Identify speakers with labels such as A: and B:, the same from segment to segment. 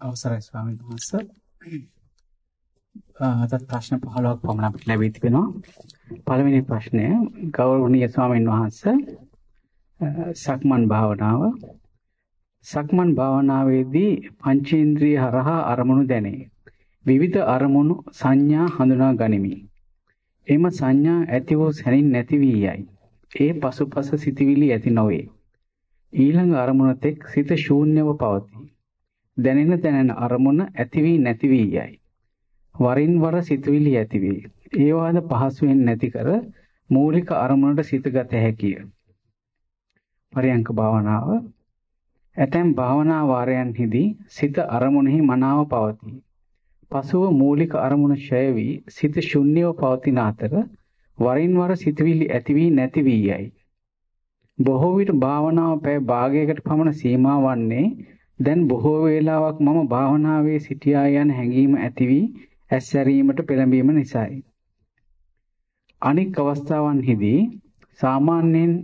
A: අවසරයි ස්වාමීන් වහන්සේ. අද ප්‍රශ්න 15ක් පමණ අපිට ලැබී තිබෙනවා. පළවෙනි ප්‍රශ්නය ගෞරවනීය ස්වාමීන් වහන්සේ සක්මන් භාවනාව සක්මන් භාවනාවේදී පංචේන්ද්‍රිය හරහා අරමුණු දැනේ. විවිධ අරමුණු සංඥා හඳුනා ගනිමි. එම සංඥා ඇති වූ සැනින් නැති වී යයි. ඒ පසුපස සිටිවිලි ඇති නොවේ. ඊළඟ අරමුණ තෙක් සිත ශූන්‍යව පවතී. දැනෙන දැනෙන අරමුණ ඇති වී නැති වී යයි. වරින් වර සිතුවිලි ඇති වේ. ඒවාද පහසුවෙන් නැති කර මූලික අරමුණට සිතගත හැකිය. පරයන්ක භාවනාව ඇතැම් භාවනා වාරයන්හිදී සිත අරමුණෙහි මනාව පවතී. පසුව මූලික අරමුණ ඡය වී සිත ශුන්‍යව පවතින අතර වරින් වර සිතවිලි ඇති වී නැති වී යයි. බොහෝ විට භාවනාව පැය භාගයකට පමණ සීමා වන්නේ දැන් බොහෝ වේලාවක් මම භාවනාවේ සිටියා යන හැඟීම ඇති වී ඇස්සැරීමට පෙළඹීම නිසායි. අනික් අවස්ථාවන්හිදී සාමාන්‍යයෙන්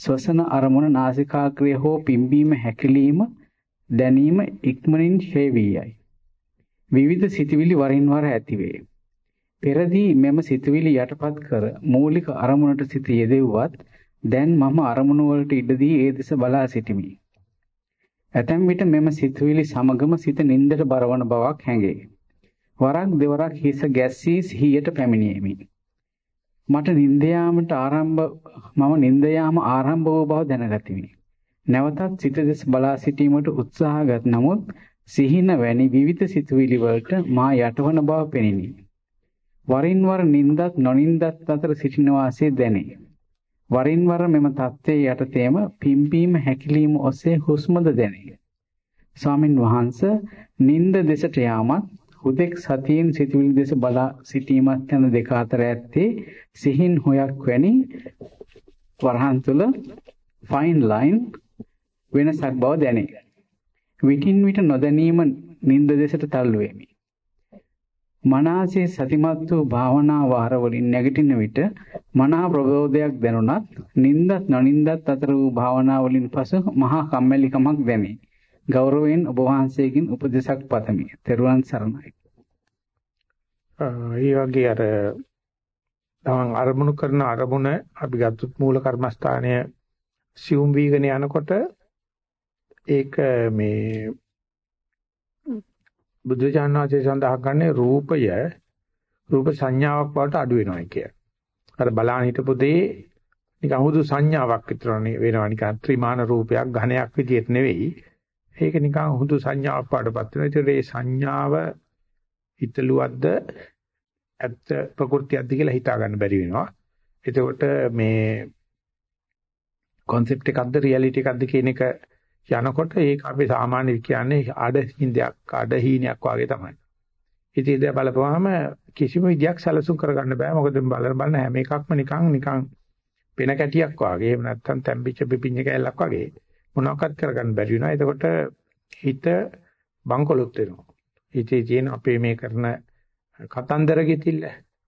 A: ස්වසන අරමුණ නාසිකාග්‍රය හෝ පිම්බීම හැකිලිම දැනීම ඉක්මනින් ඡය වී යයි. විවිධ සිතුවිලි වරින් වර ඇතිවේ. පෙරදී මෙම සිතුවිලි යටපත් කර මූලික අරමුණට සිත යෙදෙව්වත් දැන් මම අරමුණු වලට ඉඩදී ඒ දෙස බලා සිටිමි. ඇතැම් විට මෙම සිතුවිලි සමගම සිත නින්දට බරවන බවක් හැඟේ. වරක් දෙවරක් හිස ගැස්සී සිහියට පැමිණීමි. මට නින්ද යාමට ආරම්භ මම නින්ද යාම ආරම්භ වූ බව දැනගතිමි. නැවතත් සිත දෙස බලා සිටීමට උත්සාහගත් නමුත් සිහින වැනි විවිධ සිතුවිලි වලට මා යටවන බව පෙනිනි. වරින් වර නින්දත් නොනින්දත් අතර සිටින වාසේ දැනේ. වරින් වර මෙම தත්ත්වයේ යටතේම පිම්බීම හැකිලිම ඔස්සේ හුස්මද දැනේ. ස්වාමින් වහන්සේ නිින්ද දෙසට යාමත් හුදෙක් සතියෙන් සිතුවිලි දෙස බලා සිටීමත් යන දෙක අතර ඇත්තේ සිහින් හොයක් වැනි වරහන් තුල ෆයින් ලයින් වෙනසක් බව දැනේ. විටින් විට නොදැනීම නිින්ද දෙසට තල්ලු වෙමි. මනසේ සතිමත් වූ භාවනා වාරවලින් නැගිටින විට මනා ප්‍රබෝධයක් දැනුණත් නිନ୍ദත් නොනින්දත් අතර වූ භාවනා වලින් පසු මහා කම්මැලිකමක් දැනේ. ගෞරවයෙන් ඔබ වහන්සේගෙන් උපදේශක් පතමි. ත්වන් සරණයි.
B: ඒ වගේ අර තමන් අරමුණු කරන අරමුණ අපි ගත්තොත් මූල කර්මස්ථානය සියුම් වීගෙන යනකොට ඒක මේ බුදුචානන්සේ සඳහන් කරන්නේ රූපය රූප සංඥාවක් බවට අඩු වෙනවා කිය. අර බලාන හිටපු දේ නිකන් හුදු සංඥාවක් විතර වෙනවා නිකන් ත්‍රිමාන රූපයක් ඝනයක් විදියට නෙවෙයි. ඒක නිකන් හුදු සංඥාවක් වඩපත් වෙනවා. ඒතර ඒ සංඥාව හිතලුවද්ද ඇත්ත ප්‍රകൃතියක්ද කියලා හිතා ගන්න බැරි වෙනවා. එතකොට මේ concept එකක්ද reality එකක්ද කියන එක යනකොට ඒක අපි සාමාන්‍ය කියන්නේ ආඩහින්දයක් ආඩහීනයක් වගේ තමයි. ඉතින් ඒක බලපුවාම කිසිම විදියක් සැලසුම් කරගන්න බෑ. මොකද බලන බලන හැම එකක්ම නිකන් නිකන් පෙන කැටියක් වගේ. එහෙම නැත්නම් තැම්පිච්ච පිපිඤ්ඤ කැලක් වගේ. මොනවාක්වත් කරගන්න බැරි වෙනවා. එතකොට හිත බංකොලොත් වෙනවා. හිතේ තියෙන අපේ මේ කරන කතන්දර ගෙතිල්ල,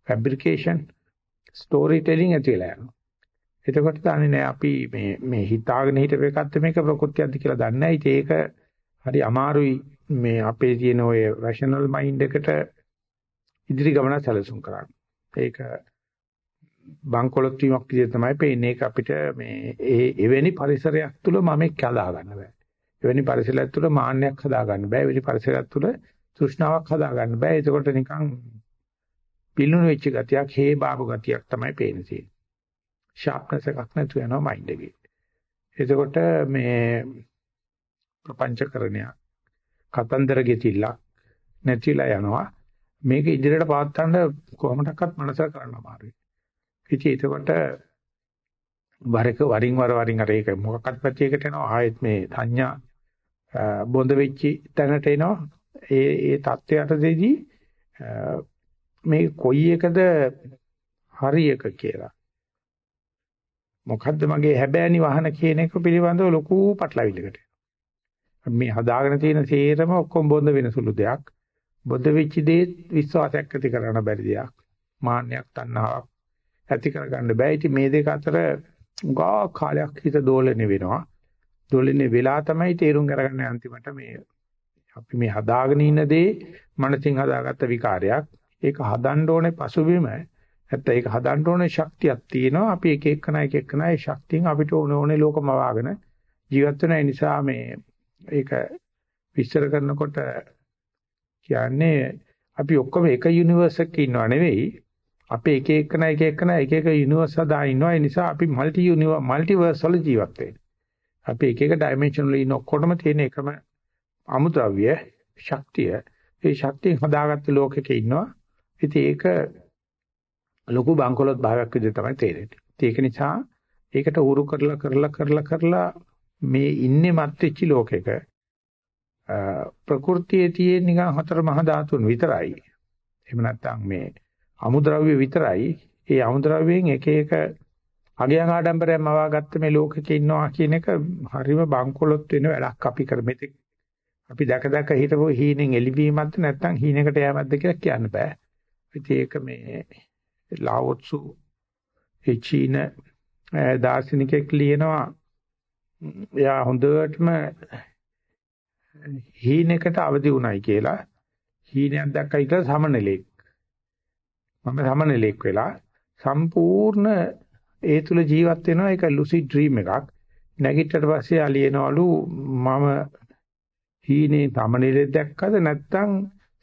B: ෆැබ්‍රිකේෂන්, ස්ටෝරි ටෙලිං ඇති වෙලා යනවා. එතකොට දන්නේ නැහැ අපි මේ මේ හිතාගෙන හිටපු එකක්ද මේක ප්‍රകൃතියක්ද කියලා දන්නේ නැහැ. ඒක හරි අමාරුයි මේ අපේ තියෙන ඔය රෂනල් මයින්ඩ් එකට ඉදිරි ගමන සැලසුම් කරන්න. ඒක බංකොලොත් වීමක් විදිහට තමයි පේන්නේ. ඒක අපිට මේ ඒ එවැනි පරිසරයක් තුල මම කළා ගන්න බෑ. එවැනි පරිසරයක් තුල මාන්නයක් හදා ගන්න බෑ. එවැනි පරිසරයක් තුල තෘෂ්ණාවක් හදා ගන්න බෑ. එතකොට නිකන් පිල්ලුණු වෙච්ච ගතියක්, හේ බාබු ගතියක් තමයි පේන්නේ. ෂාප්නස් එකක් නැතු වෙනවා මයින්ඩ් එකේ. එතකොට මේ ප්‍රපංචකරණය කතන්දර ගෙතිල්ලක් නැතිලා යනවා. මේක ඉදිරියට පාත් ගන්න කොහොමඩක්වත් මනස කරන්න අමාරුයි. ඉතින් එතකොට වරක වරින් වර වරින් අර ඒක මොකක්වත් පැතියකට එනවා ආයෙත් මේ සංඥා බොඳ වෙච්චි තැනට එනවා. ඒ ඒ தත්වයටදී මේ කොයි එකද හරි එක කියලා මොකද්ද මගේ හැබෑනි වහන කියන එක පිළිබඳව ලොකු පටලවිල්ලකට මේ හදාගෙන තියෙන සේරම ඔක්කොම බොඳ වෙන සුළු දෙයක්. බොඳ වෙච්ච දේ විශ්වාසයක් ඇති කරගන්න බැරි දෙයක්. මාන්නයක් තණ්හාවක් ඇති කරගන්න බෑ. ඉතින් මේ දෙක අතර ගා කාලයක් හිත දෝලණය වෙනවා. දොළන්නේ වෙලා තමයි තේරුම් අරගන්නේ අන්තිමට මේ අපි මේ හදාගෙන ඉන්න දේ මනසින් හදාගත්ත විකාරයක්. ඒක හදන්න ඕනේ පසුබිම. නැත්නම් ඒක හදන්න ඕනේ ශක්තියක් තියෙනවා. අපි එක එකනා එක එකනා ඒ ශක්තියෙන් අපිට ඕන ඕනේ ලෝකම වාගෙන ජීවත් වෙන නිසා මේ ඒක විස්තර කරනකොට කියන්නේ අපි ඔක්කොම එක යුනිවර්ස් එකක ඉන්නව නෙවෙයි. අපි එක එකන එක එකන එක එක යුනිවර්ස් හදා ඉන්නවා. ඒ නිසා අපි মালටි යුනිවර් মালටිවර්ස් වල ජීවත් වෙනවා අපි එක එක ඩයිමන්ෂන් වල ඉන්න ඔක්කොටම තියෙන එකම අමුද්‍රව්‍ය ශක්තිය. ඒ ශක්තිය හදාගත්ත ලෝකෙක ඉන්නවා. ඉතින් ඒක ලොකු බංකොලොත් භාවයක් විදිහට තමයි තේරෙන්නේ ඒක නිසා ඒකට උරු කරලා කරලා කරලා කරලා මේ ඉන්නේ මත්විච්ච ලෝකෙක ප්‍රകൃතියේ තියෙන නිකන් හතර මහා ධාතුන් විතරයි. එහෙම නැත්නම් මේ අමුද්‍රව්‍ය විතරයි. ඒ අමුද්‍රව්‍යයෙන් එක එක අගයන් ආඩම්බරයෙන් මවාගත්ත මේ ලෝකෙක ඉන්නවා කියන එක හරිම බංකොලොත් වෙන වැඩක් අපි කරමෙතේ. අපි දැක දැක හිටපු හීනෙන් එළිවීමක්ද නැත්නම් හීනකට යෑමක්ද කියලා කියන්න බෑ. ඉතින් ඒක මේ ලාවොත්සු ඒ චීන දාර්ශනිකෙක් ලියනවා. එයා හොඳටම හීනෙකට අවදි වුණයි කියලා. හීනයක් දැක්කයි කියලා සමනලෙක්. මම සමනලෙක් වෙලා සම්පූර්ණ ඒ තුල ජීවත් වෙනවා. ඒක ලුසිඩ් ඩ්‍රීම් එකක්. නැගිටට පස්සේ අලියනවලු මම හීනේ සමනලෙක් දැක්කද නැත්නම්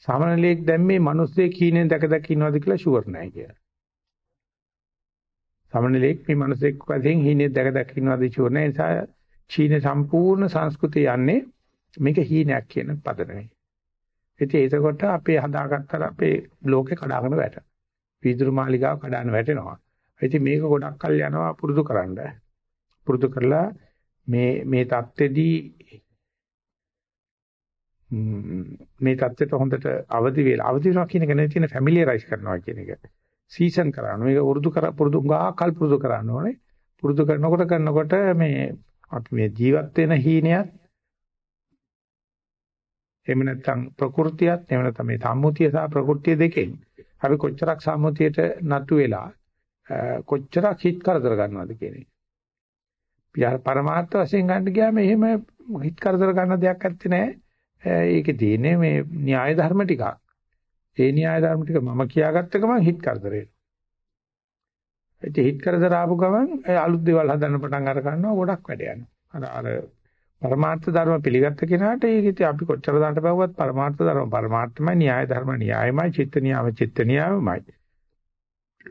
B: සමනලෙක් දැම්මේ මිනිස්සෙක් හීනේ දැක දැක ඉන්නවද කියලා ෂුවර් නැහැ කියලා. සමනලෙක් මේ මිනිස්සෙක් වශයෙන් හීනේ දැක දැක ඉන්නවද ෂුවර් නැහැ ඒ නිසා චීන සම්පූර්ණ සංස්කෘතිය යන්නේ මේක හීනයක් කියන පදනමයි. ඉතින් ඒකකොට අපේ හදාගත්තර අපේ ලෝකේ කඩාගෙන වැටෙනවා. වීදුරු මාලිගාව කඩාන වැටෙනවා. ඉතින් මේක ගොඩක් කල් යනවා පුරුදු කරන්න. පුරුදු කරලා මේ මේ தත්ත්වෙදී මේ தත්ත්වයට හොඳට අවදි වෙලා අවදි වෙනවා කියන එක නෙවෙයි තියෙන ෆැමිලියරයිස් කරනවා කියන එක. සීසන් කරනවා. මේක පුරුදු කර පුරුදු ගා කල් පුරුදු කරන්න ඕනේ. පුරුදු කරනකොට කරනකොට මේ අපි මේ ජීවත් වෙන හීනයත් එහෙම නැත්නම් ප්‍රകൃතියත් එහෙම නැත්නම් මේ සම්මුතිය සහ ප්‍රകൃතිය දෙකෙන් අපි කොච්චරක් සම්මුතියට නතු වෙලා කොච්චරක් හිත කරදර ගන්නවද කියන එක. පියාර පරමාර්ථ වශයෙන් ගන්න ගියාම එහෙම හිත කරදර ගන්න දෙයක් ඇත්තේ නැහැ. ඒකේ තියෙන්නේ මේ න්‍යාය ධර්ම ටිකක්. ඒ න්‍යාය ධර්ම ටික මම කියාගත්ත ගමන් හිත කරදර වෙනවා. ඒ හිත කරදර ආපු ගමන් අලුත් දේවල් හදන්න පටන් අර ගන්නවා ගොඩක් වැඩ යනවා. අර අර පරමාර්ථ ධර්ම පිළිගත්ත කෙනාට ඒක ඉතින් අපි කොච්චර දාන්න බැවුවත් පරමාර්ථ ධර්ම පරමාර්ථමයි න්‍යාය ධර්ම න්‍යායමයි චිත්ත නියාම චිත්ත නියාමයි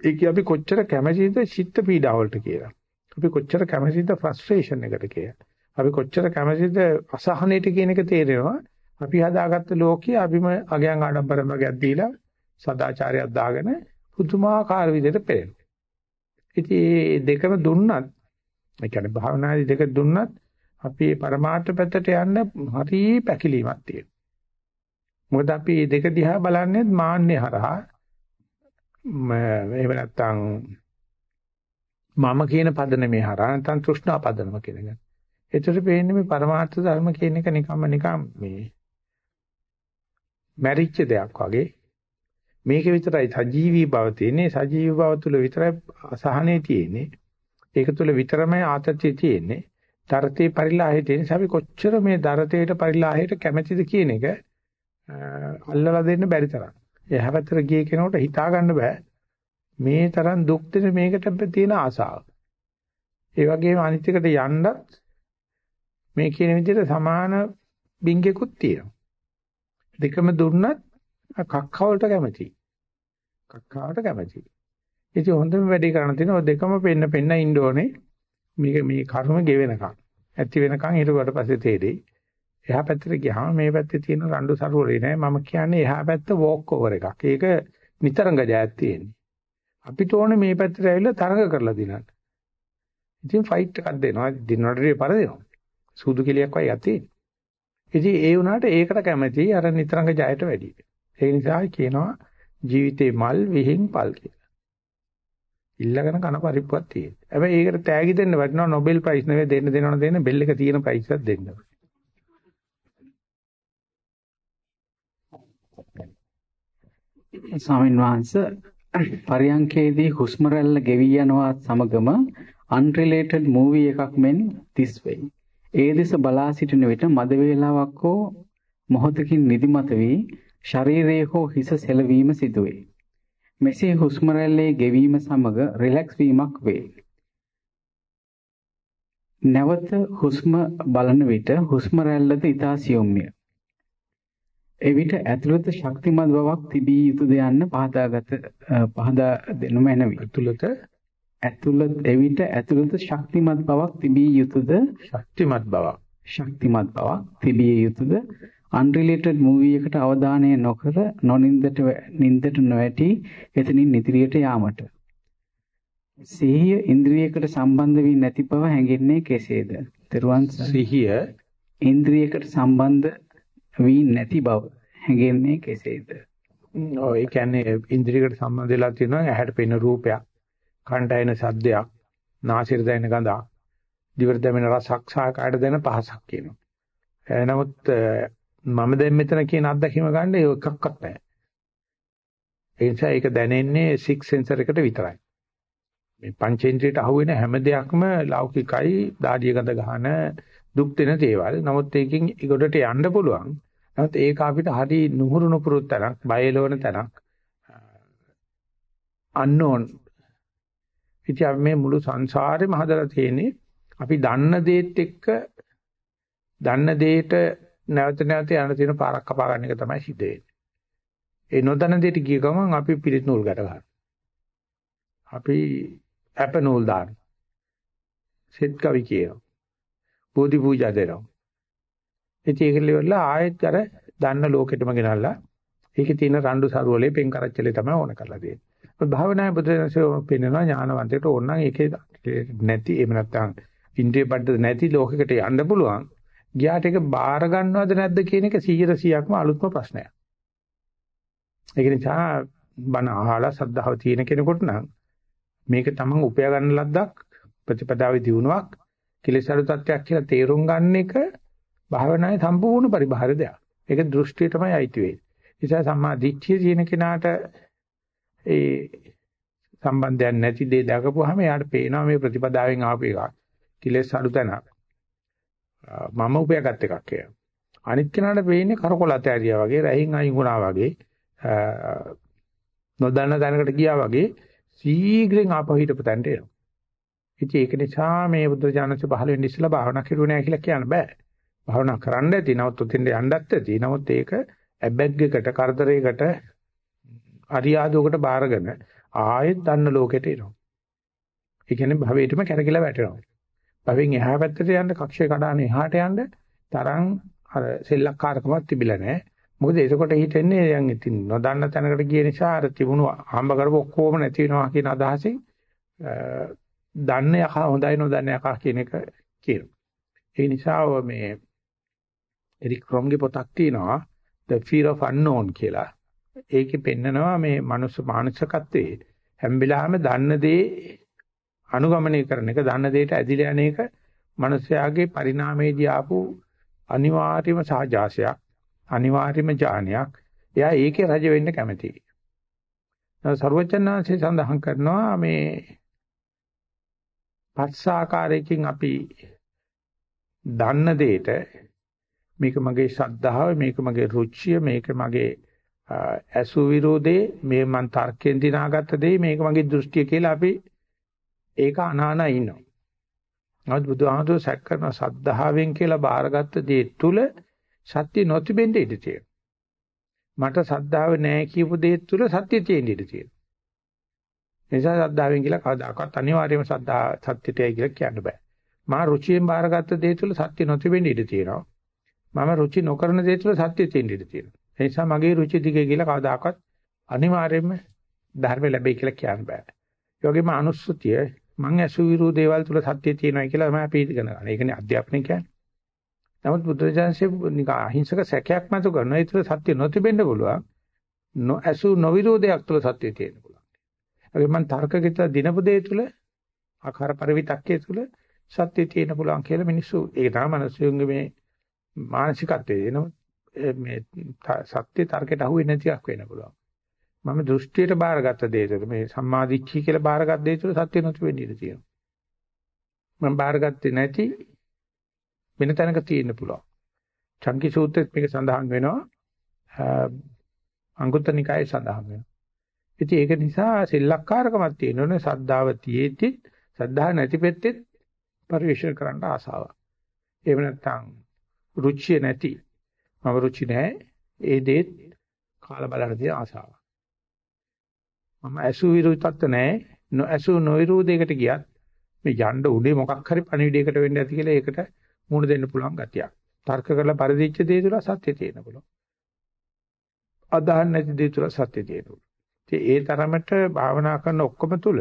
B: ඒක අපි කොච්චර කැමැතිද චිත්ත පීඩා වලට කියලා අපි කොච්චර කැමැතිද ෆ්‍රස්ට්‍රේෂන් එකට කියලා අපි කොච්චර කැමැතිද අසහනයට කියන එක තේරෙනවා අපි හදාගත්ත ලෝකයේ අපිම අගයන් ආඩම්බරම ගැද්දීලා සදාචාරයක් දාගෙන පුදුමාකාර විදිහට පෙරෙනවා. ඉතින් මේ දෙකම දුන්නත් ඒ කියන්නේ භාවනාදී දෙක දුන්නත් අපි මේ પરමාර්ථ පැත්තට යන්න හරි පැකිලීමක් තියෙනවා. මොකද අපි මේ දෙක දිහා බලන්නේ මාන්නේ හරහා එහෙම නැත්නම් මම කියන පදනමේ හරහා නැත්නම් තෘෂ්ණා පදනම කියනක. ඒතර පේන්නේ මේ પરමාර්ථ ධර්ම කියන එක නිකම්ම නිකම් මේ මැරිච්ච දෙයක් වගේ මේක විතරයි සජීවී බව තියෙන්නේ සජීවී බව තුල විතරයි අසහනේ තියෙන්නේ ඒක තුල විතරමයි ආතතිය තියෙන්නේ දරතේ පරිලාහය තියෙන නිසා අපි කොච්චර මේ දරතේට පරිලාහයට කැමැතිද කියන එක අල්ලලා දෙන්න බැරි තරම්. එහා පැත්තට ගිය කෙනෙකුට හිතා ගන්න බෑ මේ තරම් දුක් දෙන මේකට තියෙන ආසාව. ඒ වගේම අනිත් එකට යන්නත් මේ කියන විදිහට සමාන බින්ගෙකුත් තියෙනවා. දෙකම දුන්නත් කක්ක වලට කැමතියි. කක්කාවට කැමතියි. ඉතින් හොඳම වැඩේ කරන්න තියෙනවා දෙකම පෙන්න පෙන්න ඉන්න ඕනේ. මේක මේ කර්ම ගෙවෙනකම් ඇති වෙනකම් ඊට පස්සේ තේරෙයි. එහා පැත්තට ගියාම මේ පැත්තේ තියෙන රණ්ඩු සරුවලේ නෑ මම කියන්නේ එහා පැත්ත වෝක් ඕවර් එකක්. ඒක නිතරංග ජයත් තියෙන්නේ. අපිට ඕනේ මේ පැත්තට ඇවිල්ලා තරඟ කරලා දිනන්න. ඉතින් ෆයිට් එකක් දෙනවා. දිනනට පරදෙනවා. සූදු කෙලියක් වගේ යතියි. ඉතින් ඒ වුණාට ඒකට කැමැති අර නිතරංග ජයට වැඩි. ඒ නිසා කියනවා ජීවිතේ මල් විහිං පල් කියලා. ඉල්ලගෙන කන පරිප්පුවක් තියෙන. හැබැයි ඒකට තෑගි දෙන්න වටිනවා නොබෙල් ප්‍රයිස් නෙවෙයි දෙන්න දෙනවන දෙන්න බෙල් එක තියෙන ප්‍රයිස් එකක් දෙන්න.
A: ස්වාමීන් වහන්සේ පරියංකේදී හුස්ම රැල්ල ගෙවි යනවා සමගම unrelated movie එකක් මෙන් තිස් වෙයි. ඒ දෙස බලා සිටින විට මද වේලාවක් හෝ මොහොතකින් නිදිමත වී ශරීරයේ හෝ හිස සෙලවීම සිදුවේ. මෙසේ හුස්ම රැල්ලේ ගෙවීම සමග රිලැක්ස් වීමක් වේ. නැවත හුස්ම බලන විට හුස්ම රැල්ලද ඊතා සියුම්ය. එවිට ඇතුළත ශක්තිමත් බවක් තිබිය යුතුද යන්න පහදාගත පහදා දෙනු මැනවි.
B: ඇතුළත
A: ඇතුළත එවිට ඇතුළත ශක්තිමත් බවක් තිබිය යුතුද?
B: ශක්තිමත් බවක්.
A: ශක්තිමත් බවක් තිබිය යුතුද? අන්රිලේටඩ් මූවි එකට අවධානය නොකර නොනින්දට නින්දට නොඇටි එතනින් ඉදිරියට යාමට. සිහිය ඉන්ද්‍රියයකට සම්බන්ධ වී නැති බව හැඟෙන්නේ කෙසේද? තෙරුවන්
B: සිහිය
A: ඉන්ද්‍රියයකට සම්බන්ධ වී නැති බව හැඟෙන්නේ කෙසේද?
B: ඔය කියන්නේ ඉන්ද්‍රියකට සම්බන්ධ වෙලා තියෙනවා ඇහැට පෙනෙන රූපයක්, කනට ඇහෙන සද්දයක්, නාසයට දැනෙන ගඳක්, දිවට දැනෙන රසක්, සාකායට දැනෙන පහසක් කියනවා. නමුත් මම දැන් මෙතන කියන අත්දැකීම ගන්න ඒ එකක්වත් නැහැ. ඒ නිසා ඒක දැනෙන්නේ සික් සෙන්සර් එකට විතරයි. මේ පංචේන්ද්‍රයට අහුවෙන හැම දෙයක්ම ලෞකිකයි, දාඩිය ගඳ ගන්න දුක් දෙන දේවල්. නමුත් ඒකෙන් ඒකට යන්න පුළුවන්. නමුත් ඒක අපිට හරි නුහුරු නුපුරුත් තැනක්, බයලවන තැනක්. unknown. ඉතින් අපි මේ මුළු සංසාරෙම හදලා තියෙන්නේ අපි දන්න දේත් එක්ක දන්න දේට නැවත නැවත යන තියෙන පාරක් කපා ගන්න එක තමයි සිද්ධ වෙන්නේ. ඒ නොදන්න දෙයට ගිය ගමන් අපි පිළිත් නූල් ගැට ගන්නවා. අපි අප නූල් දාන. සෙත් කවි කියනවා. බෝධි පූජා දෙනවා. ඉතින් ඒක ඉවරලා ආයෙත් අර දන්න ලෝකෙටම ගෙනල්ලා ඒකේ තියෙන රණ්ඩු සරුවලේ පෙන් කරච්චලේ තමයි ඕන කරලා තියෙන්නේ. භාවනාවේ බුදුරජාණන්සේ පෙන්වනවා ඥානවන්තයට ඕනනම් ඒකේ නැති එහෙම නැත්නම් ඉන්ද්‍රිය බද්ධ නැති ලෝකයකට යන්න පුළුවන්. ගියාට ඒක බාර ගන්නවද නැද්ද කියන එක 100%ක්ම අලුත්ම ප්‍රශ්නයක්. ඒක නිසා බණ අහලා සද්ධාව තියෙන කෙනෙකුට නම් මේක තමන් උපයා ගන්න ලද්දක් ප්‍රතිපදාවේ දියුණුවක් කෙලෙසරු තත්ත්වයක් කියලා තේරුම් ගන්න එක භාවනාවේ සම්පූර්ණ පරිබාහිර දෙයක්. ඒක දෘෂ්ටිය තමයි අයිති වෙන්නේ. නිසා සම්මා දිට්ඨිය තියෙන කෙනාට ඒ සම්බන්ධයක් නැති දේ දකපුවාම එයාට පේනවා මේ ප්‍රතිපදාවෙන් ආපු එකක්. කෙලෙස් අඩු තැනක්. මම උපයාගත් එකක් කියලා. අනිත් කෙනාට වෙන්නේ කරකොල ඇතෑරියා වගේ, රැහින් අයින් වුණා වගේ, නොදන්න තැනකට ගියා වගේ සීඝ්‍රයෙන් ආපහු හිටපු තැනට එනවා. ඉතින් ඒක නිසා මේ බුද්ධ ඥානසේ පහළ වෙන්න ඉස්සලා භාවනා කරුවේ නැහැ කියලා කියන්න බෑ. භාවනා කරන්න ඇති, නමුත් උතින්ද යන්නත් ඇති. නමුත් ඒක ඇබ්බැග්ගකට, කරදරයකට, අරියාදුවකට බාරගෙන ආයෙත් දන්න ලෝකෙට එනවා. ඒ කියන්නේ භවයටම කැරකිලා වැටෙනවා. භවෙන් එහා පැත්තට යන්න කක්ෂය කඩාන එහාට යන්න තරම් අර සෙල්ලක්කාරකමක් තිබිලා නැහැ. මොකද එතකොට හිතෙන්නේ දැන් ඉතින් නොදන්න තැනකට ගිය නිසා අර තිබුණු හම්බ කරපු ඔක්කොම නැති වෙනවා කියන අදහසින් දන්න යකා හොඳයි නොදන්න යකා කියන එක කියනවා. ඒ නිසා මේ එරික් ක්‍රොම්ගේ පොතක් තියෙනවා The Fear of Unknown කියලා. ඒකේ පෙන්නනවා මේ මනුස්ස මානසිකත්වයේ හැම වෙලාවෙම දන්න දේ අනුගමනය කරන එක දන්න දෙයට ඇදිලා යන එක මිනිස්යාගේ පරිණාමයේදී ආපු අනිවාර්යම සහජාසයක් අනිවාර්යම ඥානයක් එයා ඒකේ රජ වෙන්න කැමතියි. සර්වචන්නාංශය සඳහන් කරනවා මේ පස්ස ආකාරයකින් අපි දන්න දෙයට මේක මගේ ශ්‍රද්ධාව මේක මගේ රුචිය මේක මගේ අසු විරෝධේ මේ මන් තර්කයෙන් දිනාගත්ත දේ මේක මගේ දෘෂ්ටිය කියලා අපි ඒක අනානා ඉන්නවා. නමුත් බුදුහාමුදුරුවෝ සැක කරන සද්ධාවෙන් කියලා බාරගත්ත දේ තුල සත්‍ය නොතිබෙන්න ඉඩ තියෙනවා. මට සද්ධාව නැහැ කියපු දේ තුල සත්‍ය තියෙන්න ඉඩ තියෙනවා. නිසා සද්ධාවෙන් කියලා කවදාකවත් අනිවාර්යයෙන්ම සද්ධා සත්‍යයටයි කියලා කියන්න බෑ. මා රුචියෙන් බාරගත්ත දේ තුල සත්‍ය නොතිබෙන්න ඉඩ තියෙනවා. මම රුචි නොකරන දේ තුල සත්‍ය තියෙන්න ඉඩ තියෙනවා. ඒ නිසා මගේ රුචි දිගේ කියලා කවදාකවත් අනිවාර්යයෙන්ම ධර්ම ලැබෙයි කියලා කියන්න බෑ. ඒ වගේම අනුස්සතිය මං ඇසුවිරු දේවල් තුල සත්‍ය තියෙනවා කියලා තමයි අපි ඉගෙන ගන්න. ඒකනේ අධ්‍යාපනය කියන්නේ. නමුත් බුදුරජාන්සේ නිකන් අහිංසක සැකයක් මත කරනවා. ඒ තුල සත්‍ය නොතිබෙන්න පුළුවන්. නොඇසු නොවිරෝධයක් තුල සත්‍ය තියෙන්න පුළුවන්. ඒ මං තර්කකිත දිනපු දේ තුල ආකාර පරිවිතක්කේ තුල සත්‍ය තියෙන්න පුළුවන් කියලා මිනිස්සු ඒක තමයි මිනිස්සුන්ගේ මේ මානසිකත්වයේ එනවා. මේ සත්‍ය තර්කයට අහුවෙන්නේ නැතිවක් වෙන්න පුළුවන්. මම දෘෂ්ටියට බාරගත්ත දේ තුළ මේ සම්මාදිච්චී කියලා බාරගත් දේ තුළ සත්‍ය නැති වෙන්න ඉඩ තියෙනවා. මම බාරගත්තේ නැති වෙන තැනක තියෙන්න පුළුවන්. චංකි සූත්‍රෙත් මේක සඳහන් වෙනවා. අංගුත්තර නිකායේ සඳහන් වෙනවා. ඉතින් ඒක නිසා සෙල්ලක්කාරකමක් තියෙනවනේ සද්ධාව තියෙද්දි සද්ධා නැති පෙත්තෙත් පරිශ්‍රය කරන්න ආසාවක්. එහෙම නැත්නම් රුචිය නැති මම රුචි නැහැ ඒ දේත් කාලා බලන්න තියෙන ආසාවක්. මම ඇසු විරුද්ධත් නැහැ නොඇසු නොවිරුද්ධයකට ගියත් මේ යන්න උඩේ මොකක් හරි පණිවිඩයකට වෙන්න ඇති කියලා ඒකට මුණ දෙන්න පුළුවන් ගතියක්. තර්ක කරලා පරිදිච්ච දේ තුල සත්‍ය තියෙන පුළුවන්. අදහන් නැති දේ තුල සත්‍ය තියෙන පුළුවන්. ඒ තරමට භාවනා කරන ඔක්කොම තුල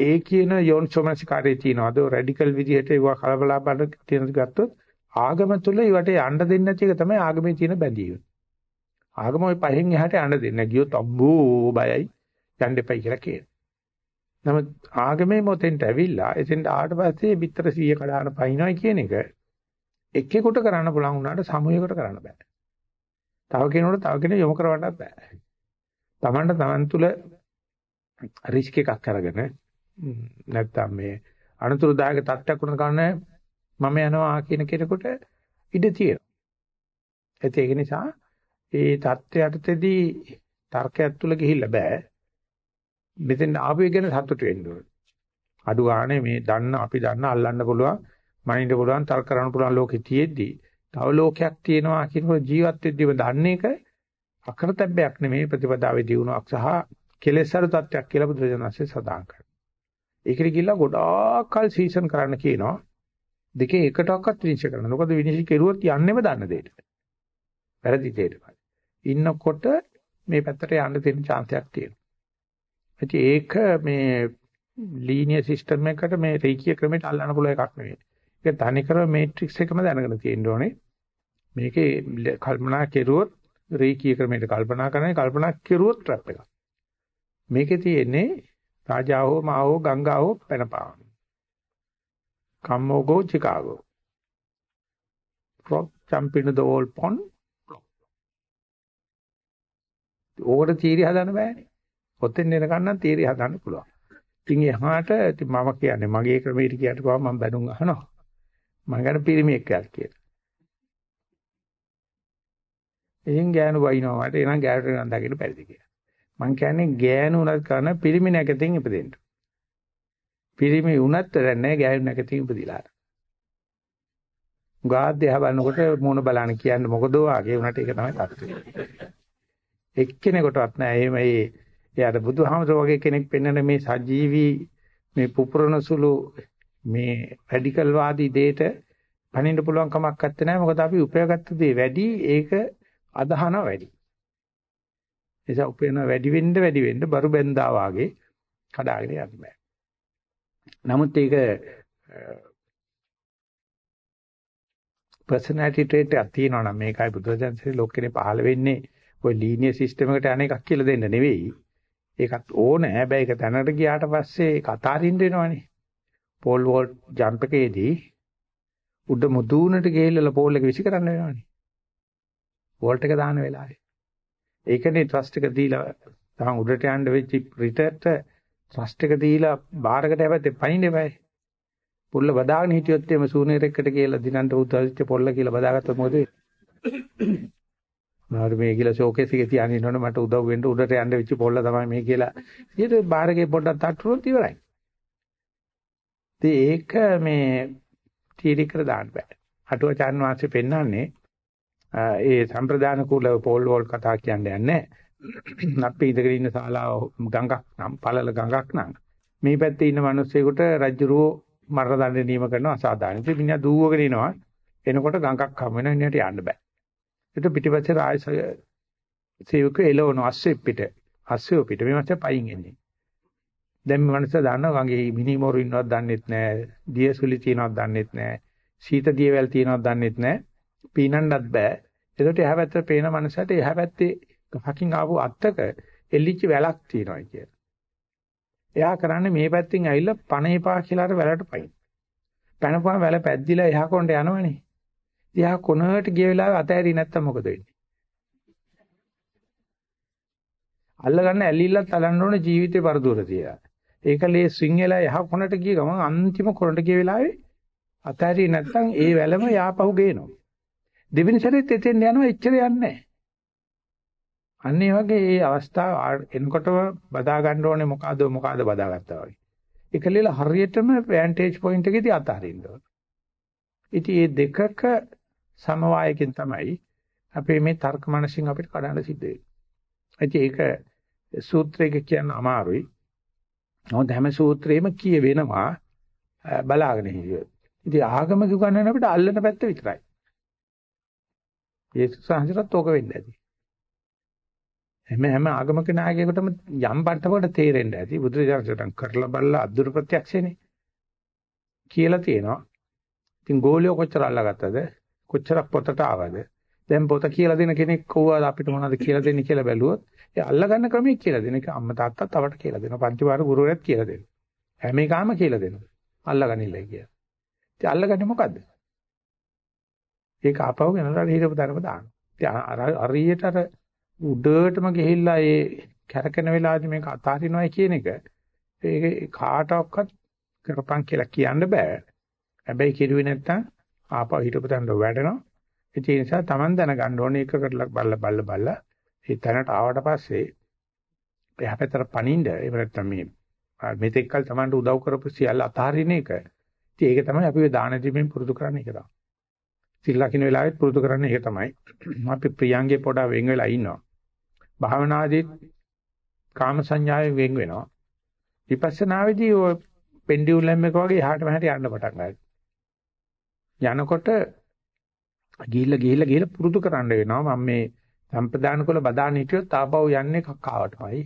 B: ඒ කියන යෝනිසෝමනසිකාරයේ තියනවාද රැඩිකල් විදිහට ඒවා කලබලා බලන තියෙනද ගත්තොත් ආගම තුල ඒවට යන්න දෙන්නේ නැති එක තමයි ආගමේ තියෙන බැඳීම. ආගම ওই පහෙන් එහාට යන්න දෙන්නේ ගියොත් අම්බෝ බයයි යන්න එපයි කියලා කියන. නමුත් ආගමේ මොතෙන්ට ඇවිල්ලා එතෙන්ට ආවට පස්සේ පිටර 100 කඩාන පයින්නවා කියන එක එක්කෙකුට කරන්න පුළුවන් වුණාට සමූහයකට කරන්න බෑ. තව කෙනෙකුට තව කෙනෙක් යොමු කරවන්නත් බෑ. Tamanට Taman තුල රිස්ක් එකක් අරගෙන නැත්තම් මේ අනතුරුදායක තත්ත්වයක් වුණ ගන්න මම යනවා කියන කෙනෙකුට ඉඩ තියෙනවා. ඒක නිසා ඒ தත්ත්වයටදී තර්කයක් තුල ගිහිල්ලා බෑ. මෙතෙන් ආපු එක ගැන සතුටු වෙන්න ඕනේ. අඩු ගානේ මේ දන්න අපි දන්න අල්ලන්න පුළුවන් මනින්න පුළුවන් තර්ක කරන්න පුළුවන් ලෝකෙ තියෙද්දි තව ලෝකයක් තියෙනවා කියනකොට ජීවත් වෙද්දීම දන්නේ එක අකරතැබ්බයක් නෙමෙයි ප්‍රතිපදාවේ දියුණුවක් සහ කෙලෙසර තත්වයක් කියලා බුදුරජාණන්සේ සදාන් කරනවා. ඒකට ගිහිල්ලා ගොඩාක් කල් සීසන් කරන්න කියනවා. දෙකේ එකටවත් විනිශ්චය කරන්න. මොකද විනිශ්චය කෙරුවොත් යන්නෙම දන්න දෙයට. වැරදි දෙයට. ඉන්නකොට මේ පැත්තට යන්න තියෙන chance එකක් තියෙනවා. ඒක මේ ලීනියර් සිස්ටම් එකකට මේ රේඛීය ක්‍රමයට අල්ලන්න පුළුවන් එකක් නෙවෙයි. ඒක තනිකර මේට්‍රික්ස් එකම දැනගෙන තියෙන්න ඕනේ. මේකේ කල්පනා කෙරුවොත් රේඛීය ක්‍රමයට කල්පනා කරන්නේ කල්පනා කෙරුවොත් ට්‍රැප් එකක්. මේකේ තියෙන්නේ රාජා හෝ මා හෝ ගංගා හෝ පැනපාන. කම්මෝ ගෝ Chicago. frog jump into the old pond. ඕකට තීරිය හදන්න බෑනේ. ඔතෙන් එනකන් නම් තීරිය හදන්න පුළුවන්. ඉතින් එහාට ඉතින් මම කියන්නේ මගේ ක්‍රමයට කියන්න කොහොම මම බැනුම් අහනවා. මම ගන්න පිරිමි එක්කක් කියලා. එහෙන් ගෑනු වයින්නවා මට එනං ගෑනුට නම් දකින්න බැරිද කියලා. මං කියන්නේ ගෑනු උනත් කරන පිරිමි නැකතින් ඉපදෙන්න. පිරිමි උනත් නැහැ ගෑනු නැකතින් ඉපදිලා. ගාද්දේ හබන්නකොට මොන බලන්න කියන්නේ මොකද වාගේ උනට ඒක තමයි තත්ත්වය. එක්කෙනෙකුටවත් නැහැ. එහෙම ඒ එයාට බුදුහාමර වගේ කෙනෙක් පෙන්වන මේ සජීවී මේ පුපුරන සුළු මේ රැඩිකල් වාදී දෙයට පණින්න පුළුවන් කමක් නැත්තේ නෑ මොකද අපි උපයාගත්ත දේ වැඩි ඒක අදහන වැඩි. එසා උපේන වැඩි වෙන්න වැඩි වෙන්න බරු බෙන්දා වාගේ කඩාගෙන යන්න බෑ. නමුත් ඒක personality trait එකක් තියෙනවා නම් මේකයි බුදුරජාණන්සේ ලෝකෙනේ පහළ වෙන්නේ ওই linear system එකට අනේකක් කියලා දෙන්න නෙවෙයි. ඒකත් ඕනේ. හැබැයි ඒක තැනකට ගියාට පස්සේ ඒක අතාරින්න වෙනවනේ. පෝල් වෝල්ට් ජම්ප් එකේදී උඩ මුදුනට ගිහිල්ලා පෝල් එක විසි කරන්න වෙනවනේ. වෝල්ට් එක දාන වෙලාවේ. ඒකනේ ට්‍රස්ට් එක දීලා තමන් උඩට යන්න වෙච්ච රිටර්ට ට්‍රස්ට් එක දීලා බාරකට හැබැයි පයින් එපයි. පොල්ල බදාගෙන හිටියොත් එimhe සූනේරෙක්කට කියලා දිනන්ට උදල්ච්ච පොල්ල කියලා බදාගත්තොත් මොකද වෙන්නේ? මාරු මේ කියලා ෂෝකේස් එකේ තියාගෙන ඉන්නවනේ මට උදව් වෙන්න උඩට යන්න වෙච්ච පොල්ල තමයි මේ කියලා. ඊට බාරකේ පොඩ්ඩක් තට්ටුනොත් ඉවරයි. ඉතින් ඒක මේ තීරිකර දාන්න බෑ. අටුවචාන් වාසිය පෙන්වන්නේ ඒ සම්ප්‍රදාන කුල පෝල් වෝල් කතා කියන්නේ නැහැ. අපි ඉඳගෙන ඉන්න ශාලාව ගඟක් නම් පළල ගඟක් නම් මේ පැත්තේ ඉන්න මිනිස්සෙකුට රජුරෝ මරණ දඬ නියම කරන අසාධාරණ. ඉතින් මිනිහා දූවගෙන එනවා. එනකොට ගඟක් හම් වෙන මිනිහට යන්න බෑ. ඒක පිටිපස්සේ රාජ සේවක එළවන අස්සේ පිට. අස්සේ පිට මේ මාසේ පයින් එන්නේ. දැන් මේ මනස දන්නවා ගඟේ මිනිමෝරු ඉන්නවද දන්නෙත් නැහැ. දියසුලි තියනවද දන්නෙත් නැහැ. සීත දියවැල් තියනවද දන්නෙත් නැහැ. පීනන්නත් බෑ. ඒකට එහා පැත්තට පේන මනසට එහා පැත්තේ ගහකින් ආපු අත්තක එල්ලිච්ච වැලක් තියෙනවා කියලා. එයා කරන්නේ මේ පැත්තෙන් ඇවිල්ලා පණ එපා කියලා අර වැලට පයින්. පැනපුවම වැල පැද්දිලා එහා කොණ්ඩ යනවනේ. එයා කොනකට ගිය වෙලාවේ අතෑරි නැත්තම් මොකද වෙන්නේ? අල්ලගන්න ඇලිල්ලත් අලන්න ඕනේ ජීවිතේ පරදුර තියලා. ඒක ලේ ස්විං වෙලා එහා කොනට ගිය ගමන් අන්තිම කොනට ගිය වෙලාවේ අතහැරියේ නැත්නම් ඒ වැලම යාපහු ගේනවා. දෙවෙනි සැරේත් එතෙන් යනවා එච්චර යන්නේ නැහැ. අන්න ඒ වගේ මේ අවස්ථාව එනකොටම බදා ගන්න ඕනේ මොකද්ද මොකද්ද බදාගත්තා වගේ. ඒකලෙල හරියටම වැන්ටේජ් පොයින්ට් එකේදී අතහරින්න ඕනේ. ඉතින් මේ දෙකක සමவாயකින් තමයි අපේ මේ තර්ක මනසින් අපිට කඩන්න සිද්ධ වෙන්නේ. ඉතින් ඒක සූත්‍රයක කියන්න අමාරුයි. නමුත් හැම සූත්‍රෙම කියවෙනවා බලාගෙන හිටියොත්. ඉතින් ආගම කිව්වන්නේ අපිට අල්ලන පැත්ත විතරයි. යේසුස් වහන්සේටත් ඕක වෙන්න ඇති. හැම හැම ආගමක නායකයෙකුටම යම් බණ්ඩකට තේරෙන්න ඇති. බුදුරජාණන් කරලා බලලා අද්දුර ප්‍රත්‍යක්ෂනේ කියලා තියෙනවා. ඉතින් ගෝලියෝ කොච්චර අල්ලගත්තද? කොච්චරක් පොතට ආවද? දැන් පොත කියලා දෙන කෙනෙක් කෝවාද අපිට මොනවද කියලා දෙන්නේ කියලා බැලුවොත් ඒ අල්ලගන්න ක්‍රමයක් කියලා දෙන එක අම්මා තාත්තාත් අපට කියලා දෙනවා. පන්තිවාර ගුරුවරයාත් කියලා දෙනවා. හැම එකම කියලා දෙනවා. අල්ලගනින්නයි කියලා. ඉතින් අල්ලගන්නේ මොකද්ද? ඒක ආපහු ගෙනලා හිරපු ධර්ම දානවා. ඉතින් හරියට අර උඩටම ගිහිල්ලා ඒ කැරකෙන වෙලාවදී මේක අතාරිනවයි කියන එක ඒක කාටවත් කරපන් කියලා කියන්න බෑ. හැබැයි කිරුවේ නැත්තම් ආපහු හිටපු තැනට වැටෙනවා. ඒ නිසා Taman දැනගන්න ඕනේ එක කරලා බල්ල බල්ල බල්ල ඒ තැනට ආවට පස්සේ එහා පැත්තට පනින්න එහෙම නැත්තම් මේ මෙතෙක් කල Tamanට උදව් කරපු සියල්ල අතාරින එක. ඉතින් ඒක තමයි අපි දාන දීමෙන් පුරුදු කරන්නේ ඒක තමයි. සිල් ලකින වෙලාවෙත් පුරුදු කරන්නේ ඒක තමයි. අපි ප්‍රියංගේ පොඩා වෙන් වෙලා ඉන්නවා. භාවනාදී කාම සංඥාවෙන් වෙන් වෙනවා. විපස්සනාවේදී ඔය පෙන්ඩියුලම් එක වගේ එහාට මෙහාට යන්න පටන් ගන්නවා. යනකොට ගිහිල්ලා ගිහිල්ලා ගිහිල්ලා පුරුදු කරන්න වෙනවා. මම මේ සම්ප්‍රදාන කුල බදාන හිටියොත් ආපහු යන්නේ කක්කාවටමයි.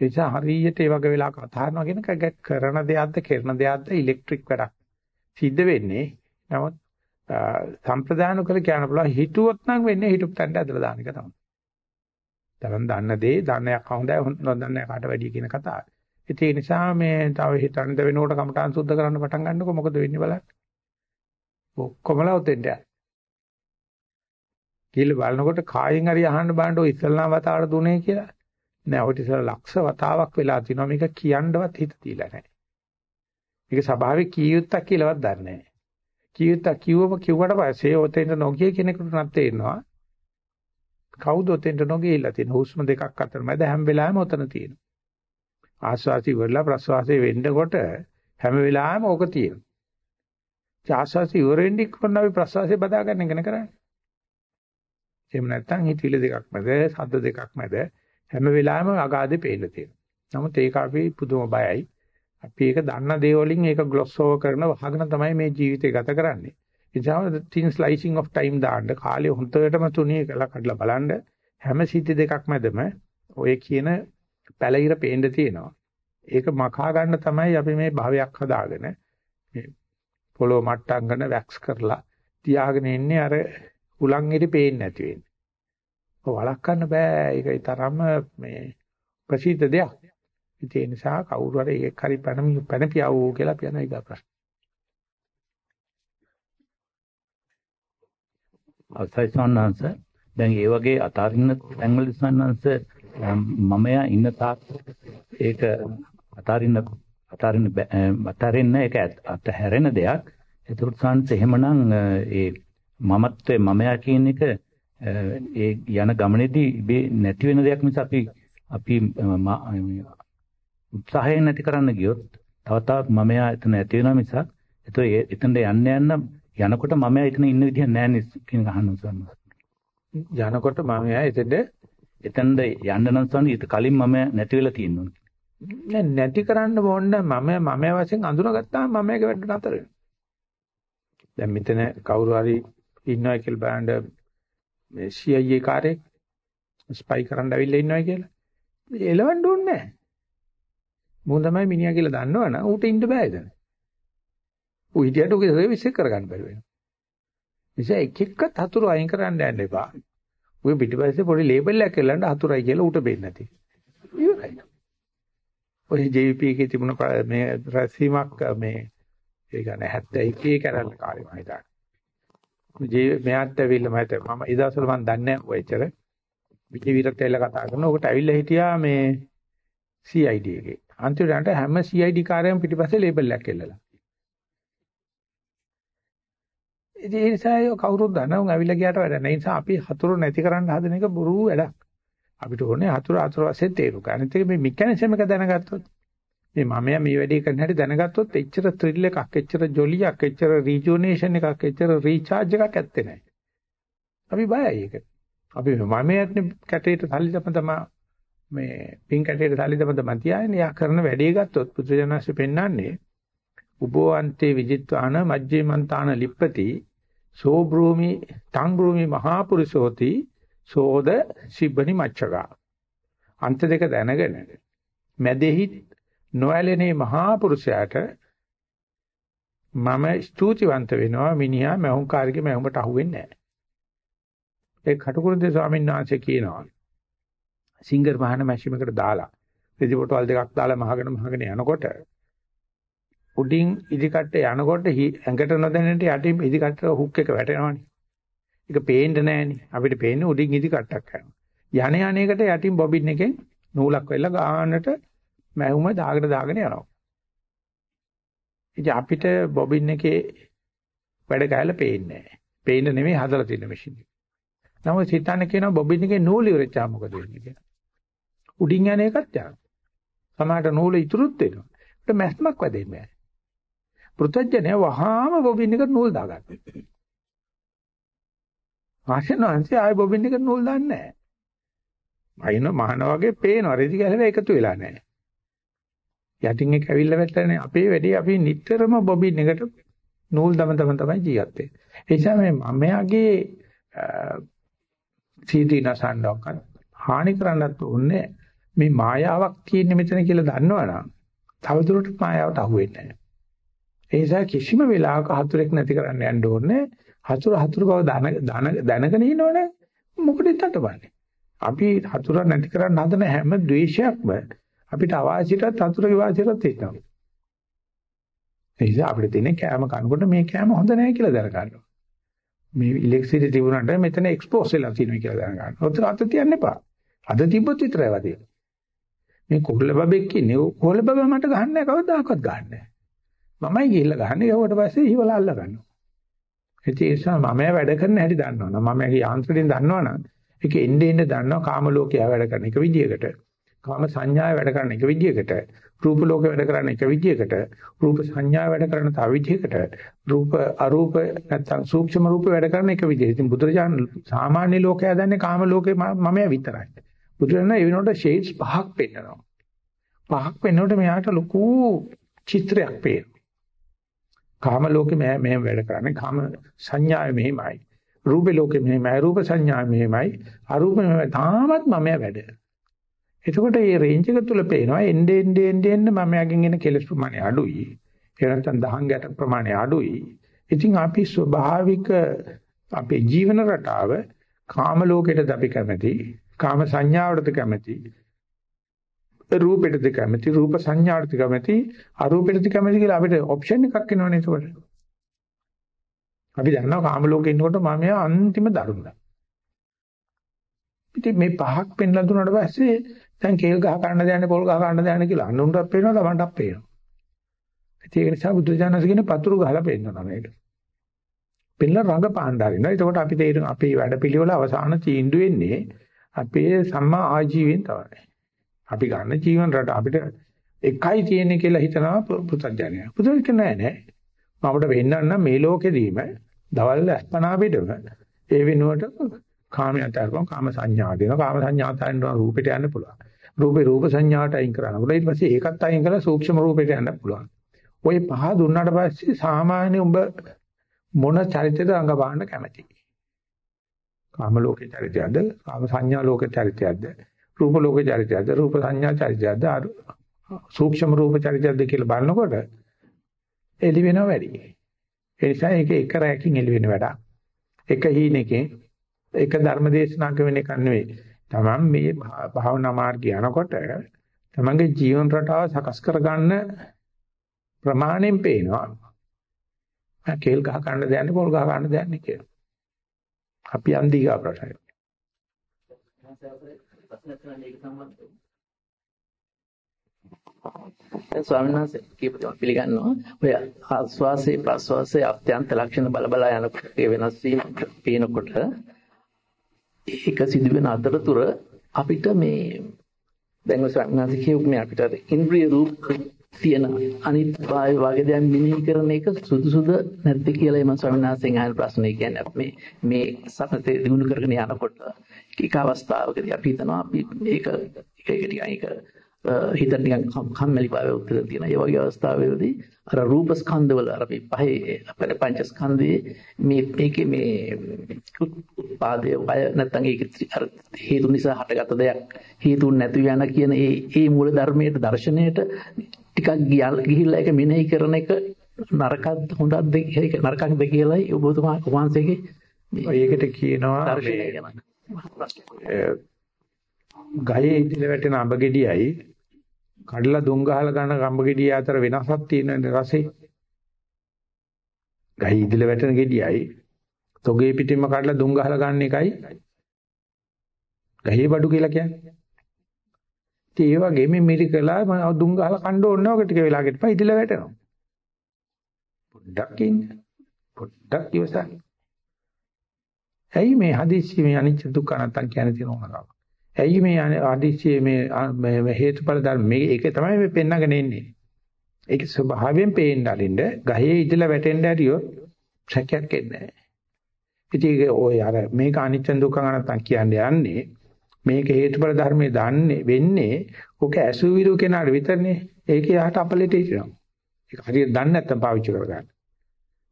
B: ඒ නිසා හරියට ඒ වගේ වෙලාවක අතහරනවා කියන එක කරන දෙයක්ද කරන දෙයක්ද ඉලෙක්ට්‍රික් වැඩක් සිද්ධ වෙන්නේ. නමුත් සම්ප්‍රදාන කළ කියන්න පුළුවන් හිතුවොත් නම් වෙන්නේ හිතුව තැනට ඇදලා දාන එක තමයි. තරම් දන්න දේ දන්නයක් හොඳයි නොදන්න කාට වැඩි කියන කතාව. ඒ නිසා මේ තව හිතන්න වෙනකොට කමටහන් සුද්ධ කරන්න පටන් ගන්නකො මොකද වෙන්නේ බලන්න. ඔක්කොමලා උතෙන්ට යනවා. කියලා බලනකොට කායෙන් හරි අහන්න බලන්න ඔය ඉස්සල්ලාම වතාවට දුනේ කියලා. නෑ ඔය ඉස්සලා ලක්ෂ වතාවක් වෙලා තිනවා මේක කියන්නවත් හිත තියලා නැහැ. මේක ස්වභාවික කීයුත්තක් කියලාවත් දන්නේ නැහැ. කීයුත්ත කිව්වම කිව්වට පස්සේ ඔතෙන්ට නොගිය කෙනෙකුට නම් තේරෙනවා කවුද ඔතෙන්ට නොගියලා තියෙන හුස්ම දෙකක් අතර මැද හැම වෙලාවෙම ඔතන තියෙනවා. ආස්වාසි වල ප්‍රස්වාසයේ වෙන්නකොට හැම වෙලාවෙම ඕක තියෙනවා. ආස්වාසි ඉවරෙන්ඩි කරන අපි ප්‍රස්වාසය බදා ගන්න එක කරන්නේ. එහෙම නැත්නම් හිතවිලි දෙකක් මැද සද්ද දෙකක් මැද හැම වෙලාවෙම අගාධේ පේන්න තියෙනවා. නමුත් ඒක අපි පුදුම බයයි. අපි ඒක දන්න දේ වලින් ඒක ග්ලොස් ඕවර් කරන වහගෙන තමයි මේ ජීවිතය ගත කරන්නේ. ඒ නිසා thin slicing of time දාන්න කාලය හොඳටම තුනී කරලා කඩලා බලන්න හැම සිටි දෙකක් මැදම ඔය කියන පැලිර පේන්න තියෙනවා. ඒක මකා ගන්න තමයි අපි මේ භාවයක් හදාගෙන මේ පොළොව මට්ටම් කරන වැක්ස් කරලා තියාගෙන ඉන්නේ අර උලන් ඉරි පේන්නේ නැති වෙන්නේ. ඔය වළක්වන්න බෑ. ඒකයි තරම මේ ප්‍රසිද්ධ දෙයක්. ඉතින් ඒ නිසා කවුරු හරි ඒක හරි පැන පැන පියාවෝ කියලා අපි යන ඊගා ප්‍රශ්න.
C: අවසයි සන්නංශ දැන් ඒ වගේ අතාරින්න තැන්වල සන්නංශ මමයා ඉන්න තාක් ඒක අතාරින්න අතාරින්න අතාරින්න ඒක අතහැරෙන දෙයක්. ඒකට සන්නංශ එහෙමනම් ඒ මමත්වයේ මමයා කියන එක ඒ යන ගමනේදී නැති වෙන දෙයක් නිසා අපි අපි උත්සාහය නැති කරන්න ගියොත් තව තවත් මමයා එතන ඇති වෙනවා මිසක් ඒතකොට එතනට යන්න යන්න යනකොට මමයා එතන ඉන්න විදිහ නැහැ නේ කියන අහන්න උසන්න.
B: යනකොට මමයා එතෙන්ද
C: එතනද යන්න නම් සන්න ඊට කලින් මම නැති වෙලා තියෙනවා.
B: නෑ නැති කරන්න ඕන මම මම වශයෙන් අඳුනගත්තාම මමගේ වැඩ නතර වෙනවා. දැන් මෙතන කවුරු හරි ඉන්නවා කියලා බලන්න මේ CIA කාර්යයක් ස්පයි කරන්න ඇවිල්ලා ඉන්නවා කියලා. එලවන්න ඕනේ නෑ. මූ තමයි මිනිහා කියලා දන්නවනම් ඌට ඉන්න බෑ එතන. ඌ හිටියට ඌගේ සර්විස් එක කරගන්න බැරි වෙනවා. නිසා එක එක්කත් හතුරු අයින් කරන්න යන්න එපා. ඌ පිටිපස්සේ පොඩි ලේබල් එකක් එල්ලන්න හතුරයි කියලා ඌට බේන්නේ නැති. ඉවරයි. ඔය JVP එකේ තිබුණ මේ රැසීමක් මේ ඒ කියන්නේ 71 කරන්න කාලේ මම හිතන්නේ. ජී මෙයාත් ඇවිල්ලා මම හිතුවා මම ඉදාසල මම දන්නේ නැහැ ඔයචර. විජේවීරත් එල්ල කතා කරන. ඔකට ඇවිල්ලා හිටියා මේ CID එකේ. අන්තිමට හැම CID කාර්යයම පිටිපස්සේ ලේබල් එකක් එල්ලලා. ඉතින් ඒ නිසා ඒක කවුරුත් දන්නා උන් ඇවිල්ලා ගියාට වැඩ නැහැ. ඒ නිසා අපි හතුරු නැති කරන්න හදන එක බොරු වැඩක්. අපිට ඕනේ හතුරු හතුරු වශයෙන් තේරු ගන්න. අනිත් එක මේ මෙකැනිසම් එක දැනගත්තොත් මේ මමයා මේ වැඩේ කරන හැටි දැනගත්තොත් එච්චර ත්‍රිල් එකක්, එච්චර ජොලියක්, එච්චර රීජුනේෂන් එකක්, එච්චර රීචාර්ජ් එකක් ඇත්තේ නැහැ. අපි බයයි ඒක. අපි මමයාත් කැටේට සල්ලි තම තමයි මේ පින් කැටේට සල්ලි තම තමයි තියාගෙන යා කරන වැඩේ ගත්තොත් පුදුජනස්සේ පෙන්වන්නේ උපෝවන්තේ විජිත්වාන මජ්ජේ මන්තාන ලිප්පති සෝ බ්‍රූමි තං බ්‍රූමි මහා පුරුෂෝති සෝද සිබ්බනි මච්චකා. අන්ත දෙක දැනගෙන මැදෙහි නොඇලෙනේ මහා පුරුෂයාට මම ස්තුතිවන්ත වෙනවා මිනිහා මහුංකාරිකේ මහුඹට අහුවෙන්නේ නැහැ. ඒ කටුකුරුන්දේ ස්වාමීන් වහන්සේ කියනවා සිංගර් මහාන මැෂිමකට දාලා රෙදිපොටවල් දෙකක් දාලා මහගෙන මහගෙන යනකොට උඩින් ඉදිකට්ට යනකොට ඇඟට නොදැනෙන්න යටින් ඉදිකට්ට හුක් එක වැටෙනවනේ. ඒක පේන්නේ නැහනේ. අපිට පේන්නේ උඩින් ඉදිකට්ටක් යනවා. යන යන්නේකට යටින් බොබින් එකෙන් නූලක් වෙලා ගානට මැහුම දාගෙන දාගෙන යනවා. ඉතින් අපිට බොබින් එකේ වැඩ ගහලා පේන්නේ නැහැ. පේන්න නෙමෙයි හදලා තියෙන මැෂින් එක. නමුත් හිතන්න කියනවා බොබින් එකේ නූල් ඉවරච්චා මොකද වෙන්නේ කියලා. උඩින් යන එකත් යනවා. සමහරට නූල ඉතුරුත් වෙනවා. ඒකට මැස්මක් වැදෙන්නේ නැහැ. පෘථජ්ජනය වහාම බොබින් එකට නූල් දාගත්තා. ආශනංශي ආය බොබින් එකට නූල් දාන්නේ නැහැ. අයින මහන වගේ පේනවා රෙදි ගැලව එකතු වෙලා නැහැ. යටින් එක ඇවිල්ලා වැටෙන්නේ අපේ වැඩේ අපි නිතරම බොබින් එකට නූල් දම දම තමයි ජීවත් වෙන්නේ. ඒ නිසා මේ මමයාගේ සීදී නසන්නවක හානි කරන්නත් ඕනේ මේ මායාවක් තියෙන මෙතන කියලා දන්නවනම් තවදුරටත් මායාවට අහු වෙන්නේ නැහැ. ඒ නිසා කිසිම වෙලාවක හතුරෙක් නැති කරන්න යන්න ඕනේ. හතුර හතුරු බව දැනගෙන ඉන්නවනේ මොකටද තටපන්නේ. අපි හතුර නැති කරන්න හදන හැම ද්වේෂයක්ම අපිට අවාසියටත් හතුරගේ වාසියටත් තියෙනවා. ඒ නිසා අපිට තියෙන කෑම කනකොට මේ කෑම හොඳ නැහැ කියලා දැනගන්නවා. මේ ඉලෙක්ට්‍රිසිටි තිබුණාට මෙතන එක්ස්පෝස් වෙලා තියෙනවා කියලා දැනගන්න. ඔතන අත තියන්න එපා. අද තිබ්බොත් විතරයි වදින්නේ. මේ කොහොල්ල බබෙක් ඉන්නේ කොහොල්ල බබ මට ගහන්නේ නැහැ කවදාකවත් ගහන්නේ නැහැ. මමයි ගිහිල්ලා ගහන්නේ. ඒවට පස්සේ ඊවල අල්ල ගන්නවා. ඒ නිසා මම වැඩ කරන හැටි දන්නවනම් මම ඇගේ යාන්ත්‍රණයෙන් දන්නවනම් ඒක එන්නේ එන්නේ දන්නවා කාම ලෝකයේ වැඩ කරන එක විදියකට. කාම සංඥාවේ වැඩ කරන එක විදියකට. රූප ලෝකේ වැඩ කරන එක විදියකට. රූප සංඥාවේ වැඩ කරන තව විදියකට. රූප අරූප නැත්නම් සූක්ෂම රූප වැඩ කරන එක විදියකට ඉතින් බුදුරජාණන් සාමාන්‍ය ලෝකයා දන්නේ කාම ලෝකේ මමයා විතරයි. බුදුරජාණන් ඒ වෙනකොට ෂේඩ්ස් පහක් පෙන්නනවා. පහක් පෙන්නකොට මෙයාට ලොකු චිත්‍රයක් පේනවා. කාම ලෝකෙ මෙහෙම වැඩ කරන්නේ. කාම සංඥාවේ මෙහෙමයි. රූපේ ලෝකෙ මෙහෙමයි. රූප සංඥාවේ මෙහෙමයි. අරූප මෙහෙමයි. තාමත් මම වැඩ. එතකොට මේ රේන්ජ් එක තුල පේනවා එnde ende ende ende මම යකින් එන කෙලස් ප්‍රමාණය අඩුයි. ඒ නැත්නම් දහං ගැට ප්‍රමාණය අඩුයි. ඉතින් අපි ස්වභාවික අපේ ජීවන රටාව කාම ලෝකෙටද අපි කැමති? කාම සංඥාවටද කැමති? රූපෙටද කැමති රූප සංඥාටද කැමති අරූපෙටද කැමති කියලා අපිට ඔප්ෂන් එකක් එනවනේ ඒකට. අපි දන්නවා කාම ලෝකේ ඉන්නකොට මම යා අන්තිම දරුණා. ඉතින් මේ පහක් පෙන්ලා දුන්නාට පස්සේ දැන් කේල් ගහ ගන්න දයන්නේ පොල් ගහ ගන්න දයන්නේ කියලා අනුන්ටත් පේනවා තමන්ටත් පේනවා. ඒක නිසා බුදුජානක කියන පතුරු ගහලා පෙන්නනවා මේක. පෙන්ලා රඟ පාණ්ඩාරිනවා. එතකොට අපි තේරෙන අපේ වැඩපිළිවෙල අවසාන තීන්දුව වෙන්නේ අපේ සම්මා ආජීවයෙන් තමයි. අපි ගන්න ජීවන රට අපිට එකයි තියෙන්නේ කියලා හිතනවා පුතඥය. පුතඥය කියන්නේ නෑ. අපිට වෙන්නන්න මේ ලෝකෙදීම දවල් අස්පනා පිටම ඒ වෙනුවට කාමයට අරපම් කාම සංඥා දෙනවා. කාම සංඥාට අරනවා රූපෙට යන්න පුළුවන්. රූපේ රූප සංඥාට අයින් කරන්න පුළුවන්. ඊට පස්සේ ඒකත් අයින් කරලා සූක්ෂම රූපෙට යන්න පුළුවන්. ওই පහ දුන්නාට පස්සේ සාමාන්‍ය උඹ මොන චරිතයද අංගපාන්න කැමති? කාම ලෝකේ චරිතයක්ද? කාම සංඥා ලෝකේ චරිතයක්ද? රූප ලෝක චරිතයක්ද රූප සංඥා චරිතයක්ද සූක්ෂම රූප චරිතයක්ද කියලා බලනකොට එළි වෙනව වැඩි. ඒ නිසා ඒක එක රැයකින් එළි වෙන වැඩක්. එක හීනකින් එක ධර්ම දේශනාක වෙන එක නෙවෙයි. තමන් මේ භාවනා මාර්ගය යනකොට තමන්ගේ ජීවන රටාව සකස් කරගන්න ප්‍රමාණයෙන් පේනවා. කේල් ගහ ගන්න දෙන්නේ පොල් ගහ ගන්න දෙන්නේ කියලා. අපි අන්දිගා ප්‍රශ්නය.
D: ප්‍රශ්න කරන්නේ ඒක සම්බන්ධව. දැන් ස්වාමීන් වහන්සේ කියපු දේ පිළිගන්නවා. ඔය ආස්වාසේ ප්‍රස්වාසේ අත්‍යන්ත ලක්ෂණ බල බල යනකොට ඒ වෙනස් වීම පේනකොට ඒක සිදුවෙන අතරතුර අපිට මේ දැන් ඔය ස්වාමීන් වහන්සේ කියුනේ අපිට ඉන්ද්‍රිය රූප තියෙන අනිත් වාය වගේ දැන් මිනිහ කරන එක සුදුසුද නැද්ද කියලා මම ස්වාමීන් වහන්සේගෙන් අහන ප්‍රශ්නේ කියන්නේ මේ මේ සමතේ දිනු කරගෙන යනකොට එක අවස්ථාවකදී අපි හිතනවා අපි මේක එක එක ටිකක් ඒක හිත නිකන් කම්මැලි භාවය උත්තර තියෙන. ඒ වගේ අවස්ථාවවලදී අර රූප ස්කන්ධ වල අර මේ පහේ අපේ පංච ස්කන්ධයේ මේ මේකේ මේ උත්පාදයේ වය නැත්නම් ඒක අර හේතු නිසා හටගත් දෙයක් හේතුන් නැති යන කියන ඒ ඒ මූල ධර්මයේ දර්ශනයට ටිකක් ගිහිල්ලා ඒක මෙනෙහි කරන එක නරකද හොඳද ඒක නරකක්ද කියලායි ඔබතුමා වහන්සේගේ
B: ඒකට කියනවා ගහේ ඉඳලා වැටෙන අඹ ගෙඩියයි කඩලා දුම් ගහලා ගන්න අඹ ගෙඩිය අතර වෙනසක් තියෙන රසේ. ගහේ ඉඳලා වැටෙන ගෙඩියයි තොගේ පිටින්ම කඩලා දුම් ගහලා ගන්න එකයි ගහේ බඩු කියලා කියන්නේ. ඉතින් ඒ වගේ මේ මිරිකලා මම දුම් ගහලා කන්න ඕනේ ඔක ටික වෙලාවකට පස්සේ ඉඳලා වැටෙනවා. පොඩ්ඩක් ඉන්න. පොඩ්ඩක් ඉවසන්න. ඇයි මේ හදිස්සි මේ අනිච්ච දුක්ඛ අනත්තන් කියන තියෙනවා ඇයි මේ ආදිච්චයේ මේ හේතුඵල ධර්ම මේ ඒක තමයි මේ පෙන්නගෙන ඉන්නේ. ඒක ස්වභාවයෙන් පේන්න අරින්න ගහේ ඉඳලා වැටෙන්න ඇරියොත් සැකයක් එන්නේ නැහැ. ඉතින් ඔය අර මේක අනිච්ච දුක්ඛ අනත්තන් කියන්නේ යන්නේ මේක හේතුඵල ධර්මයේ දන්නේ වෙන්නේ ඔක ඇසුවිරු කෙනාට විතරනේ. ඒක යහට අපලෙට ඉතිනවා. ඒක හරියට දන්නේ නැත්නම් පාවිච්චි කරගන්න.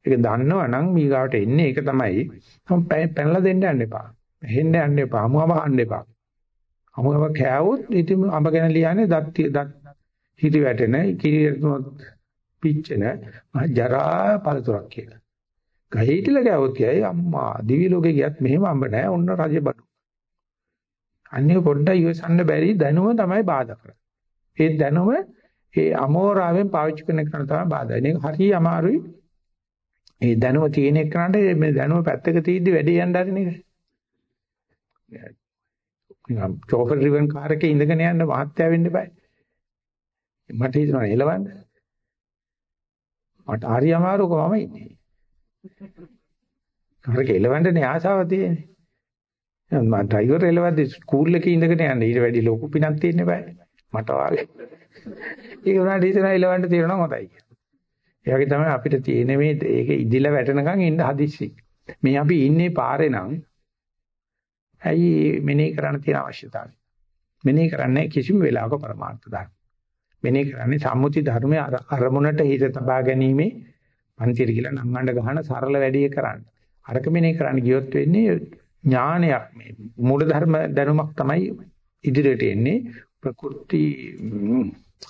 B: ඒක දන්නවා නම් මීගාවට එන්නේ ඒක තමයි. මම පැනලා දෙන්න යන්න එපා. හෙන්න යන්න එපා. අමුම වහන්න එපා. අමුම කෑවොත් ඉතින් අඹ ගැන ලියන්නේ දත් දත් හිටි වැටෙන කිරියතුනොත් පිච්චෙන ජරා පළතුරක් කියලා. ගහේ හිටලා කෑවොත් කියයි අම්මා දිවි ලෝකේ ගියත් මෙහෙම අඹ නැහැ. ඔන්න රජේ බඩු. අන්නේ පොඩ්ඩක් ඉවසන්න බැරි දැනුම තමයි බාධා කරන්නේ. ඒ දැනුම ඒ අමෝරාවෙන් පාවිච්චි කරන එක තමයි බාධා. මේක හරිය අමාරුයි. ඒ දැනුම තියෙන එකනට මේ දැනුම පැත්තක තීද්දි වැඩේ යන්න හරින එක. නිකම් චෝපර් රිවන් කාර් එකේ ඉඳගෙන යන්න මහත්ය වෙන්න බෑ. මට හිතෙනවා එලවන්න. මට හරි අමාරුකමම ඉන්නේ. කාර් එක එලවන්නනේ ආසාව තියෙන්නේ. මම ඩ්‍රයිවර් එලවද්දි ස්කූල් එකේ ඉඳගෙන යන්න ඊට වැඩි ලොකු පිනක් තියෙන්න බෑ. මට වාගේ. ඒක උනාට හිතනවා එලවන්න තියෙනවා හොඳයි. ඒ වගේ තමයි අපිට තියෙන මේ ඒක ඉදිලා වැටෙනකන් ඉන්න හදිස්සි. මේ අපි ඉන්නේ පාරේ නම් ඇයි මෙනෙහි කරන්න තියෙන අවශ්‍යතාවය? මෙනෙහි කරන්නේ කිසිම වෙලාවක පරමාර්ථ ධර්ම. මෙනෙහි කරන්නේ සම්මුති ධර්මයේ අරමුණට හිත තබා ගැනීමේ පන්තිර කියලා නංගඬ ගහන සරල වැඩේ කරන්නේ. අරක මෙනෙහි කරන්න ගියොත් වෙන්නේ ඥානයක් මේ මූල ධර්ම දැනුමක් තමයි ඉදිරියට එන්නේ ප්‍රකෘති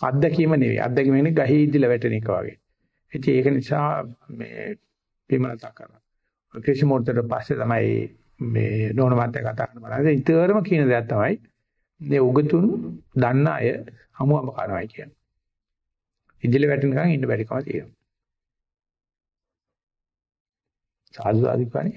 B: අත්දැකීම නෙවෙයි අත්දැකීම නෙවෙයි ගහේ ඉදිලා වැටෙන එක වගේ. ඉතින් ඒක නිසා මේ විමලතා කරනවා. ක්‍රිෂි මොහොතට පස්සේ තමයි මේ නෝන මාත්‍ය කතා කරන බලන්නේ. ඉතරම කියන දෙයක් තමයි මේ උගතුන් දන්න අය හමුවම කරනවායි කියන්නේ. ඉදිරිය වැටෙනකන් ඉන්න බැරි කම තියෙනවා. සාදු අධිකාරී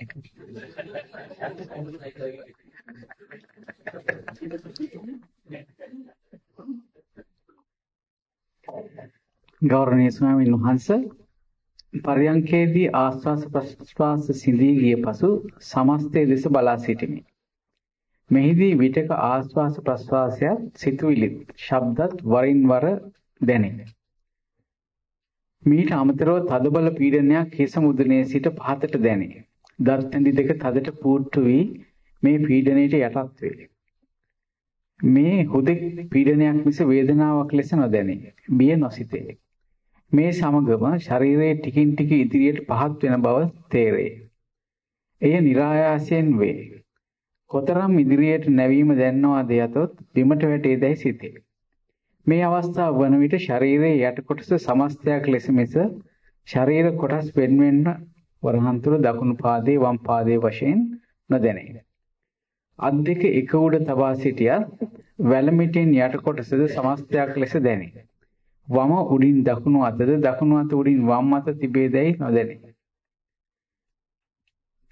A: ගෞරවනීය ස්වාමීන් වහන්සේ පරියංකේදී ආස්වාස ප්‍රස්වාස සිඳී ගිය පසු සමස්තයේ දෙස බලා සිටිමි. මෙහිදී විටක ආස්වාස ප්‍රස්වාසයත් සිතුවිලි ශබ්දත් වරින් වර දැනේ. මීට අමතරව තදබල පීඩනයක් හිස මුදුනේ සිට පහතට දැනේ. දත් ඇඳි දෙක තදට පූට්ටු වී මේ පීඩනයට යටත් වේ. මේ හුදෙක් පීඩනයක් මිස වේදනාවක් ලෙස නොදැනේ. බිය නොසිතේ. මේ සමගම ශරීරයේ ටිකින් ටික ඉදිරියට පහත් වෙන බව තේරේ. එය નિરાයාසයෙන් වේ. කොතරම් ඉදිරියට නැවීම දැනනවාද යතොත් බිමට වැටේදයි සිතේ. මේ අවස්ථාව වන විට ශරීරයේ යට කොටස සමස්තයක් ලෙස මිස ශරීර කොටස් වෙන්වෙන්ව වරහන් තුල දකුණු පාදයේ වම් පාදයේ වශයෙන් නොදැනේ. අත් දෙක එක උඩ තබා සිටියත් වැලමිටින් යට කොටසද සමස්තයක් ලෙස දැනේ. වම උඩින් දකුණු අතද දකුණු අත උඩින් වම් අත තිබේදැයි නොදැනේ.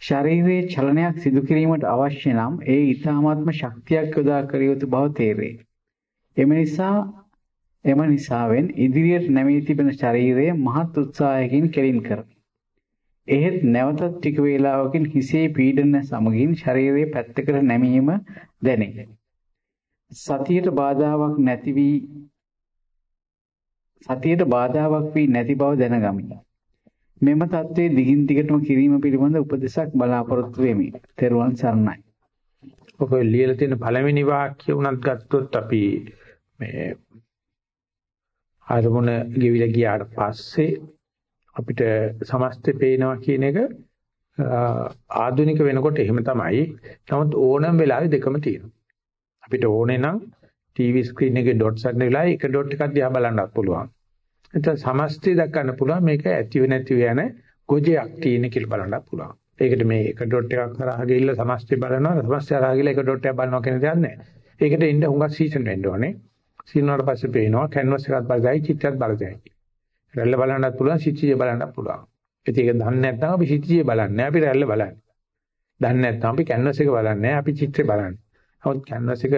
A: ශරීරයේ චලනයක් සිදු කිරීමට අවශ්‍ය නම් ඒ ඊ타මාත්ම ශක්තියක් යොදා කර යුතු බව තේරේ. එම නිසා එම නිසාවෙන් ඉදිරියට නැමී තිබෙන ශරීරය මහත් උත්සාහයකින් කෙලින් කර. එහෙත් නැවතත් ටික වේලාවකින් හිසේ පීඩන සමගින් ශරීරයේ පැත්තකට නැමීම දැනේ. සතියට බාධාවක් නැති වී සතියට බාධාවක් වී නැති බව දැනගමි. මෙම தત્ත්වයේ දිගින් දිගටම කිරීම පිළිබඳ උපදෙසක් බලාපොරොත්තු වෙමි. තෙරුවන් සරණයි.
B: ඔක ලියලා තියෙන පළවෙනි වාක්‍ය උනත් ගත්තොත් අපි මේ අරමුණ ගෙවිලා ගියාට පස්සේ අපිට සමස්තේ පේනවා කියන එක ආධුනික වෙනකොට එහෙම තමයි. නමුත් ඕනම වෙලාවෙ දෙකම තියෙනවා. අපිට ඕනේ නම් ටීවී ස්ක්‍රීන් එකේ ඩොට්ස් අන්න වෙලාවේ එක ඩොට් එකක් දිහා බලන්නත් පුළුවන්. නැත්නම් සමස්තය දක්වන්න පුළුවන් මේක ඇතිව නැතිව යන ගොජයක් තියෙන කියලා බලන්නත් පුළුවන්. ඒකට මේ එක ඩොට් එකක් කරා ගිහිල්ලා සමස්තය බලනවා සමස්තය කරා ගිහිල්ලා එක ඩොට් එකක් බලනවා කියන දෙයක් නැහැ. ඒකට ඉන්න හුඟක් සීසන් වෙන්න ඕනේ. සීනුවාට පස්සේ පේනවා කැන්වස් එකත් බලදයි චිත්‍රයත් බලදයි. රැල්ල බලන්නත් පුළුවන් සිච්චිය බලන්නත් පුළුවන්. ඉතින් ඒක දන්නේ නැත්නම් අපි සිච්චිය බලන්නේ අපි රැල්ල බලන්නේ. දන්නේ නැත්නම් අපි කැන්වස් එක බලන්නේ අපි චිත්‍රය බලන්නේ. නමුත් කැන්වස් එක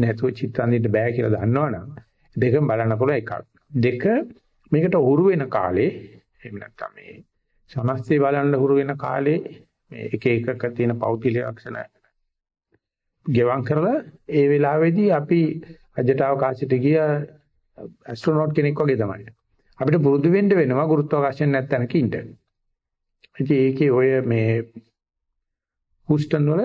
B: නැතුව චිත්‍ර අඳින්න බෑ කියලා දන්නවනම් දෙකම බලන්න පුළුවන් එකක්. දෙක මේකට හුරු වෙන කාලේ එහෙම නැත්නම් මේ සමස්තය බලන්න හුරු වෙන කාලේ මේ එක එකක තියෙන පෞද්ගලික ලක්ෂණ ගෙවම් කරලා ඒ වෙලාවේදී අපි අජට අවකාශයට ගිය ඇස්ට්‍රොනොට් කෙනෙක් වගේ තමයි. අපිට පුරුදු වෙන්න වෙනවා ගුරුත්වාකර්ෂණ නැත්තනක ඉන්න. ඉතින් ඒකේ ඔය මේ හුස්ටන් වල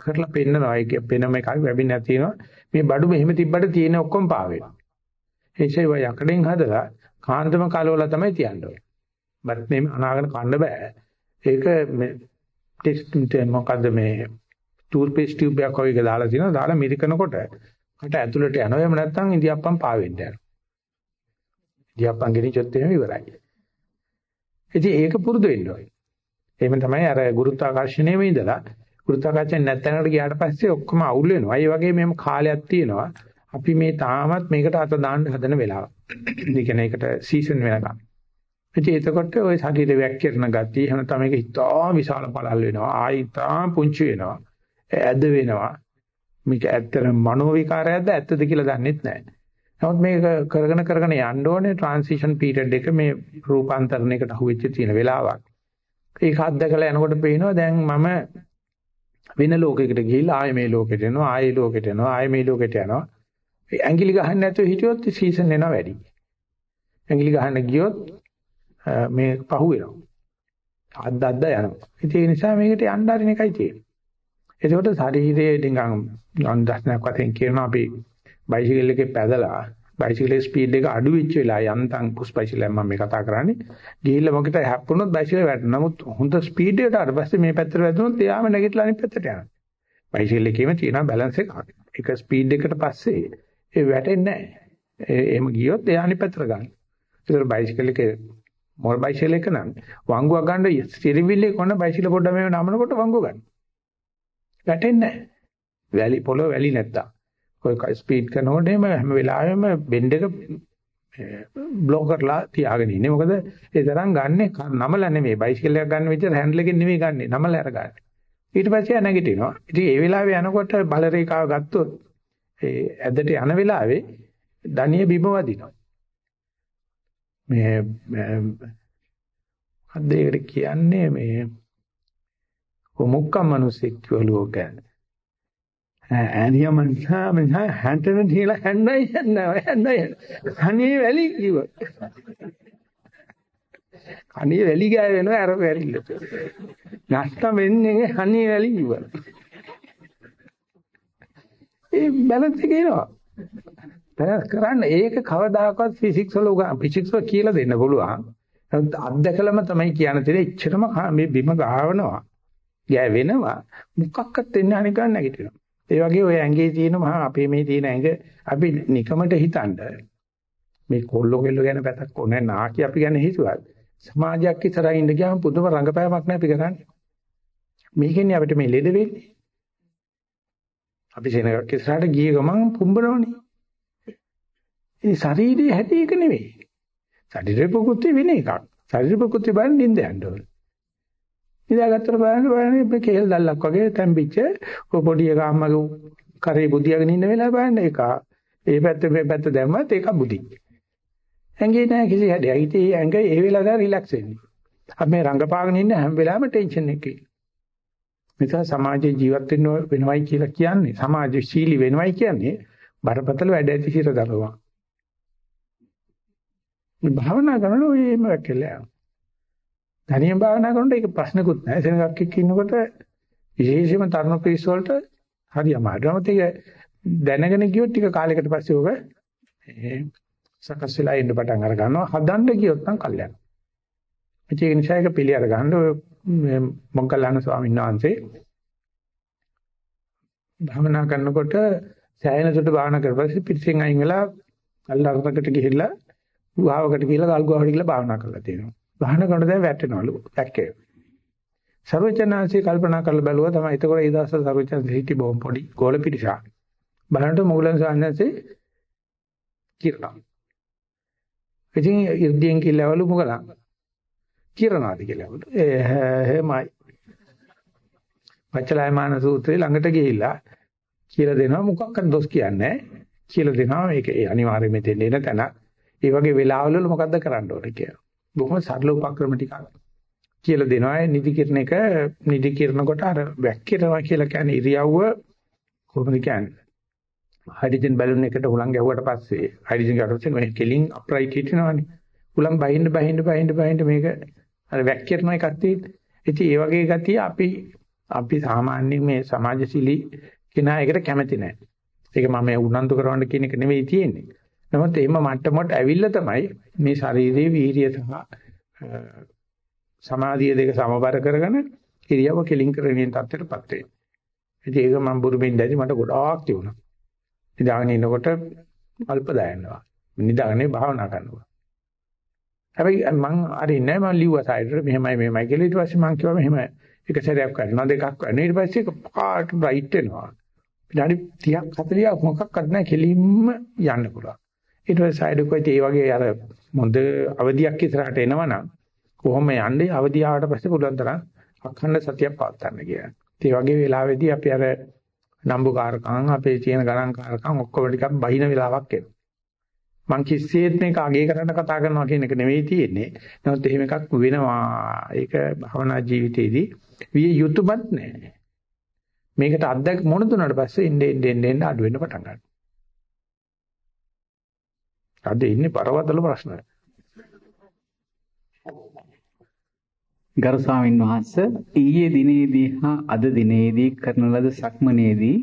B: කරලා පෙන්නනවා. ඒක පෙනම එකක් වෙබිනාර් තියෙනවා. මේ බඩු මෙහෙම තිබ්බට තියෙන ඔක්කොම පාවෙනවා. එසේ ඔය යකඩෙන් හදලා කාන්දම කලවල තමයි තියන්නේ. බත් මේ අනාගෙන කන්න බෑ. ඒක මේ ටෙස්ට් මොකද්ද මේ ටූල් පේස්ට් ටියුබ් එකක් වගේ දාලා තියෙනවා. දාලා මිරිකනකොට කට ඇතුළට යනවා. එහෙම නැත්නම් ඉදියප්පම් පාවෙන්න යනවා. ඉදියප්පම් ගෙනිච්චොත් එහෙම ඉවරයි. ඉතින් ඒක පුරුදු වෙන්න ඕනේ. එහෙම තමයි අර ගුරුත්වාකර්ෂණයේ ඉඳලා ගුරුත්වාකර්ෂණ නැත්නම්කට ගියාට පස්සේ ඔක්කොම අවුල් වෙනවා. ඒ වගේ මෙහෙම කාලයක් තියෙනවා. අපි මේ තාමත් මේකට අත දාන්න හදන වෙලාව. ඒ කියන්නේ ඒකට සීසන් වෙනකම්. ඉතින් එතකොට ওই ශරීර වැක්කිරන ගතිය එහෙම තමයි මේක ඉතා විශාල පළල් වෙනවා. ආයි ඉතා පුංචි වෙනවා. ඇද වෙනවා. මේක ඇත්තට මනෝ විකාරයක්ද ඇත්තද කියලා දන්නෙත් නැහැ. නමුත් මේක කරගෙන කරගෙන යන්න ඕනේ ට්‍රාන්සිෂන් පීරියඩ් එක මේ රූපාන්තරණයකට අහුවෙච්ච තියෙන වෙලාවක්. ඒක අත්දකලා යනකොට පේනවා දැන් මම වෙන ලෝකයකට ගිහිල්ලා ආයෙ මේ ලෝකෙට එනවා ආයෙ ලෝකෙට එනවා ආයෙ මේ ලෝකෙට යනවා. ඇඟිලි ගහන්න නැතුව හිටියොත් සීසන් එනවා වැඩි. ඇඟිලි ගහන්න ගියොත් මේ පහු වෙනවා අද්ද අද්ද යනවා. ඒ නිසා මේකට යන්න හරින එකයි තියෙන්නේ. එතකොට ශරීරයේ නිකන් අන්දස්නක් වශයෙන් කියනවා අපි බයිසිකල් එකේ පැදලා බයිසිකලේ ස්පීඩ් එක අඩු වෙච්ච වෙලාව යන්තම් පුස් බයිසිකලෙන් මම මේ කතා කරන්නේ. ගිහිල්ලා මොකද හැප්පුණොත් බයිසිකල වැටෙනවා නමුත් හොඳ ස්පීඩ් එකට ආවට පස්සේ මේ පැත්තට වැදුනොත් එයාම නැගිටලා අනිත් පැත්තට යනවා. බයිසිකල් එකේම තියෙන බැලන්ස් එක. එක ස්පීඩ් එකට පස්සේ ඒ වැටෙන්නේ නැහැ. එහෙම ගියොත් එයා අනිත් පැත්තට ගන්න. ඒතර බයිසිකල් එකේ මොල් බයිසිකල් එක නම් වංගුවක් ගන්න ස්ටියරින් වීල් එක කොන බයිසිකල් පොඩ්ඩක් මේ නමනකොට වංගුව ගන්න. වැටෙන්නේ නැහැ. වැලි පොළොව වැලි නැත්තම්. ඔය ස්පීඩ් කරනකොට එහෙම හැම වෙලාවෙම බෙන්ඩ් එක බ්ලොක් කරලා තියාගෙන ඉන්නේ. මොකද ඒ තරම් ගන්නෙ නමල නෙමෙයි. බයිසිකල් එකක් ගන්න විදිහට හැන්ඩල් එකෙන් නෙමෙයි ගන්නෙ. නමල අරගන්න. ඊට පස්සේ නැගිටිනවා. ඉතින් ඒ වෙලාවේ යනකොට බල රේඛාව ගත්තොත් ඒ ඇදට යන වෙලාවේ ධනිය බිම වදිනවා. මේ හද ඒකට කියන්නේ මේ කොමුක්කම් මිනිස්සෙක් කියවලුව ගැන. ඇනියා මන්සා මන්සා හැන්ටන තියලා හැන්නයි හැන්නයි හැන්නයි කණේ වැලි කිව්ව. කණේ වැලි ගෑ වෙනවා අර වැරිල්ලට නැත්තම් වෙන්නේ කණේ වැලි කිව්ව. ඒ බැලන්ස් එක එනවා. දැන් කරන්න ඒක කවදාකවත් ෆිසික්ස් වල උගා ෆිසික්ස් වල කියලා දෙන්න පුළුවන්. අත්දකලම තමයි කියන්න තියෙන්නේ එච්චරම මේ බිම ගහවනවා ගෑ වෙනවා මොකක්වත් දෙන්න අනිකන් නැගිටිනවා. ඒ වගේ ඔය ඇඟේ තියෙන මහා අපේ මේ තියෙන ඇඟ අපි නිකමට හිතන්න. මේ කොල්ලෝ කෙල්ලෝ ගැන පැතක් ඕනේ නාකි අපි ගැන හිතුවත් සමාජයක් ඉස්සරහින් ඉඳ ගියාම පුදුම රංගපෑමක් නෑ අපි කරන්නේ. මේකෙන්නේ අපිට මේ ලෙඩ වෙන්නේ. අපි සෙනගක් ඉස්සරහට ගිය ගමන් පුම්බනවනේ ඒ ශරීරයේ හැටි එක නෙවෙයි. ශරීරේ ප්‍රകൃති වෙන එකක්. ශරීර ප්‍රകൃති බලන් නින්ද යන්න ඕනේ. ඉඳාගත්තට බලන්න බලන්න මේ කේල් දැල්ලක් වගේ තැම්පිච්ච පොඩි එකා අම්මගේ කරේ බුදියාගෙන ඉන්න වෙලාව බලන්න ඒක ඒ පැත්ත මේ පැත්ත දැම්මත් ඒක බුද්ධි. ඇඟේ නැහැ කිසි හැඩයක්. ඉතින් ඒ ඇඟ ඒ වෙලාවට රිලැක්ස් වෙන්නේ. අපි මේ රංගපාගෙන ඉන්න හැම වෙලාවෙම ටෙන්ෂන් එකේ. මෙතන සමාජයේ ජීවත් වෙන්න වෙනවයි කියලා කියන්නේ සමාජශීලී වෙනවයි කියන්නේ බරපතල වැඩ ඇති සිර දරුවා. මේ භාවනා කරනකොට ඔය එහෙම වැක්කලා යනවා. ධනිය භාවනා කරනකොට ඒක ප්‍රශ්නකුත් නැහැ. සෙනගක් එක්ක ඉන්නකොට විශේෂයෙන්ම තරුණ පිරිස වලට හරි අමාරුයි. නමුත් ඒක දැනගෙන ගියොත් ටික කාලයකට පස්සේ ඔක සකස් වෙලා ඉන්න පටන් අර ගන්නවා. හදන්න ගියොත් නම් කල්යනා. ඒක නිසා ඒක පිළි අර ගන්න ඔය මොග්ගල්ලාන ස්වාමීන් වහන්සේ භාවනා කරනකොට සෑහෙන සුට භාවනා කරපස්සේ පිටින් අයින් වෙලා අල්ලාරකට ගිහිල්ලා ගුහාවකට ගිහිල්ලා ගල් ගුහාවට ගිහිල්ලා භාවනා කරලා තියෙනවා. භාවනා කරනකොට දැන් වැටෙනවලු. දැක්කේ. සර්වචනාංශي කල්පනා කරලා බැලුවා තමයි. එතකොට ඒ දවස්වල සර්වචනාංශ හිටි බොම් පොඩි ගෝල පිටිසක්. බලනකොට මොගලන් සාන්නසේ කිරණා. ඉතින් යුද්ධයෙන් කිල්ලවලු මොකලන් කිරණාද කියලා. එහෙමයි. පච්චලායමාන සූත්‍රේ ළඟට ගිහිල්ලා කියලා දෙනවා මොකක්ද දොස් කියන්නේ කියලා දෙනවා මේක අනිවාර්යයෙන් මෙතෙන් එන තැන. ඒ වගේ වෙලාවවල මොකද්ද කරන්න ඕනේ කියලා. බොහොම සරල උපක්‍රම ටිකක් කියලා දෙනවා. නිදි කිරණ එක නිදි කිරනකොට අර වැක්කිරනවා කියලා කියන්නේ ඉරියව්ව කොහොමද කියන්නේ? හයිඩ්‍රජන් බැලුන් එකට හුලං ගැහුවට පස්සේ හයිඩ්‍රජන් ගැහුවට පස්සේ මේ කෙලින් අප්‍රයිට් හිටිනවනේ. හුලං බහින්න බහින්න බහින්න බහින්න මේක අර වැක්කිරන එකක් තියෙන්නේ. ඉතින් ඒ වගේ ගතිය අපි අපි සාමාන්‍යයෙන් මේ සමාජශීලී කෙනා ඒකට කැමති නැහැ. ඒක මම උනන්දු කරවන්න කියන එක නෙවෙයි තියෙන්නේ. නමුත් එහෙම මට්ටමකට ඇවිල්ලා තමයි මේ ශාරීරියේ වීර්යය සහ සමාධිය දෙක සමබර කරගෙන ඉරියව කෙලින් කරගෙන තත්ත්වයටපත් වෙන්නේ. ඉතින් ඒක මම බුරුමින් දැදි මට ගොඩාක් තිබුණා. නිදාගෙන ඉනකොට අල්ප දායනවා. නිදාගන්නේ භාවනා කරනවා. හැබැයි මං අරින්නේ නැහැ මං ලිව්වා සයිඩර් මෙහෙමයි මෙහෙමයි කියලා ඊට පස්සේ මං කිව්වා මෙහෙම එක සැරයක් කරනවා දෙකක් කරනවා ඊට පස්සේ ඒක පාට බ්‍රයිට් වෙනවා. විනාඩි 30ක් 40ක් මොකක්වත් නැහැ කෙලින්ම යන්න පුළුවන්. ඊට පස්සේ සයිඩර් කොයිත් ඒ වගේ අර මොඳ අවදියක් ඉස්සරහට එනවනම් කොහොම යන්නේ අවදිය ආවට පස්සේ පුළුවන් තරම් අඛණ්ඩ සතියක් පවත්වන්න කියලා. ඒ වගේ වෙලාවෙදී අපි අර නම්බුකාරකම් අපේ තියෙන ගණන්කාරකම් ඔක්කොම ටිකක් බහින වෙලාවක් එනවා. මං කිසිසේත් මේක අගේ කරන්න කතා කරනවා කියන එක නෙවෙයි තියෙන්නේ. නමුත් එහෙම එකක් වෙනවා. ඒක භවනා ජීවිතේදී විය යුතුයමත් නෑ. මේකට අත්දැක මොන දුන්නාට පස්සේ ඉන්නේ ඉන්නේ ඉන්නේ අඩු වෙන්න පටන් ගන්නවා. අද ඉන්නේ පරවතල ප්‍රශ්නය.
A: ගරු ස්වාමීන් වහන්ස ඊයේ දිනේදී හා අද දිනේදී කරන ලද සක්මනේදී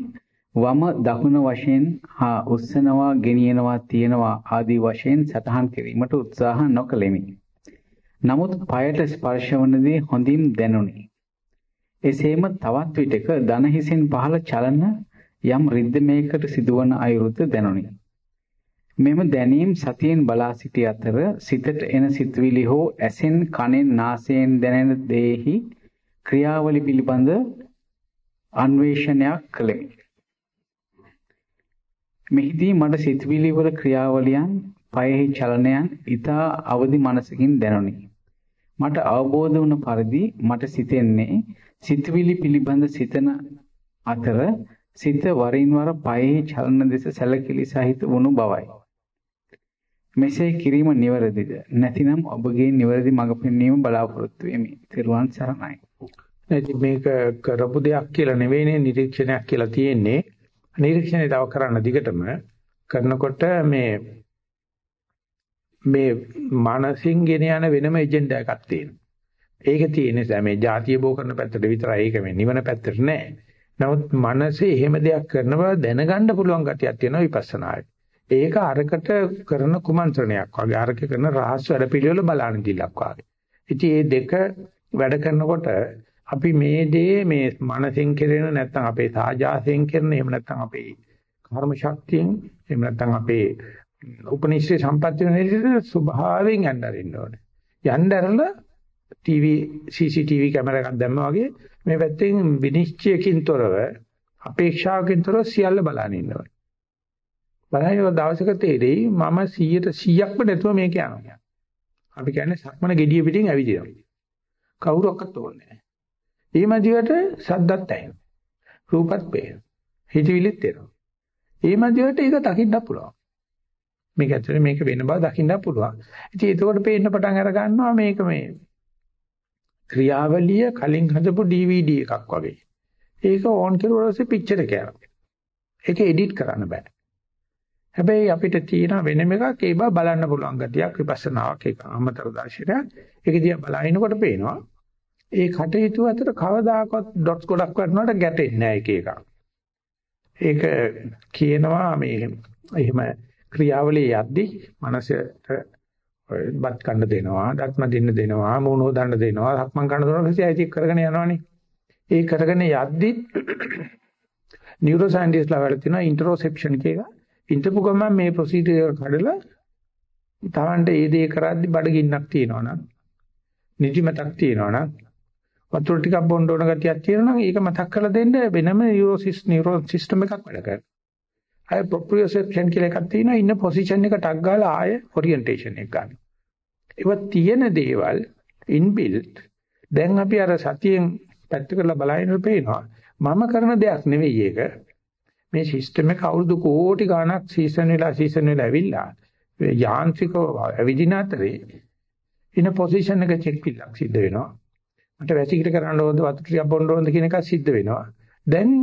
A: වම දකුණ වශයෙන් හා උස්සනවා ගෙනියනවා තියනවා ආදී වශයෙන් සටහන් කිරීමට උත්සාහ නොකළෙමි. නමුත් পায়ට ස්පර්ශවනදී හොඳින් දැනුනි. එසේම තවත් විටක දන හිසෙන් පහළ චලන යම් රිද්මයකට සිදුවන අයුරුද දැනුනි. මෙම දැනීම් සතියෙන් බලා සිටි අතර සිතට එන සිතුවිලි හෝ ඇසෙන් කනෙන් නාසයෙන් දැනෙන දේහි ක්‍රියාවලි පිළිබඳ අන්වේෂණයක් කළෙමි. මෙහිදී මට සිතුවිලි වල ක්‍රියාවලියන්, පයෙහි චලනයන් ඊතා අවදි මනසකින් දැනුනි. මට අවබෝධ වුණ පරිදි මට සිතෙන්නේ සිතුවිලි පිළිබඳ සිතන අතර සිත වරින් වර පයෙහි චලන දෙස සැලකිලි සහිත වුණු බවයි. මෙසේ කිරීම නිවැරදිද? නැතිනම් ඔබගේ නිවැරදි මඟ පෙන්වීම බලාපොරොත්තු වෙමි. ත්වන් සරණයි.
B: නැති මේක කරපු දෙයක් කියලා නෙවෙයිනේ නිරීක්ෂණයක් කියලා තියෙන්නේ. නිරීක්ෂණය තව කරන්න දිගටම කරනකොට මේ මේ මානසින් ගෙන යන වෙනම එජෙන්ඩා එකක් තියෙනවා. ඒක තියෙන්නේ මේ ಜಾතිය බෝ කරන පැත්තට විතරයි. ඒක මේ නිවන පැත්තට නෑ. නමුත් මනසේ එහෙම දෙයක් කරන බව දැනගන්න පුළුවන් ගතියක් තියෙනවා විපස්සනාවේ. ඒක අරකට කරන කුමන්ත්‍රණයක් වගේ අරක කරන රහස් වැඩ පිළිවෙල බලන්න දිලක් වගේ. ඉතින් මේ දෙක වැඩ කරනකොට අපි මේ දේ මේ මනසෙන් කෙරෙන නැත්නම් අපේ සාජාසයෙන් කෙරෙන එහෙම නැත්නම් අපේ කර්ම ශක්තියෙන් එහෙම නැත්නම් අපේ උපනිෂ්ඨේ සම්පත්‍ය වෙන විදිහට ස්වභාවයෙන් යnderින්න ඕනේ. යnderල TV CCTV කැමරා එකක් දැම්මා වගේ මේ පැත්තෙන් විනිශ්චයකින් තොරව අපේක්ෂාවකින් තොරව සියල්ල බලන්න ඉන්න ඕනේ. බලහිනව දවසක තේරෙයි මම 100ට 100ක්ම නැතුව මේක යනවා. අපි කියන්නේ සක්මන gediya පිටින් ඇවිදිනවා. කවුරක්වත් ඕනේ නැහැ. ඊමදිවට සද්දත් ඇහෙනවා. රූපත් පේනවා. හිතවිලිත් එනවා. ඒ මැදියට ඒක දකින්න පුළුවන්. මේක ඇතුලේ මේක වෙන බව දකින්න පුළුවන්. ඉතින් ඒකෝට පේන්න පටන් අර ගන්නවා මේක මේ ක්‍රියාවලිය කලින් හදපු DVD එකක් වගේ. ඒක ඕන් කරුවාට පස්සේ පික්චර් එක යනවා. ඒක එඩිට් කරන්න බෑ. හැබැයි අපිට තියෙන වෙනම එකක් ඒ බව බලන්න පුළුවන් ගතියක් විපස්සනාවක් ඒක අමතර දර්ශනයක්. ඒක දිහා බලනකොට පේනවා. ඒ කටයුතු අතර කවදාකවත් ඩොට්ස් ගොඩක් වටනකොට ගැටෙන්නේ නැහැ එක එක. ඒක කියනවා මේ එහෙම ක්‍රියාවලිය යද්දි මනසට බත් කන්න දෙනවා, දත්ම දෙන්න දෙනවා, මූණෝ දන්න දෙනවා, සක්මන් කරන දොර පස්සේ ඇයි කරගෙන යනවනේ. ඒ කරගෙන යද්දි නියුරෝ සයන්ටිස්ට්ලා වල තියෙනවා ඉන්ටරොසෙප්ෂන් කියලා. ඉන්ටපු ගමන් මේ ප්‍රොසීජර් එක කඩලා තවන්ට ඒ දේ කරද්දි බඩගින්නක් තියෙනවනම් නිදිමතක් තියෙනවනම් වතුර ටිකක් බොන්න ඕන ගතියක් තියෙනවනම් ඒක මතක් කරලා දෙන්න වෙනම නියුරෝසිස් නියුරෝ සිස්ටම් එකක් වැඩ කරනවා. අය ප්‍රොප්‍රියෝසෙප්ෂන් කියලා එකක් තියෙනවා ඉන්න පොසිෂන් එක ටක් ගාලා ආය ඔරියන්ටේෂන් එක ගන්න. ඒවත් තියෙන දේවල් ඉන්බිල්ට් දැන් අපි අර සතියෙන් පැත්ත කරලා බලනකොට පේනවා මම කරන දෙයක් නෙවෙයි ඒක. මේ සිස්ටම් එක අවුරුදු කෝටි ගණක් සීසන් වෙලා සීසන් වෙලා ඇවිල්ලා යාන්ත්‍රිකව ඇවිදින අතරේ ඉන පොසිෂන් එක චෙක් පිටක් සිද්ධ වෙනවා. මට වැසිකිලි කරන්න ඕනද වතුර ටිකක් බොන්න ඕනද කියන එක සිද්ධ වෙනවා. දැන්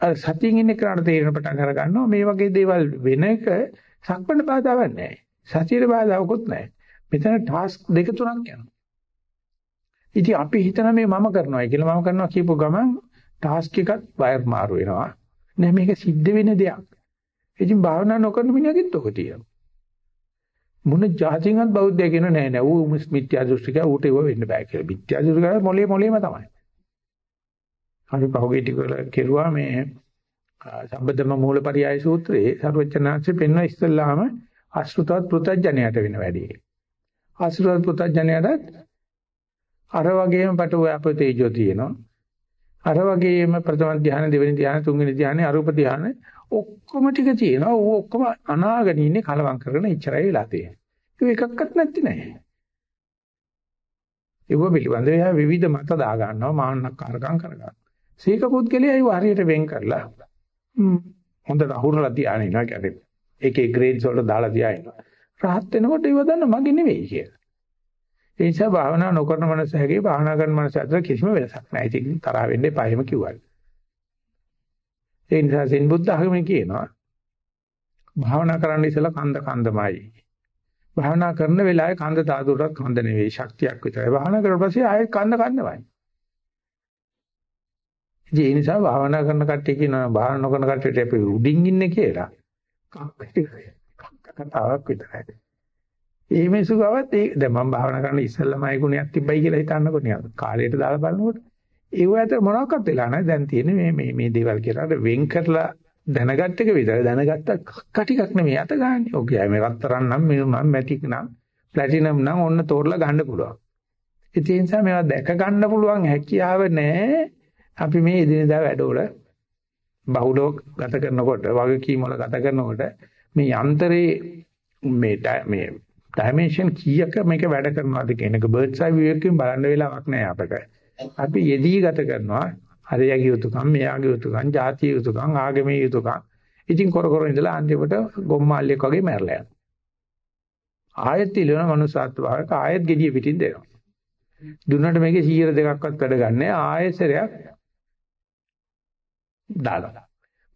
B: අර සතියින් ඉන්න කෙනාට තේරෙන පටන් අර ගන්නවා මේ වගේ දේවල් වෙන එක සක්මණ බාධාවක් නැහැ. සතියේ බාධාවකුත් නැහැ. මෙතන ටාස්ක් දෙක තුනක් යනවා. ඉතින් අපි හිතන මේ මම කරනවා කියලා මම කරනවා කියපු ගමන් ටාස්ක් එකත් වයර් මාරු වෙනවා. නෑ මේක සිද්ධ වෙන දෙයක්. ඉතින් භාවනා නොකරන මිනිහගෙත් ඔක තියෙනවා. මොන જાතියන්වත් බෞද්ධය කියන නෑ නෑ ඌ මිත්‍යා දෘෂ්ටික ඌට ඒව වෙන්න බෑ කියලා. මිත්‍යා දෘෂ්ටික මොලේ මොලේම තමයි. අපි පහුගිය ටික කෙරුවා මේ සම්බදම මූලපරියාය සූත්‍රයේ සර්වචනාංශයෙන් පෙන්වන ඉස්සල්ලාම අසෘතවත් පෘතජ්ජනයට වෙන වැඩි. අසෘතවත් පෘතජ්ජනයටත් අර වගේම පටු අපතේජෝ තියෙනවා. අර වගේම ප්‍රථම ධ්‍යාන දෙවෙනි ධ්‍යාන තුන්වෙනි ධ්‍යාන අරූප ධ්‍යාන ඔක්කොම ටික තියෙනවා. ඌ ඔක්කොම අනාගෙන ඉන්නේ කලවම් කරගෙන ඉච්චරයි වෙලා තියෙන්නේ. ඒක එකක්වත් නැති නෑ. ඒව පිළිබඳව එයා විවිධ මත දා ගන්නවා මාන්නක්කාරකම් කර ගන්නවා. සීක පුද්ගලයා ඒව හරියට වෙන් කරලා හොඳට අහුරලා තියාගෙන ඉනවා කියන්නේ. ඒකේ ග්‍රේඩ්ස් වලට දාලා තියාගෙන. රහත් වෙනකොට ඒව දන්න මගේ නෙවෙයි කියලා. ඒ නිසා භාවනා නොකරන මනස හැගේ භාවනා කරන මනස අතර කිසිම වෙනසක් නැහැ. ඉතින් තරහ වෙන්න එපා එහෙම කිව්වා. ඒ නිසා සෙන් බුද්ධ ආගමේ කියනවා භාවනා කරන්න ඉස්සලා කන්ද කන්දමයි. භාවනා කරන වෙලාවේ කන්ද තාදුරට කන්ද නෙවෙයි ශක්තියක් විතරයි. භාවනා කරලා පස්සේ ආයෙත් කන්ද කන්දමයි. ඉතින් ඒ නිසා භාවනා කරන කට්ටිය කියනවා භාවනා නොකරන කට්ටියට අපි උඩින් ඉන්නේ කියලා. කතාවක් විතරයි. ඒ මිනිස්සු ගාවත් ඒ දැන් මම භාවනා කරන ඉස්සෙල්ලාමයි ගුණයක් තිබ්බයි කියලා හිතන්නකො නිකන් කාලයට දාලා බලනකොට ඒව ඇතර මොනවාක්වත් වෙලා නැහැ. දැන් තියෙන්නේ මේ මේ මේ දේවල් කියලා වෙන් කරලා දැනගත් එක විතරයි. දැනගත්ත කටිකක් නෙමෙයි අත ගන්න. ඔකයි මේ රත්තරන් නම් මේ නම් මැටික් නම් ප්ලැටිනම් නම් ඔන්න තෝරලා ගන්න පුළුවන්. ඒ නිසා මේවා දැක ගන්න පුළුවන් හැකියාව නැහැ. අපි මේ එදිනෙදා වැඩවල බහුලව ගත කරනකොට වගකීම් වල ගත කරනකොට මේ යන්ත්‍රේ මේ මේ ඩයිමන්ෂන් කීයක මේක වැඩ කරනවාද කියන එක බර්ඩ්ස් අයි view එකකින් බලන්න වෙලාවක් නැහැ අපිට. අපි යෙදී ගත කරනවා හරියගේ යුතුයකම් මෙයාගේ යුතුයකම් ජාතිය යුතුයකම් ආගමේ යුතුයකම්. ඉතින් කර කර ඉඳලා අන්තිමට ගොම්මාල්ලෙක් වගේ මැරලා යනවා. ආයෙත් ඉලවන මනුස්සත්ව භාවක ආයෙත් gediya පිටින් දෙනවා. දුන්නට මේකේ 100 දෙකක්වත් වැඩ ගන්න ආයෙසරයක් දාලා.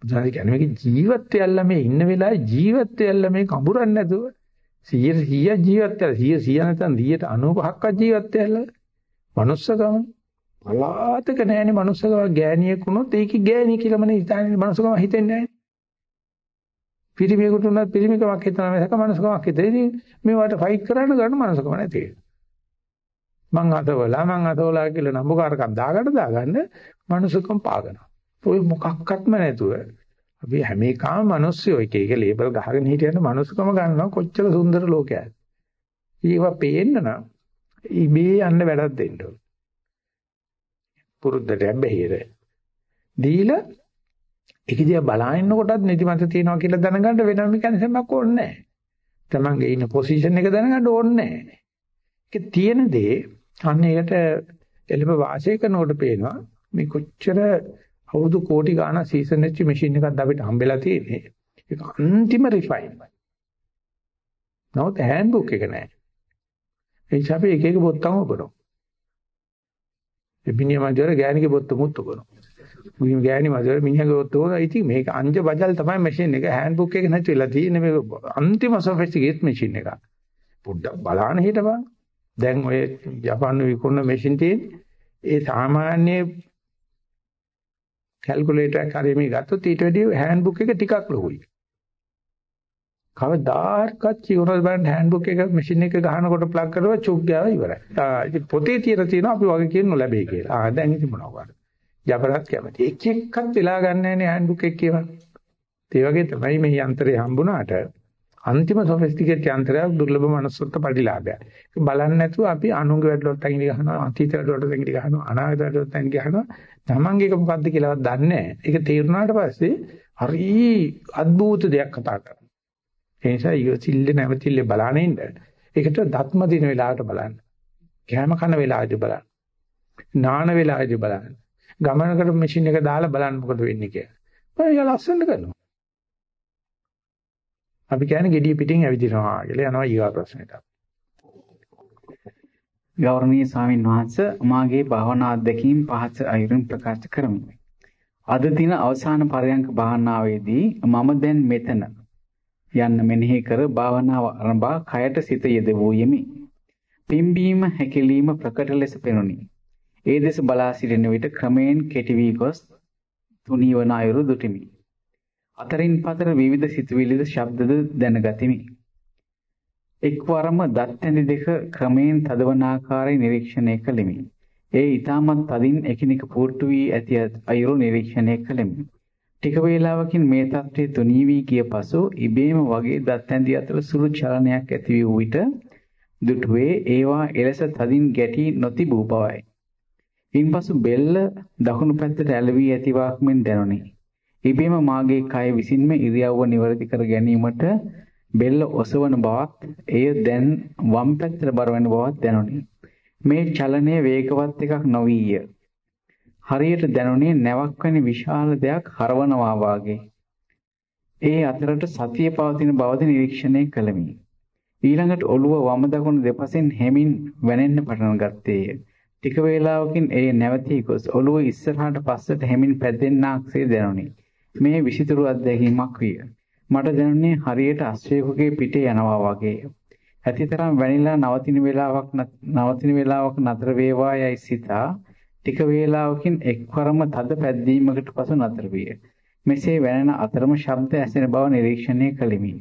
B: බුදුහාමි කියන්නේ මේක ජීවත් වෙල්ලා මේ ඉන්න වෙලාවේ ජීවත් වෙල්ලා මේ කඹරන්නේ නැතුව 100 100 ජීවත් වෙලා 100 100 නැත්නම් 195ක්වත් ජීවත් වෙලා manussකම පලාතක නැහැනේ manussකම ගෑණියෙක් වුණොත් ඒකේ ගෑණිය කියලාමනේ හිතන්නේ manussකම හිතෙන්නේ නැහැ. පිරිමියෙකුට උනත් පිරිමිකමක් හිතනවා මිසක manussකමක් හිතේ. ඉතින් මේවට ෆයිට් කරන්න ගන්න manussකම නැති වෙනවා. මං අතවලා මං අතවලා කියලා නම්බුකාරකම් දාගන්න දාගන්න manussකම පාගනවා. ඔය මොකක්වත්ම නැතුව අපි හැම එකම මිනිස්සුયો එක එක ලේබල් ගහගෙන හිටියන මනුස්සකම ගන්නවා කොච්චර සුන්දර ලෝකයක්ද. ඒවා පේන්න නම් ඉබේ යන්න වැඩක් දෙන්න ඕන. පුරුද්දට බැහැර. දීලා ඒක දිහා බලන කොටත් නිදිමත තියෙනවා කියලා දැනගන්න වෙනම මෙකැනිසමක් ඕනේ නැහැ. තමන්ගේ ඉන්න පොසිෂන් එක දැනගන්න ඕනේ නැහැ. ඒක තියෙන දේ අන්න ඒකට එළඹ වාසය කරනකොට පේනවා මේ කොච්චර අවුරුදු කෝටි ගාණක් සීසන් වෙච්ච මැෂින් එකක් අපිට හම්බෙලා තියෙන්නේ. ඒක අන්තිම රිෆයින්. නමුත් හෑන්ඩ්බුක් එක නෑ. ඒ නිසා අපි එක එක බොත්තම ඔබනවා. මිනිහා මන්දර ගෑණිගේ බොත්ත මුත්තු කරනවා. මුලින්ම ගෑණි මන්දර මිනිහාගේ බොත්ත උනා. ඉතින් මේක අංජ බජල් තමයි මැෂින් එක. හෑන්ඩ්බුක් එක නැති වෙලා තියෙන්නේ මේක අන්තිම සොෆිස්ටිකේට් මැෂින් එක. පොඩ්ඩක් බලන්න හිටපන්. දැන් ඔය ජපානු විකුණන මැෂින් තියෙන්නේ ඒ සාමාන්‍ය කැල්කියුලේටර් එකක් හරි මේ ගත්තොත් ඊට වැඩිය හෑන්ඩ්බුක් එක ටිකක් ලොකුයි. කවදාකවත් කියනවද බලන්න හෑන්ඩ්බුක් එක මැෂින් එක ගහනකොට ප්ලග් කරලා චුක් ගාව ඉවරයි. ආ ඉතින් පොතේ තියලා තියෙනවා අපි වගේ කියන්න ලැබෙයි කියලා. ආ දැන් ඉතින් මොනවා කරන්නේ? ජපරත් කැමති. එක එක්කත් වෙලා ගන්න නැහැ හෑන්ඩ්බුක් එක කියවන්න. ඒ වගේ තමයි මේ යන්ත්‍රය හම්බුණාට අන්තිම සොෆිස්ටිකේට් යන්ත්‍රයක් දුර්ලභ මනසොත් පරිලාභයක්. ඒක බලන්නේ නැතුව අපි අනුංග වැඩවලට ඇඟිලි ගහනවා, අතීත වැඩවලට ඇඟිලි ගහනවා, අනාගත වැඩවලට ඇඟිලි ගහනවා. තමන්ගේ එක මොකද්ද කියලාවත් දන්නේ නැහැ. ඒක තේරුණාට පස්සේ හරි අద్భుත දෙයක් කතා කරනවා. ඒ නිසා ඉවසිල්ල නැවතිල්ල බලන්න ඉන්න. ඒකට දත්ම දින වෙලාවට බලන්න. කැම කන වෙලාවදී බලන්න. නාන වෙලාවදී බලන්න. ගමනකට මැෂින් එක දාලා බලන්න මොකද වෙන්නේ කියලා. මම ඒක ලස්සනට කරනවා. අපි කියන්නේ gediy පිටින් ඇවිදිනවා කියලා යනවා ඊගා ප්‍රශ්නෙට.
A: ගෞරවනීය ස්වාමින් වහන්සේ මාගේ භාවනා අධ්‍යක්ීම් පහස අයුරින් ප්‍රකාශ කරමි. අද දින අවසාන පරයන්ක භාවනාවේදී මම දැන් මෙතන යන්න මෙනෙහි කර භාවනාව ආරම්භා කයට සිත යෙදවූ යෙමි. පිම්බීම හැකිලිම ප්‍රකට ලෙස පෙනුනි. ඒ දෙස බලා සිටින විට ක්‍රමයෙන් කෙටි වී ගොස් තුනී වන අයුරු දුටිමි. අතරින් පතර විවිධ සිතුවිලිද ශබ්දද දැනගතිමි. එක්වරම දත් ඇඳි දෙක ක්‍රමයෙන් තදවන ආකාරය නිරීක්ෂණය කළෙමි. ඒ ඊටමත් තදින් එකිනෙක පුරුටු වී ඇති අයුරු නිරීක්ෂණය කළෙමි. ටික වේලාවකින් මේ තත්ත්වය තුනී වී ගිය පසු ඉබේම වගේ දත් ඇඳි අතර සුළු චලනයක් ඇති වූ විට දුටුවේ ඒවා එලෙස තදින් ගැටි නොතිබූ බවයි. ඉන්පසු බෙල්ල දකුණු පැත්තට ඇලවී ඇතිවාක් මෙන් දැනුනි. ඉබේම මාගේ කය විසින්ම ඉරියව්ව නිවැරදි කර ගැනීමට බෙල්ල ඔසවන බවත් එය දැන් වම් පැත්තට බර වෙන බවත් දැනුනි. මේ චලනය වේගවත් එකක් නොවිය. හරියට දැනුනේ නැවක් වැනි විශාල දෙයක් හරවනවා වාගේ. ඒ අතරට සතිය පවතින බවද නිරීක්ෂණය කළෙමි. ඊළඟට ඔළුව වම දකුණු දෙපසින් හැමින් වැනෙන්න පටන් ගත්තේය. ටික වේලාවකින් ඒ නැවතී ගොස් ඔළුව ඉස්සරහට පස්සට හැමින් පැද්දෙන්නාක්සේ දැනුනි. මේ විසිතුරු අත්දැකීමක් විය. මට දැනුනේ හරියට අශ්වයෙකුගේ පිටේ යනවා වගේ. ඇතිතරම් වැනිලා නවතින වේලාවක් නවතින වේලාවක නතර වේවා යයි සිතා ටික වේලාවකින් එක්වරම තද පැද්දීමකට පසු නතර විය. මෙසේ වැනෙන අතරම ශබ්ද ඇසෙන බව නිරීක්ෂණය කළෙමි.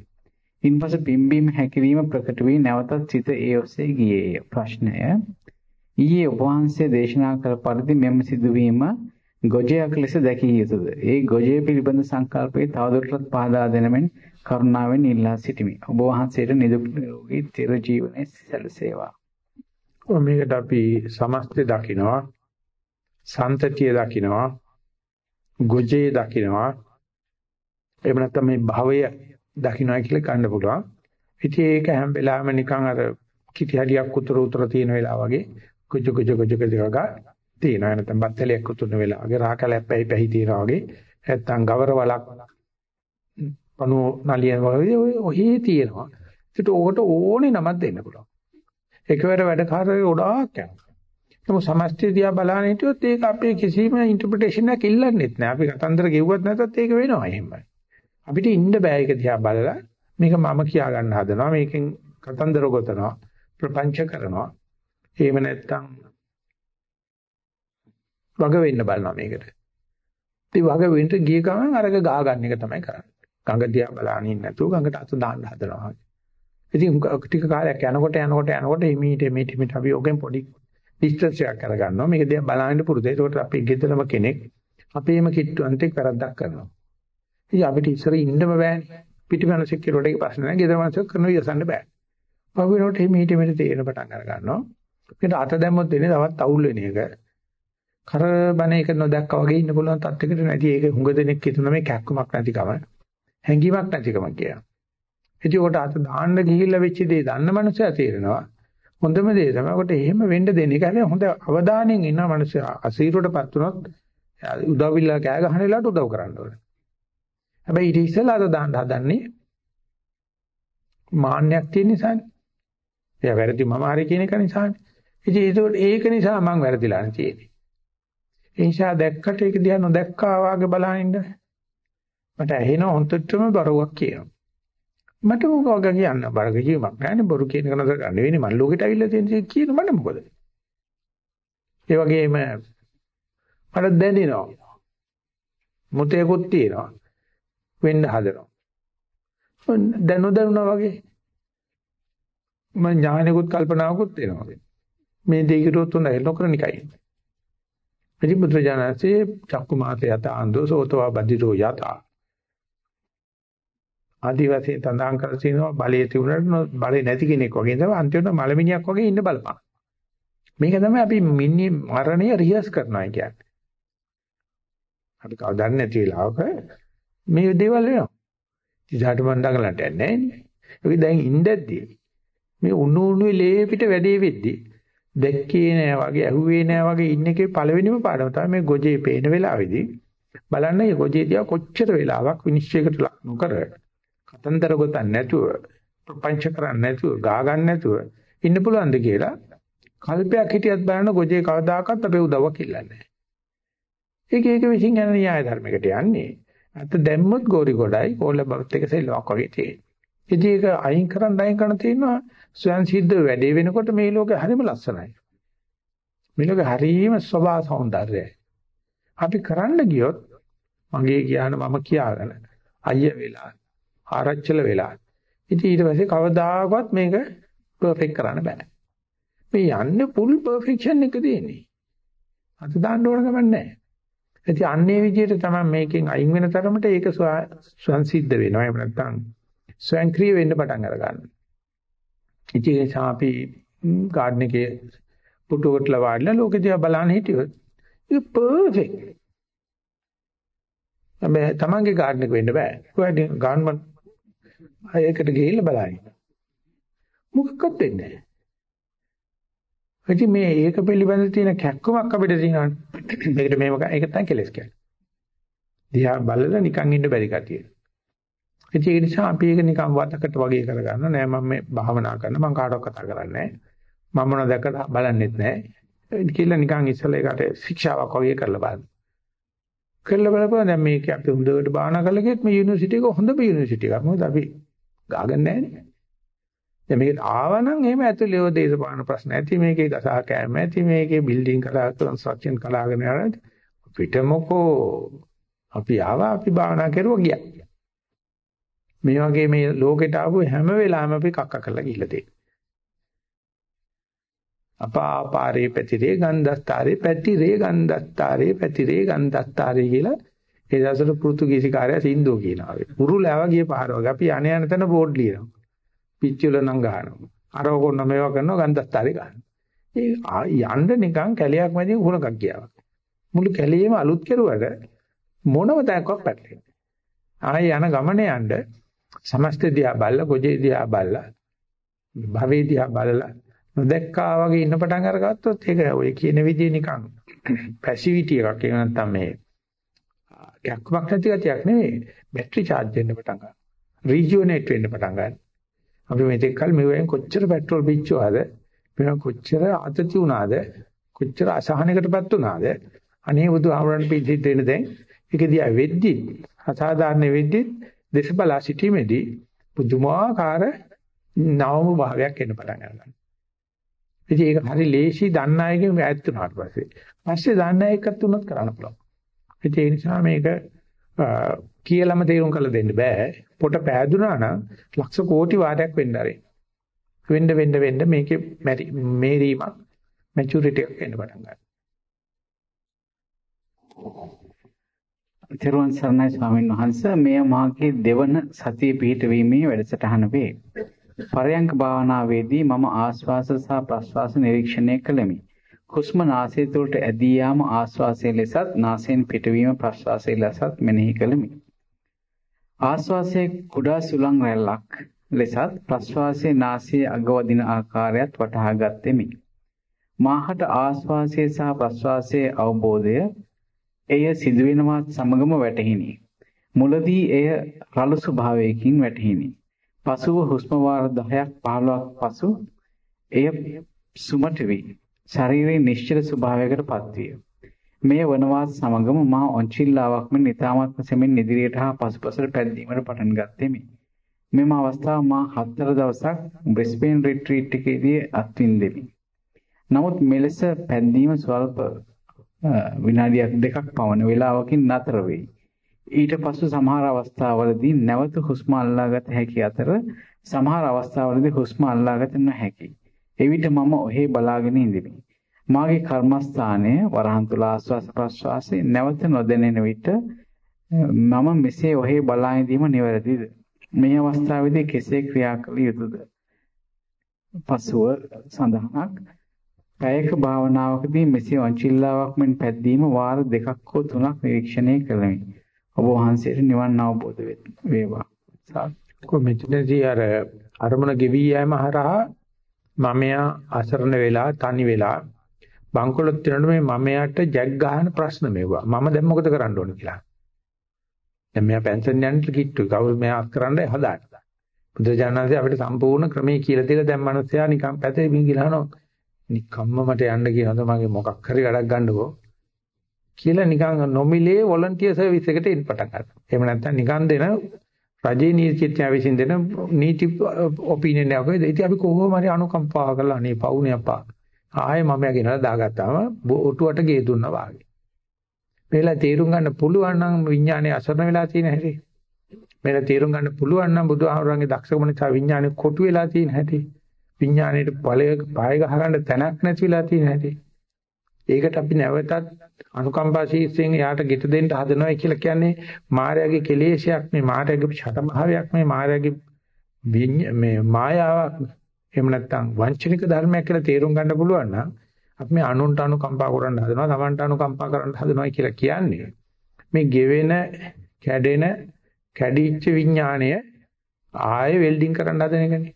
A: ඉන්පසු පිම්බීම හැකිලිම ප්‍රකට වී නැවතත් සිත ඒ ඔස්සේ ගියේය. ප්‍රශ්නය ඊයේ ඔබ වහන්සේ දේශනා කළ පරිදි මෙම සිදුවීම ගොජයක් ලෙස දැකිය යුතුද? ඒ ගොජය පිළිබඳ සංකල්පයේ තවදුරටත් පහදා දෙනමෙන් කරුණාවෙන් ඉල්ලා සිටිමි. ඔබ වහන්සේට නිදුක් නිරෝගී චිර ජීවනයේ සැලසේවා.
B: මේකට අපි සමස්තය දකිනවා සන්තතිය දකින්නවා ගොජේ දකින්නවා එහෙම නැත්නම් මේ භවය දකින්නවා කියලා ගන්න පුළුවන්. ඉතින් ඒක හැම වෙලාවෙම නිකන් අර කිටි හඩියක් උතර උතර තියෙන වෙලාව වගේ ගොජ ගොජ ගොජ ගොජ තියෙනවා. නැත්නම් බත්තලයක් උතුරන වෙලාව වගේ රාකලයක් පැහි පැහි තියෙනවා වගේ නැත්නම් ගවර වලක් පණුව නලියන වගේ ඔහේ තියෙනවා. ඒකට ඕකට ඕනේ නමක් දෙන්න පුළුවන්. එකවර වැඩ කාර්යය ගොඩාක් යනවා. නමුත් සමස්තය දිහා බලන හිටියොත් ඒක අපේ කිසිම ඉන්ටර්ප්‍රිටේෂන් එකක් ඉල්ලන්නෙත් නෑ. අපි කතන්දර ගෙව්වත් නැතත් ඒක වෙනවා එහෙමයි. අපිට ඉන්න බෑ ඒක දිහා බලලා මේක මම කියා ගන්න හදනවා. මේකෙන් කතන්දර ගොතනවා. ප්‍රපංච කරනවා. එහෙම නැත්තම් වග වෙන්න බලනවා මේකට. ඉතින් වග වෙන්න ගිය ගමන් අරක ගා ගන්න එක තමයි කරන්නේ. ගඟ දිහා බලන ඉන්න නැතුව ගඟට අත දාන්න හදනවා. ඉතින් ටික කාලයක් යනකොට යනකොට යනකොට එමීට එමීට එමීට අපි ඔගෙන් පොඩි ඩිස්ටන්ස් එකක් කරගන්නවා. මේක දිහා බලන්න පුරුදු. ඒකට අපි ගෙදරම කෙනෙක් අපේම කිට්ටුවන්ට වැරද්දක් කරනවා. ඉතින් අපිට ඉස්සර ඉන්නම බෑනේ. පිටිමනසෙක් කියලා ඒක ප්‍රශ්න නැහැ. ගෙදර මනසක් කරනවා ඉවසන්න බෑ. පහුවෙනකොට මේ ඊට මෙට තේරෙන පටන් අර ගන්නවා. මේකට අත දැම්මොත් දෙන්නේ තවත් අවුල් වෙන එක. කරබන එක නොදැක්කා වගේ ඉන්න පුළුවන් තත්යකට නැති ඒක හුඟ දෙනෙක් හිතන මේ කැක්කමක් නැතිකම හැංගීමක් නැතිකම කියන. ඉතින් උකට අත දාන්න ගිහිල්ලා වෙච්ච දේ දන්න මනුස්සයා තේරෙනවා. හොඳම දේ තමයි කොට එහෙම වෙන්න දෙන එක. හැබැයි හොඳ අවධානයෙන් ඉන්න මිනිස්සු අසීරුවටපත් වුණොත් උදව්විල්ලා කෑ ගහන වෙලාවට උදව් කරන්න ඕනේ. හැබැයි ඊට ඉස්සෙල්ලා අර දාන්න හදන්නේ මාන්නයක් තියෙන නිසානේ. එයා වැරදි මම හරි කියන එක නිසානේ. ඉතින් ඒක නිසා මම වැරදිලා තියෙන්නේ. ඒ නිසා දැක්කට ඒක දිහා නොදැක්කා වාගේ බලහින්න. මට ඇහෙන හොන්තටම බරුවක් කියනවා. මට මොකක් කියන්න බරක කියමක් නෑනේ බොරු කියන කෙනා ගන්න වෙන්නේ මම ලෝකෙට අවිල්ලා තියෙන කියන මට මොකද? ඒ වගේම මට දැනෙනවා. මුතේකුත් තියෙනවා. වෙන්න හදනවා. දැනු දැනුණා වගේ මම ඥානෙකුත් කල්පනාවකුත් වෙනවා. මේ දෙයකට හොඳයි නොකරන එකයි. ඉතින් බුදුරජාණන්සේ චක්කු මාතේ යත ආන්දෝ සෝතවා බදිරෝ යත ආදිවාසී තඳාන් කර තිනවා බලයේ තිබුණාට බලේ නැති කෙනෙක් වගේ තමයි අන්තිමට මලමිණියක් වගේ ඉන්න බලපන්. මේක තමයි අපි මිනිහ මරණය රිහස් කරනවා කියන්නේ. අපි කවදාද නැති වෙලාවක මේ දේවල් වෙනවා. ඉතින් මන් දඟලන්ට යන්නේ නැහැ නේ. ඒක දැන් ඉඳද්දී මේ උණු උණුවේ ලේ පිට වැඩේ වෙද්දී දැක්කේ නෑ වගේ ඇහුවේ නෑ වගේ ඉන්න එකේ පළවෙනිම පාඩම තමයි මේ ගොජේ පේන වෙලාවේදී බලන්න මේ ගොජේ දිහා කොච්චර වෙලාවක් විනිශ්චයකට ලක් නොකර කතන්දර ගොතන්න නැතුව ප්‍රපංච කරන්නේ නැතුව ගා ගන්න නැතුව ඉන්න පුළුවන්ද කියලා කල්පයක් හිටියත් බලන්න ගොජේ කවදාකවත් අපේ උදව්වක් ඉල්ලන්නේ නැහැ. ඒක ඒක විසින් යන න්‍යාය ධර්මයකට යන්නේ. අත දැම්මොත් ගෝරි ගොඩයි කොල්ල බවත් එක සෙල්ලමක් වගේ තියෙනවා. ඉතින් ඒක අයින් කරන්න අයින් කරන්න තියෙනවා ස්වයන් සිද්ධ වැඩේ වෙනකොට මේ ලෝකේ හරිම ලස්සනයි. මේ ලෝකේ හරිම ස්වභාව సౌందර්යයි. අපි කරන්න ගියොත් මගේ කියන මම කියාගෙන අයිය වෙලා ආරච්චල වෙලා. ඉතින් ඊට පස්සේ කවදාකවත් මේක පර්ෆෙක්ට් කරන්න බෑ. මේ යන්නේ ফুল පර්ෆෙක්ෂන් එක දෙන්නේ. අත දාන්න ඕන ගමන් නැහැ. ඉතින් අන්නේ විදිහට තමයි මේකෙන් අයින් වෙන තරමට ඒක ස්වයන් සිද්ධ වෙනවා. එහෙම නැත්නම් ස්වයංක්‍රීය වෙන්න පටන් අර ගන්නවා. ඉතින් ඒ නිසා අපි ගාඩන් එකේ පුටුවකට ලවාඩලා ලෝකෙ දිහා බලන්න හිටියොත් ඒක පර්ෆෙක්ට්. හැබැයි තමන්ගේ ගාඩන් එක වෙන්න බෑ. කොහෙද ගාඩන් ඒකට ගිහිල්ලා බලන්න. මොකක්වත් වෙන්නේ නැහැ. ඉතින් මේ ඒක පිළිබඳ තියෙන කැක්කමක් අපිට තියෙනවානේ. මේකට මේක ඒක තමයි කෙලස් කියන්නේ. දිහා බලලා නිකන් ඉන්න බැරි කතිය. ඒ නිසා අපි ඒක නිකන් වදකට වගේ කරගන්න නෑ මම මේ භාවනා කරන මම කාටවත් කතා කරන්නේ නෑ මම මොනවද දැක්කද බලන්නෙත් නෑ කියලා නිකන් ඉස්සලා ඒකට ශික්ෂාවක් වගේ කරලා බලන්න. කරලා බලපුවා දැන් මේක අපි හොඳට භාවනා කරලා ගියත් මේ යුනිවර්සිටි එක හොඳම යුනිවර්සිටි එකක්. මොකද අපි ගාගන්නේ නෑනේ. දැන් මේක ආවනම් එහෙම ඇතුළේ ඔය දේශපාලන ප්‍රශ්න ඇති මේකේ ගසා කෑම ඇති මේකේ බිල්ඩින් කලා කන්ස්ට්‍රක්ෂන් කලාගෙන යනවා. පිටමකෝ අපි ආවා අපි භාවනා කරුවා ගියා. මේ වගේ මේ ලෝකෙට ආපු හැම වෙලාවෙම අපි කක්ක කරලා ගිහිල්ලා තියෙනවා. අපාපාරේ පැතිරේ ගන්ධස්තරේ පැතිරේ ගන්ධස්තරේ පැතිරේ ගන්ධස්තරේ කියලා ඒ දවසට පෘතුගීසි කාර්යය සින්දුව කියනවා. පුරුලෑව ගිය පාර වගේ අපි යණ යන තැන බෝඩ් ලියනවා. පිච්චුල නම් ගහනවා. අර ඔකොන්න මේවා කරනවා ගන්ධස්තරේ ගන්නවා. ඒ යන්න නිකන් කැලයක් මැදින් උණකක් ගියා වගේ. මුළු කැලේම අලුත් කෙරුවට මොනම තැනක්වත් පැටලෙන්නේ. ආයේ යන ගමනේ යන්න සමස්ත දිහා බලලා ගොජේ දිහා බලලා භවේ දිහා බලලා නොදැක්කා වගේ ඉන්න පටන් අරගත්තොත් ඒක ඔය කියන විදිහේ නිකන් පැසිවිටි එකක් ඒක නැත්තම් මේ කැක්කමක් නැති ගතියක් නෙවෙයි. බැටරි charge වෙන්න පටන් ගන්නවා. රීජුවනේට් වෙන්න පටන් ගන්නවා. අපි මේක කල් මෙවෙන් කොච්චර පෙට්‍රල් පිච්චුවාද වෙන කොච්චර අතති වුණාද කොච්චර අසහනයකටපත් වුණාද අනේ බුදුහාමරන් පිළිසිට වෙන දැන් ඒක දිහා වෙද්දි අසාධාරණ වෙද්දි දේශ බලා සිටීමේදී පුදුමාකාර නවම භාවයක් එන්න පටන් ගන්නවා. ඉතින් ඒක හරි ලේසි දන්න අයගෙන් ඈත් වුණාට පස්සේ. පස්සේ දන්න අය එකත් උනත් කරන්න පුළුවන්. ඉතින් ඒ නිසා මේක කියලාම තේරුම් කරලා දෙන්න බෑ. පොට පෑදුනා නම් ලක්ෂ කෝටි වාරයක් වෙන්න ආරේ. වෙන්න වෙන්න වෙන්න මේකේ මේරීමක් මැචියුරිටි එකක් එන්න පටන් ගන්නවා.
A: තෙරුවන් සරණයි ස්වාමීන් වහන්ස මෙය මාගේ දෙවන සතිය පිහිටවීමේ වැඩසටහන වේ. පරයන්ක භාවනාවේදී මම ආශ්වාස සහ ප්‍රශ්වාස නිරීක්ෂණය කළෙමි. හුස්ම නාසය තුළට ඇදී යාම ආශ්වාසයේ ලෙසත් නාසයෙන් පිටවීම ප්‍රශ්වාසයේ ලෙසත් මෙනෙහි කළෙමි. ආශ්වාසයේ කුඩා සුළං රැල්ලක් ලෙසත් ප්‍රශ්වාසයේ නාසයේ අගවදින ආකාරයත් වටහා ගත්ෙමි. මාහට ආශ්වාසයේ සහ ප්‍රශ්වාසයේ අවබෝධය එය සිදුවෙනවත් සමගම වැටහිනි. මුලදී එය රළු ස්වභාවයකින් වැටහිනි. පසුව හුස්ම වාර 10ක් 15ක් පසු එය සුමට වී ශරීරයේ නිශ්චල ස්වභාවයකට පත්විය. මෙය වනවාත් සමගම මා ඔන්චිල්ලාවක් මෙන් ඊ타මත්ම සෙමින් ඉදිරියට හා පසුපසට පැද්දීමට පටන් ගත්තෙමි. මෙම අවස්ථාව මා හතර දවසක් බ්‍රිස්බේන් රිට්‍රීට් එකේදී අත්විඳෙමි. නමුත් මෙලෙස පැද්දීම ස්වල්ප විනාඩියක් දෙකක් පමණ වේලාවකින් නතර වෙයි. ඊට පසු සමහර අවස්ථාවලදී නැවත හුස්ම අල්ලාගත හැකි අතර සමහර අවස්ථාවලදී හුස්ම අල්ලාගත නොහැකි. එවිට මම ඔහේ බලාගෙන ඉඳිමි. මාගේ කර්මස්ථානය වරහන් තුල ආස්වාස ප්‍රස්වාසයේ නැවත නොදැනෙන විට මම මෙසේ ඔහේ බලා ඉඳීම නිවැරදිද? මේ අවස්ථාවේදී කෙසේ ක්‍රියා කළ යුතුද? පසුව සඳහනක් කායක භාවනාවකදී මෙසේ වංචිල්ලාවක් මෙන් පැද්දීම වාර දෙකක් හෝ තුනක් නිරීක්ෂණය කළෙමි. ඔබ වහන්සේට නිවන් අවබෝධ වේවා.
B: කොමෙතනදී අර අරමුණ ගෙවි යෑම හරහා මමයා අසරණ වෙලා තනි වෙලා බංකොලොත් වෙනකොට මේ මමයාට ජැක් ගහන ප්‍රශ්න මෙවුවා. මම දැන් මොකද කරන්න ඕන කියලා. දැන් මෙයා පෙන්ෂන් යන්න කිට්ටු. කවුරු මෙයා අස්කරන්නයි හදාන්නේ. බුදුජානනාංශය අපිට සම්පූර්ණ ක්‍රමයේ කියලා දීලා දැන් මිනිස්සයා නිකන් පැතේ මින් ගිලහනවා. නිකම්ම මට යන්න කියනද මගේ මොකක් හරි වැඩක් ගන්නකෝ. කියලා නිකන් නොමිලේ වොලන්ටියර් සර්විස් එකට එන්න පටන් ගන්නවා. එහෙම නැත්නම් නිකන් දෙන රජයේ නීතිඥයා විසින් දෙන නීති ඔපිනියන් එකක් වගේ ඉතින් අපි කොහොම හරි අනුකම්පාව කරලා අනේ පවුනේ අප්පා ආයේ මම යගෙනලා දාගත්තාම ඔටුවට ගේ දුන්නා වාගේ මේලා තීරුම් ගන්න පුළුවන් නම් විඥානයේ අසරණ වෙලා තියෙන හැටි මේලා තීරුම් ගන්න පුළුවන් නම් බුදුහාමුදුරන්ගේ දක්ෂකම නිසා විඥානයේ කොටු වෙලා තියෙන හැටි විඥානයේ ඵලය පාය ගහ ගන්න තැනක් නැති වෙලා තියෙන හැටි. ඒකට අපි නැවතත් අනුකම්පා ශීර්ෂයෙන් එයාට ගෙට දෙන්න හදනවා කියලා කියන්නේ මායාවේ කෙලෙසයක් මේ මායාවේ ඡතභාවයක් මේ මායාවේ මේ මායාවක් එහෙම නැත්නම් වංචනික ධර්මයක් කියලා තේරුම් ගන්න පුළුවන් නම් අපි මේ අනුන්ට අනුකම්පා කරන්න හදනවා තමන්ට අනුකම්පා කරන්න හදනවා කියලා කියන්නේ. මේ ගෙවෙන කැඩෙන කැඩිච්ච විඥාණය ආයෙ වෙල්ඩින් කරන්න හදන එකනේ.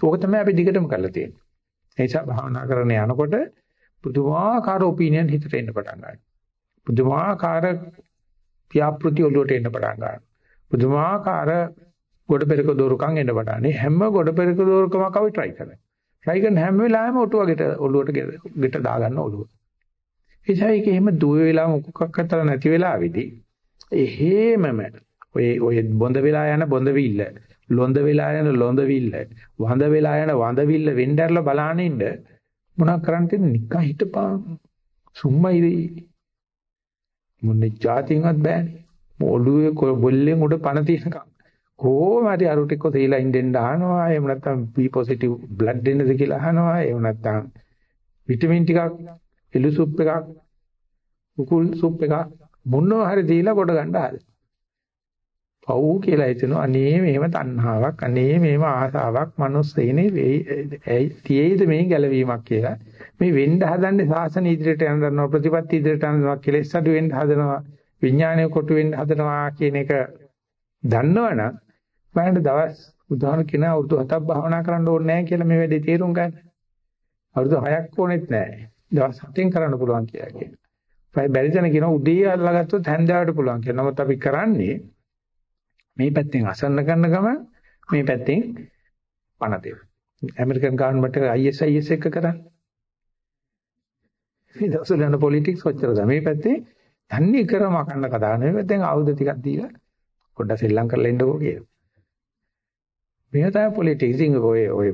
B: ඒක තමයි අපි දිගටම කරලා තියෙන්නේ. ඒ නිසා භාවනා කරන යනකොට පුදුමාකාර ඔපිනියන් හිතට එන්න පටන් ගන්නවා. පුදුමාකාර ව්‍යාපෘති ඔළුවට එන්න පටන් ගන්නවා. පුදුමාකාර ගොඩ පෙරක දෝරුකම් එන්න පටන් ගන්නවා. හැම ගොඩ පෙරක දෝරුකමක් අපි try කරනවා. try කරන හැම වෙලාවෙම ඔටුවකට ඔළුවට ගෙට දාගන්න ඔළුව. එيشා ඒක එහෙම දුව වෙලා මොකක්ක අතර නැති වෙලාවේදී එහෙමම ඔය ඔය බොඳ වෙලා යන බොඳ විල්ල ලොඳ වෙලා යන ලොඳ විල්ල වඳ වෙලා යන වඳ විල්ල වෙnderලා බලාගෙන ඉන්න. මොනවක් කරන්න තියෙන්නේ නිකන් හිටපන්. සුම්මයි මොන්නේ જાතියවත් බෑනේ. ඔළුවේ බොල්ලෙන් උඩ පණ තියෙනකම්. කොහොම හරි අරුට එක්ක තීලා ඉඳෙන්න අහනවා. එහෙම නැත්නම් B positive blood දෙන්නද කියලා අහනවා. එහෙම නැත්නම් විටමින් ටිකක් එළු සුප් එකක් උකුල් සුප් එකක් මොනවා හරි දීලා කොට ගන්න හදලා පව් කියලා හිතෙනවා අනේ මේව තණ්හාවක් අනේ මේව ආසාවක් manussේනේ තියෙයිද මේ ගැලවීමක් කියලා මේ වෙන්න හදන්නේ සාසන ඉදිරියට යන දන්නවා ප්‍රතිපත්ති ඉදිරියට යනවා කෙලෙස් අඩු වෙන්න හදනවා විඥානය කොටු වෙන්න හදනවා කියන එක දන්නවනම් බලන්න දවස් උදාහරණ කියන අවුරුදු 7ක් භාවනා කරන්න ඕනේ නැහැ කියලා මේ වැඩේ තේරුම් ගන්න. අවුරුදු 6ක් ඕනෙත් නැහැ. දවස් 7න් කරන්න පුළුවන් කියලා කියන. බැරි තැන කියන උදේ අල්ලගත්තොත් හැන්දෑවට පුළුවන් කියලා. නමුත් අපි කරන්නේ මේ පැත්තෙන් අසන්න කරන ගම මේ පැත්තෙන් පණ දෙනවා. ඇමරිකන් ගවර්න්මන්ට් එක ISIS එක කරන්නේ. මේ දවස්වල යන පොලිටික්ස් කොච්චරද මේ පැත්තේ තන්නේ කරම කන්න කතා නෙවෙයි පැත්තෙන් ආයුධ ටිකක් දීලා පොඩ්ඩක් සෙල්ලම් කරලා ඉන්නකෝ කියලා. මේ තමයි පොලිටික්ස් ඉතින් ඔය ඔය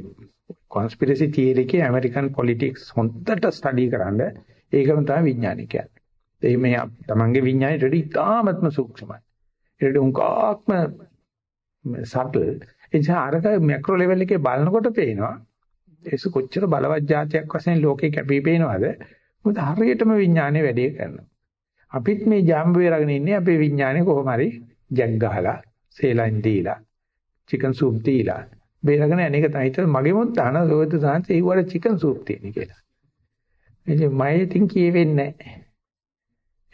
B: කොන්ස්පිරසි තියරි එකේ ඇමරිකන් පොලිටික්ස් හොඳට ස්ටඩි කරන්න ඒකම තමයි විඥානය කියන්නේ. ඒ මේ තමන්ගේ විඥානය ඊට ඉතාමත්ම සූක්ෂමයි. ඒකට උන්කාක්ම සටල් ඒ නිසා අරක මැක්‍රෝ ලෙවල් එකේ බලනකොට පේනවා ඒස කොච්චර බලවත් જાතියක් වශයෙන් ලෝකේ කැපී පේනවද? මොකද හරියටම විඥානේ වැඩේ කරනවා. අපිත් මේ ජාම්බුවේ රගෙන ඉන්නේ අපේ විඥානේ කොහොම හරි ජැක් ගහලා සේලයින් දීලා චිකන් සූප් දීලා බේරගෙන අනේක තමයි හිතේ මගෙමුත් දාන සෝවිත සාන්ත ඒ වල චිකන් සූප් තියෙන කියලා. ඉතින් මම ඉතින් කියවෙන්නේ නැහැ.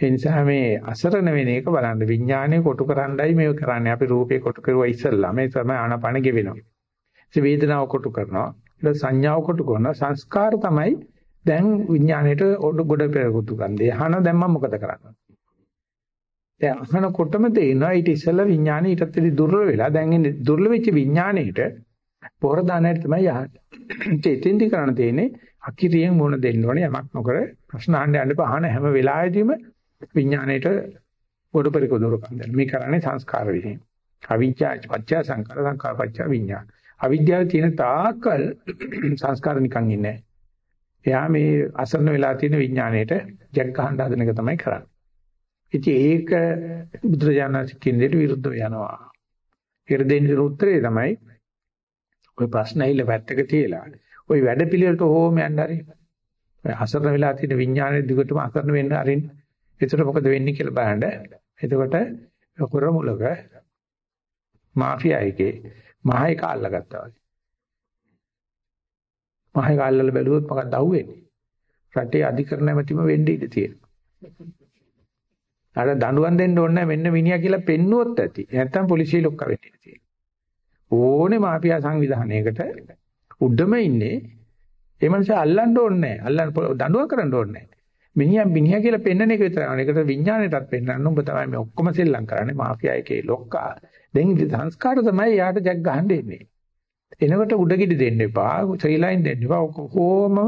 B: ඒ නිසා මේ අසරණ වෙන එක බලන්න විඥානය කොටු කරන්නයි මේක කරන්නේ. අපි රූපේ කොටු කරුවා ඉස්සල්ලා මේ තමයි ආනපන ගෙවෙනවා. ඒ වේදනාව කොටු කරනවා. ඊට සංඥාව කොටු කරනවා. සංස්කාර තමයි දැන් විඥාණයට ගොඩ පෙරකුතු ගන්නේ. අහන දැන් මම මොකද කරන්නේ? දැන් අහනකොටම තේරෙනවා ඊට ඉස්සෙල්ලා විඥානෙ ඊටත් වැඩි දුර්වල වෙලා දැන් ඉන්නේ දුර්වල වෙච්ච විඥාණයට පොර දාන්නට තමයි යහන්නේ. ඒතෙන්දි කරන්න තියෙන්නේ අකිරියෙන් මොන දෙන්න ඕනේ යමක් නොකර ප්‍රශ්න අහන්න යන්න පහන හැම වෙලාවෙදීම විඥාණයට පොඩ පරික දොරකම් දෙන්න. මේ කරන්නේ සංස්කාර විදිහින්. අවිජ්ජා පත්‍ය සංකාර සංකාර පත්‍ය විඥාන. අවිද්‍යාවේ තියෙන තාකල් සංස්කාර නිකන් ඉන්නේ එයා මේ අසරණ වෙලා තියෙන විඥාණයට ජග් ගහන්න හදන එක තමයි කරන්නේ. ඉතින් ඒක බුදුරජාණන් කියන්නේ විරුද්ධව යනවා. ඒකට දෙන්න උත්තරේ තමයි ඔය ප්‍රශ්න ඇහිලා පැත්තක තියලා ওই වැඩ පිළිවෙලට ඕම යන්න හරි. ඔය අසරණ වෙලා තියෙන විඥානයේ දිගටම අසරණ වෙන්න හරින්න. එතකොට මොකද වෙන්නේ කියලා බලන්න. එතකොට හොරමුලක මාෆියා එකේ මහේක අල්ලගත්තා වගේ. මහේක අල්ලලා බැලුවොත් මොකක්ද අහුවෙන්නේ? රටේ අධිකරණ නැමැතිම වෙන්න ඉඩ තියෙනවා. අර දඬුවම් දෙන්න ඕනේ මෙන්න මිනිහා කියලා පෙන්නුවොත් ඇති. නැත්තම් පොලිසිය ලොක්ක වෙන්න ඉඩ තියෙනවා. ඕනේ මාෆියා සංවිධානයකට උඩම ඉන්නේ ඒ මනුස්සයා අල්ලන්න ඕනේ නැහැ. අල්ලන්න දඬුවම් කරන්න ඕනේ නැහැ. මිනිහා මිනිහා කියලා පෙන්වන එක විතරයි. ඒකට විඥාණයටත් පෙන්වන්න උඹ තමයි මේ ඔක්කොම සෙල්ලම් කරන්නේ මාෆියා එකේ ලොක්කා. දැන් සංස්කාර තමයි යාට ජග් ගහන්න එන්නේ. එනකොට උඩගිඩි දෙන්න එපා. ශ්‍රී ලයින් දෙන්න එපා. කොහොමම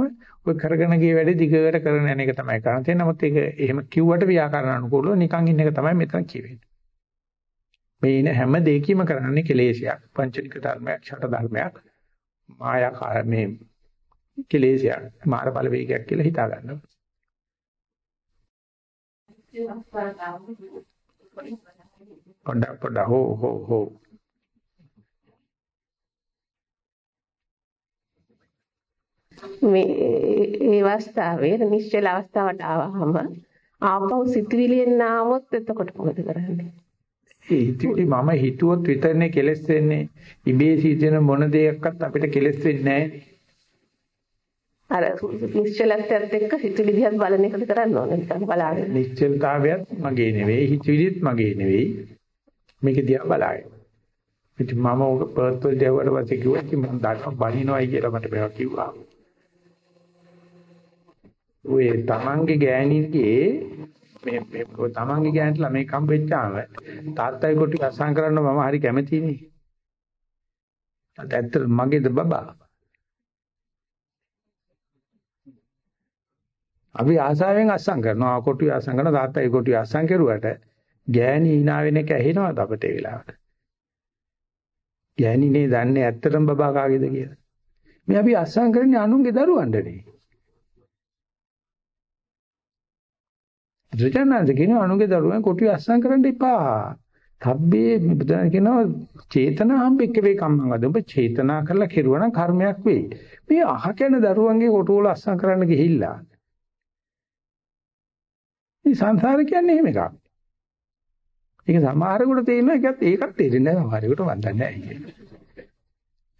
B: ඔය කරගෙන ගිය වැඩේ දිගට කරගෙන යන එක තමයි කරන්න තියෙන්නේ. නමුත් ඒක එහෙම කිව්වට ව්‍යාකරණ අනුකූලව නිකන් ඉන්න එක තමයි මෙතන කියවෙන්නේ. මේ ඉන හැම දෙයකම කරන්නේ කෙලේශයක්, පංචනික ධර්මයක්, ෂට ධර්මයක්, මායා මේ කෙලේශයක්, මාර බල වේගයක් කියලා හිතා ගන්නවා. පොඩ පොඩ හෝ හෝ හෝ
E: මේ ඒ අවස්ථාවේ නිශ්චල අවස්ථාවට ආවහම ආපහු සිතුවිලියෙන් ආවොත් එතකොට මොකද කරන්නේ?
B: ඒ හිතුවිලි මම හිතුවොත් විතරනේ කෙලස් වෙන්නේ. ඉබේ සිටින මොන දෙයක්වත් අපිට කෙලස් වෙන්නේ
E: අර නිශ්චලත්වයට එක්ක හිතුවිලි දිහා බලන එකද කරන්න ඕනේ නිකන් බලාගෙන.
B: නිශ්චලතාවයත් මගේ නෙවෙයි, හිතුවිලිත් මගේ නෙවෙයි. මේක දිහා බලාගෙන. ඉතින් මම ඔක පර්ත් වල දෙවට පස්සේ කිව්වා ඉතින් මම දාන්න බනිනවයි කියලා මට මේවා කිව්වා. ඔය තමන්ගේ ගෑණිගේ මේ මේ තමන්ගේ ගෑනට ළමයි කම්බෙච්චාම තාත්තයි කොට අසං කරන්න මම හරි කැමතිනේ. ඇත්ත මගේද බබා. අපි ආසාවෙන් අසං කරනවා කොටුයි අසං කරන තාත්තයි කොටුයි අසං කරුවට ගෑණි hina වෙන එක ඇහෙනවද අපිට ඒ වෙලාවට? ගෑණිනේ දන්නේ ඇත්තටම බබා කාගේද කියලා. මේ අපි අසං කරන්නේ අනුන්ගේ දරුවන්ටනේ. බුදුචානන්ද කියනවා අනුගේ දරුවන් කොටුවේ අස්සම් කරන්න එපා. තබ්බේ බුදුන් කියනවා චේතනා හම්බෙක්ක වේ කම්මං වද. ඔබ චේතනා කරලා කෙරුවා නම් කර්මයක් වෙයි. මේ අහ කියන දරුවන්ගේ කොටුවල අස්සම් කරන්න ගිහිල්ලා. මේ සංසාර කියන්නේ එහෙම එකක්. ඒක සමහරෙකුට තේරෙනවා ඒකත් ඒකත් තේරෙන්නේ නැහැ සමහරෙකුට වන්දන්නේ නැහැ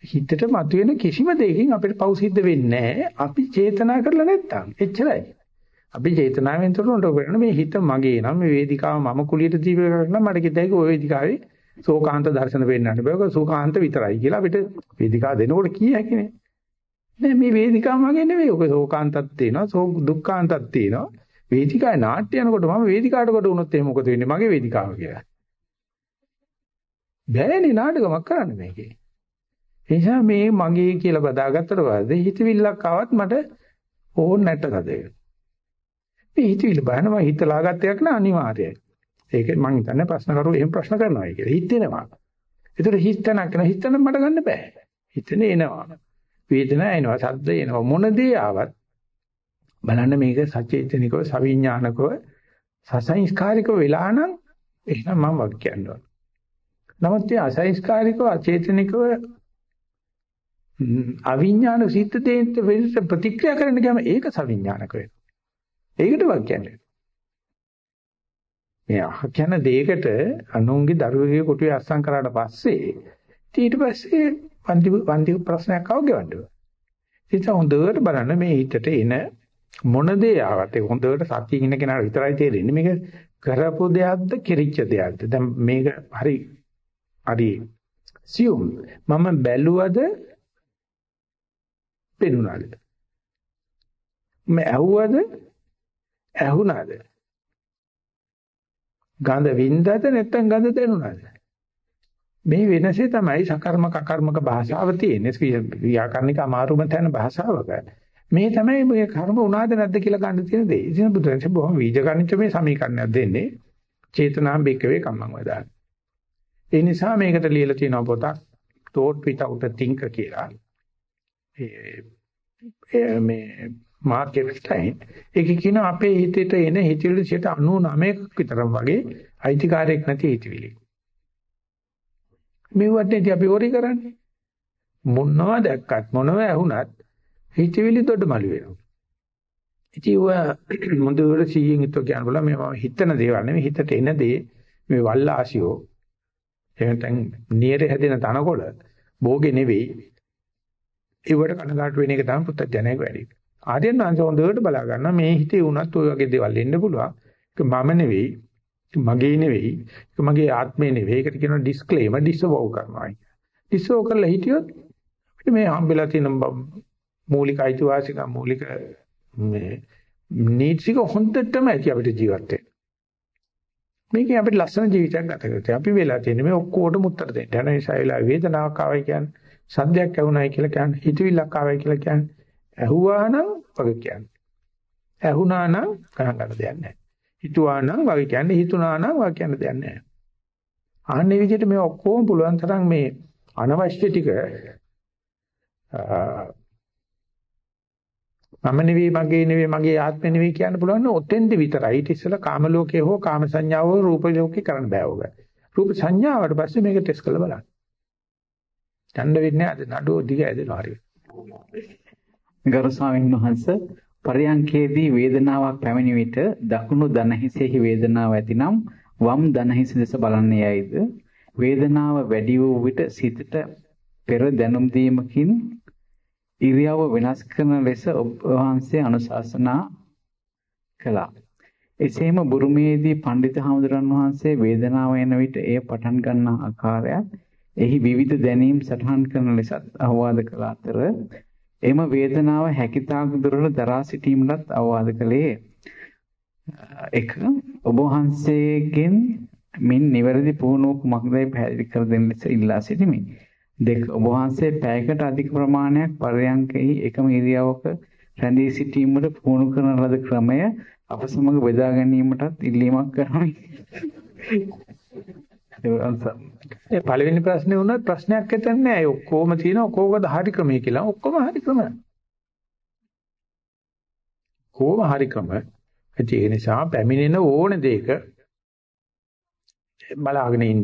B: හිතට මතුවෙන කිසිම දෙයකින් අපිට පෞ සිද්ධ වෙන්නේ නැහැ. අපි චේතනා කරලා නැත්තම්. එච්චරයි. අපි චේතනාවෙන් තොරව කරන මේ හිත මගේ නම් මේ වේදිකාව මම කුලියට දීපේ කරන මට කිව්වා ඒක ওই වේදිකාවේ සෝකාන්ත දර්ශන වෙන්නන්න බෑ. සෝකාන්ත විතරයි කියලා අපිට වේදිකාව දෙනකොට කිය හැකිනේ. නෑ මේ වේදිකාව මගේ නෙවෙයි. ඔක සෝකාන්තක් තියෙනවා, සෝ දුක්ඛාන්තක් තියෙනවා. වේදිකාවේ නාට්‍ය යනකොට මම වේදිකාවට කොට වුණොත් එහෙනම් මොකද වෙන්නේ? මගේ වේදිකාව කියලා. බෑනේ නාටකමක් කරන්න මේකේ. ඒ නිසා මේ මගේ කියලා බදාගත්තට පස්සේ හිතවිල්ලක් ආවත් මට ඕන නැට තදේ. මේ හිතවිලි බලනවා හිතලා ගත්ත එකක් නා අනිවාර්යයි. ඒක මම හිතන්නේ ප්‍රශ්න කරුවෝ එහෙම ප්‍රශ්න කරනවා කියලා. හිතෙනවා. ඒතර හිතනක් කරන හිතන මට ගන්න බෑ. හිතන එනවා. වේදනාව එනවා, ශබ්ද එනවා. මොන දේ ආවත් බලන්න මේක සචේතනිකව, සවිඥානිකව, සසංස්කාරිකව වෙලා නම් එහෙනම් මම වග කියනවා. නමුත් ඒ අසංස්කාරිකව, අචේතනිකව අවිඥාන සිත් දෙන්න ප්‍රතික්‍රියා කරන්න ගියාම ඒක සවිඥානික වෙනවා. ඒකට වක් කියන්නේ. මේ අහ කියන දෙයකට අනුන්ගේ දරුවගේ කොටුවේ අස්සම් කරාට පස්සේ ඊට පස්සේ පන්ති පන්ති ප්‍රශ්නයක් ආව ගෙවන්න. ඉතින් හොඳට බලන්න මේ හිතට එන මොන දේ ආවත් ඒ හොඳට සතිය ඉන්න කෙනාට විතරයි තේරෙන්නේ මේක කරපු දෙයක්ද කිරිච්ච දෙයක්ද දැන් මේක හරි හරි සියුම් මම බැලුවද පෙනුනාද මම ඇහුවද ඇහුණාද? ගඳ වින්දද නැත්නම් ගඳ දැනුණාද? මේ වෙනසේ තමයි සකර්මක අකර්මක භාෂාව තියෙන්නේ. ව්‍යාකරණික අමාරුම තැන භාෂාවක. මේ තමයි මේ කර්ම උනාද නැද්ද කියලා ගන්න තියෙන දේ. ඉතින් බුදුරජාණන් බොහොම වීජගණිත මේ සමීකරණයක් දෙන්නේ. චේතනාම් බික්කවේ කම්මං වදාන. ඒ නිසා මේකට ලියලා තියෙන පොතක් thought without a thinker කියලා. ඒ මේ මාර්ක් එප්ස්ටයින් ඒක කියන අපේ හිතේට එන හිතවිලි 99ක් විතර වගේ අයිතිකාරයක් නැති හිතවිලි. මෙව්වට ඉතින් අපි හොරි කරන්නේ. මොනවා දැක්කත් මොනව ඇහුණත් හිතවිලි දොඩමළු වෙනවා. ඉතින් ඔය මුදුවර සීයෙන් හිතුව කියන බල මේ මම හිතන දේවල් නෙමෙයි හිතට එන දේ මේ වල්ලාසියෝ එහෙනම් නියරේ හැදෙන තනකොළ භෝගේ නෙවෙයි ඒවට කනගාටු වෙන එක තමයි පුත්තජනක වැඩි. ආර්යයන් වහන්සේ හොඳට බලා ගන්න මේ හිතේ වුණත් ওই වගේ දේවල් එන්න පුළුවන්. ඒක මම නෙවෙයි මගේ නෙවෙයි ඒක මගේ ආත්මේ නෙවෙයි ඒකට කියනවා ඩිස්ක්ලේමර් ඩිසවෝ කරනවා ඩිසවෝ කරලා හිටියොත් අපිට මේ හම්බෙලා තියෙන මූලික අයිතිවාසිකම් මූලික මේ නීඩ්ස් එක හොඳටම ඇති අපිට ජීවත් වෙන්න. මේකේ අපිට ලස්සන ජීවිතයක් ගත කරලා අපි වෙලා තියෙන්නේ මේ ඔක්කොටම උත්තර දෙන්න. යන නිසා වෙලා වේදනාවක් ආවයි කියන්නේ සද්දයක් ඇහුණයි කියලා කියන්නේ හිතවිල්ලක් ආවයි කියලා කියන්නේ. ඇහුවා නම් වගේ කියන්නේ. ඇහුණා නම් ගණන් ගන්න දෙයක් නැහැ. හිතුවා නම් වගේ කියන්නේ. හිතුණා නම් වගේ කියන්න දෙයක් නැහැ. ආන්නේ විදිහට මේ ඔක්කොම පුළුවන් තරම් මේ අනවශ්‍ය ටික මම නෙවෙයි මගේ නෙවෙයි මගේ ආත්මෙ නෙවෙයි කියන්න පුළුවන් නේ ඔතෙන්ද විතරයි. ඊට ඉස්සෙල්ලා කාම ලෝකේ හෝ කාම සංඥාව හෝ රූප ලෝකේ කරන්න බෑ ඔක. රූප සංඥාවට පස්සේ මේක ටෙස්ට් කරලා බලන්න. ඡන්ද වෙන්නේ අද නඩුව දිග ඇදෙනවා හරියට.
A: ගරු ස්වාමීන් වහන්සේ පරයන්කේදී වේදනාවක් පැමිණි විට දකුණු දනහිසෙහි වේදනාව ඇතිනම් වම් දනහිස දෙස බලන්නේ යයිද වේදනාව වැඩි වූ විට සිතට පෙර දැනුම් දීමකින් ඉරියව්ව වෙනස් කරන ලෙස ඔබ වහන්සේ අනුශාසනා කළා. එසේම බුරුමේදී පඬිත හාමුදුරන් වහන්සේ වේදනාව එන විට එය පටන් ගන්නා ආකාරයත් එහි විවිධ දැනීම් සටහන් කරන ලෙසත් අවවාද කළ අතර එම වේදනාව හැකිතාක් දුරට දරා සිටීමටත් අවවාද කළේ එක ඔබ වහන්සේගෙන් මින් නිවැරදි පුහුණුව කුමක්දයි පැහැදිලි කර දෙන්න ලෙස ඉල්ලා සිටිමි. දෙක ඔබ වහන්සේ පැයකට අධික ප්‍රමාණයක් පරයන්කෙහි එකම ඉරියව්වක රැඳී සිටීමට පුහුණු කරන ලද ක්‍රමය අප සමග බෙදා ගැනීමටත් ඉල්ලීමක් කරමි.
B: ඒ පළවෙනි ප්‍රශ්නේ වුණත් ප්‍රශ්නයක් හිතන්නේ නැහැ. ඔක්කොම තියෙනවා කෝකද හරි ක්‍රමය කියලා. ඔක්කොම හරි ක්‍රම. කොහොම හරි ක්‍රම. ඒ නිසා පැමිණෙන ඕන දෙයක බලාගෙන ඉන්න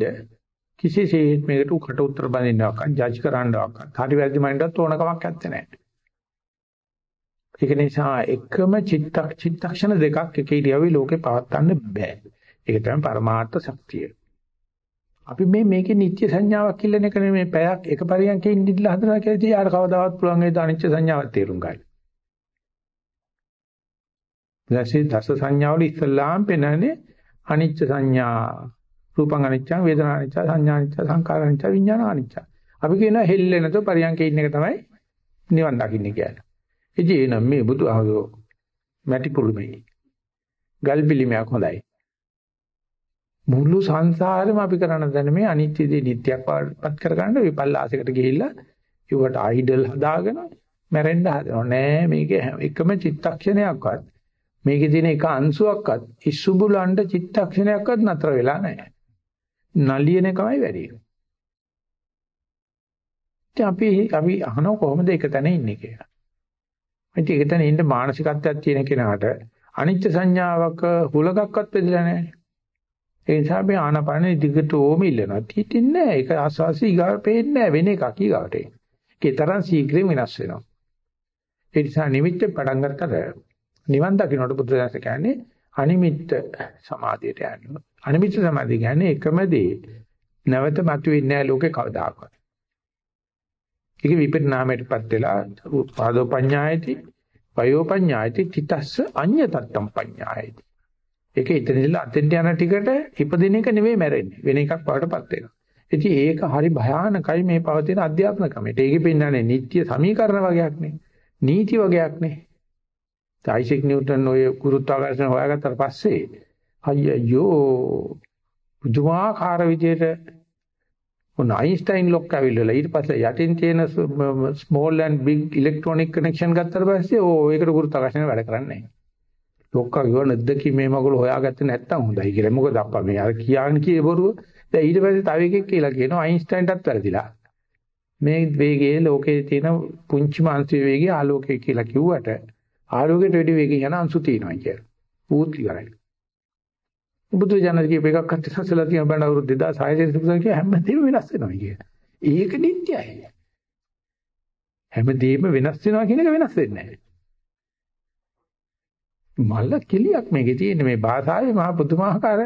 B: කිසිසේත් මේකට උකට උත්තර බඳින්නවක් ජජ් කරන්නවක් හරි වැරදි මනින්නත් ඕන කමක් නැත්තේ. ඒක නිසා එකම චිත්තක් චිත්තක්ෂණ දෙකක් එක ඉරියව්වේ ලෝකේ පවත්වන්න බෑ. ඒක තමයි පරමාර්ථ ශක්තිය. අපි මේ මේකේ නිත්‍ය සංඥාවක් කියලා එක නෙමෙයි පැයක් එක පරියන්කේ ඉඳිලා හදනවා කියලා ඉතින් යාර කවදාවත් පුළුවන් ඒ අනිච්ච සංඥාවක් තේරුම් ගන්න. ඊටසේ දස සංඥාවල ඉස්සල්ලාම් පෙන්නන්නේ අනිච්ච සංඥා රූපං අනිච්චං වේදනා අනිච්ච සංඥා අනිච්ච සංකාර අනිච්ච විඥාන අනිච්ච. අපි කියනවා හෙල්ලේ නැතුව පරියන්කේ ඉන්න එක තමයි නිවන් දකින්නේ කියන්නේ. ඉතින් එනම් මේ බුදු ආවෝ මැටි පුළුමේ ගල් පිළිමයක් හොඳයි. මුළු සංසාරෙම අපි කරන දැන මේ අනිත්‍ය දේ නිට්ටයක් වඩපත් කරගන්න විපල්ලාසයකට ගිහිල්ලා ඒවට අයිඩල් හදාගෙන මැරෙන්න හදනවා නෑ මේක එකම චිත්තක්ෂණයක්වත් මේකේ තියෙන එක අංශුවක්වත් ඉසුබුලන්ඩ චිත්තක්ෂණයක්වත් නතර වෙලා නෑ නලියන එකමයි වැඩි ඉතින් අපි අපි අහන කොහොමද එක තැන ඉන්නේ කියලා ඉතින් එක තැන ඉන්න මානසිකත්වයක් තියෙන කෙනාට අනිත්‍ය සංඥාවක හුලගක්වත් වෙදලා නැහැ ඒ නිසා මේ ආනපානෙ දිගට ඕම ඉල්ලනවා. හිටින්නේ නැහැ. ඒක ආස්වාසි ඊගාට පේන්නේ නැහැ වෙන එකක් ඊගාට. ඒකේ තරම් ශීඝ්‍රයෙන් වෙනස් වෙනවා. ඒ නිසා නිමිත්ත පටන් ගන්නතර නිවන් දකින්නට බුදුදහස කියන්නේ අනිමිත්ත සමාධියට යනවා. අනිමිත්ත සමාධිය කියන්නේ එකම දේ. නැවත මතුවෙන්නේ නැහැ ලෝකේ කවදාකවත්. ඒක විපරිණාමයටපත් වෙලා පාදෝ පඤ්ඤායති වයෝ පඤ්ඤායති තිතස්ස අඤ්‍ය තත්තම් පඤ්ඤායති ඒක ඉතින්දලා අතෙන්ට යන ටිකට ඉපදින එක නෙවෙයි මැරෙන්නේ. වෙන එකක් වඩටපත් වෙනවා. ඉතින් ඒක හරි භයානකයි මේ පවතින අධ්‍යාපන ක්‍රමයට. ඒකෙ පෙන්නන්නේ නිත්‍ය සමීකරණ වගේක් නේ. නීති වගේක් නේ. ආයිසෙක් නිව්ටන් ඔය ගුරුත්වාකර්ෂණ හොයාගත්තට පස්සේ අයියෝ පුදුමාකාර විදියට උන් අයින්ස්ටයින් ලොක් ඇවිල්ලා ඊට පස්සේ යටින් තියෙන small and big electronic connection ගත්තට පස්සේ ඕ ඒකට ගුරුත්වාකර්ෂණය වැඩ කරන්නේ නැහැ. ලොක්කා කිව්වා නැද්ද මේ මගුල හොයාගත්තේ නැත්තම් හොඳයි කියලා. මොකද අප්පා මේ අර කියාගෙන කියේ බොරුව. දැන් ඊට පස්සේ තව එකෙක් කියලා කියනවා අයින්ස්ටයින්ටත් වැරදිලා. මේ වේගයේ ලෝකයේ තියෙන පුංචිම අංශුවේ වේගය ආලෝකය කියලා කිව්වට ආලෝකයට වැඩි වේගය යන අංශු තියෙනවා කියලා. ඌත් ඉවරයි. බුදු ජානක කියප එකක් අත්‍යවශ්‍යලා තියෙන බණ අවුරුදු 2600 තිබුණා කිය හැමදේම වෙනස් වෙනවා කිය. ඒක නිට්ටයයි. හැමදේම වෙනස් වෙනවා කියන එක වෙනස් වෙන්නේ නැහැ. මල්ල කෙලියක් මේකේ තියෙන මේ භාෂාවේ මහා පුදුමාකාර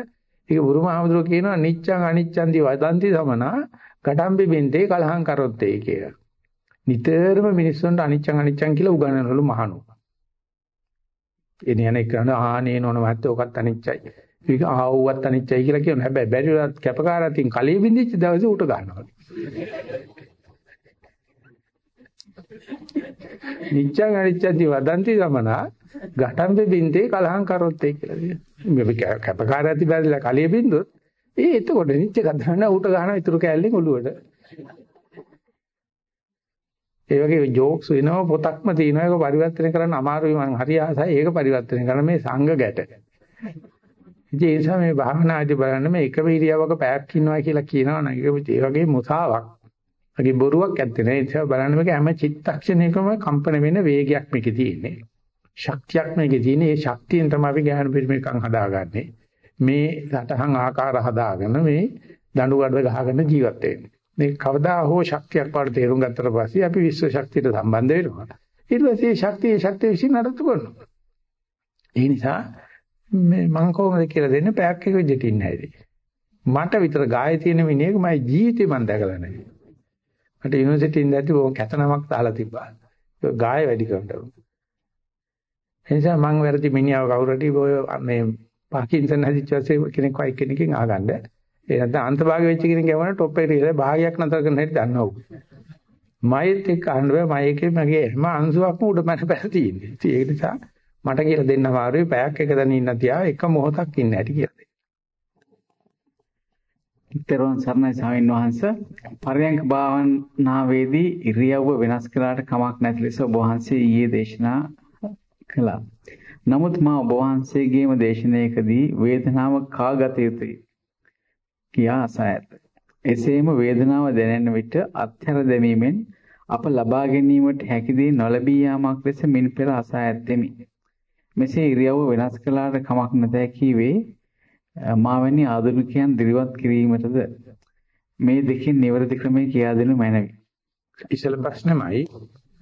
B: ඒක බුරුමහමදුර කියනවා නිච්ඡං අනිච්ඡං දි වදන්ති සමනා ගඩම්බි බින්දේ කලහං කරොත්තේ කියලා. නිතරම මිනිස්සුන්ට අනිච්චං අනිච්චං කියලා උගන්වනවලු මහණු. එනේ යන එකන ආනේ නෝන මහත්තයා ඔකත් අනිච්චයි. ඒක ආවුවත් අනිච්චයි කියලා කියනවා. හැබැයි බැරිවත් කැපකාරයන් කලිය බින්දිච්ච දවසේ උට ගන්නවා. නිච්චං අනිච්චන්ති වදන්ති සමනා ඝටම්බේ බින්දේ කලහං කරොත්තේ කියලා කියනවා. මේ කැපකාරයන් තිබැරිලා කලිය බින්දොත් ඒ එතකොට නිච්ච ගන්න උට ගන්න ඉතුරු කෑල්ලෙන් ඔළුවට. ඒ වගේ ජෝක්ස් වෙනවා පොතක්ම තියෙනවා ඒක පරිවර්තනය කරන්න අමාරුයි මම හරි ආසයි ඒක පරිවර්තනය කරන්න මේ සංඝ ගැට. ඉතින් ඒ නිසා මේ භාවනාදී බලන්න මේ එක ඉරියව්වක පැයක් ඉන්නවා කියලා කියනවා නම් ඒක ඒ වගේ මුසාවක්. වගේ බොරුවක් ඇත්තේ නෑ. ඒ නිසා බලන්න මේක හැම චිත්තක්ෂණයකම කම්පන වෙන වේගයක් මේකේ තියෙන්නේ. ශක්තියක් මේකේ තියෙන්නේ. ඒ ශක්තියෙන් තමයි අපි ගැහණු පිරිමේකම් හදාගන්නේ. මේ සටහන් ආකාර හදාගෙන මේ දඬු ගඩ ගහගෙන ජීවත් වෙන්නේ. මේ කවදා හෝ ශක්තියක් පාඩ තේරුම් ගත්තට පස්සේ අපි විශ්ව ශක්තියට සම්බන්ධ වෙනවා. ඊට පස්සේ ශක්තිය ශක්තිය විසින් නඩත්තු කරනවා. ඒ නිසා මේ මං කොහොමද කියලා දෙන්නේ පැයක් එක විදිහට ඉන්න හැටි. මට විතර ගායේ තියෙන මිනිහෙක් මගේ ජීවිතේ මං දැකලා නැහැ. මට යුනිවර්සිටි ඉඳද්දි බොහොම කැතනමක් තාලා තිබ්බා. ඒක ගායේ වැඩි කරනවා. එනිසා මං වැරදි මිනිහව කවුරුටි ඔය මේ පාකින්සන් හැදිච්ච කෙනෙක් වයි කෙනකින් ආගන්න. ඒ නැත්නම් අන්තභාගය වෙච්ච කෙනෙක් යවන টොප් එකට ඉහළ භාගයක් නතර කරන හැටි දන්නවා. මයිත් එක්ක අහන්න බෑ මයිකේ මගේ හැම අංශුවක්ම උඩ මට පැන තියෙන්නේ. ඒක නිසා මට කියලා දෙන්න අමාරුයි පැයක් එක දණි ඉන්න තියා එක මොහොතක් ඉන්න ඇති කියලා දෙන්න.
A: ඊතරවන් සර්ණයි ස්වාමීන් වහන්සේ පරයන්ක භාවනාවේදී ඉරියව්ව වෙනස් කළාට කමක් නැති ලෙස ඔබ වහන්සේ ඊයේ දේශනා කළා. නමුත් මා ඔබ වහන්සේගේම දේශනාවකදී වේදනාව කාගත යුතුයි කියා අසා ඇත. එසේම වේදනාව දැනෙන විට අත්හැර දැමීමෙන් අප ලබා ගැනීමට හැකි දේ නොලැබී යාමක් ලෙස මින් පෙර අසා ඇත්තෙමි. මෙසේ ඉරියව්ව වෙනස් කළාට කමක් නැතයි කීවේ මා වැනි ආධුනිකයන් දිරිවත් කිරීමටද මේ දෙකෙන් නිවැරදි ක්‍රමය කියා දෙනු මැනවි.
B: ඉස්සල ප්‍රශ්නමයි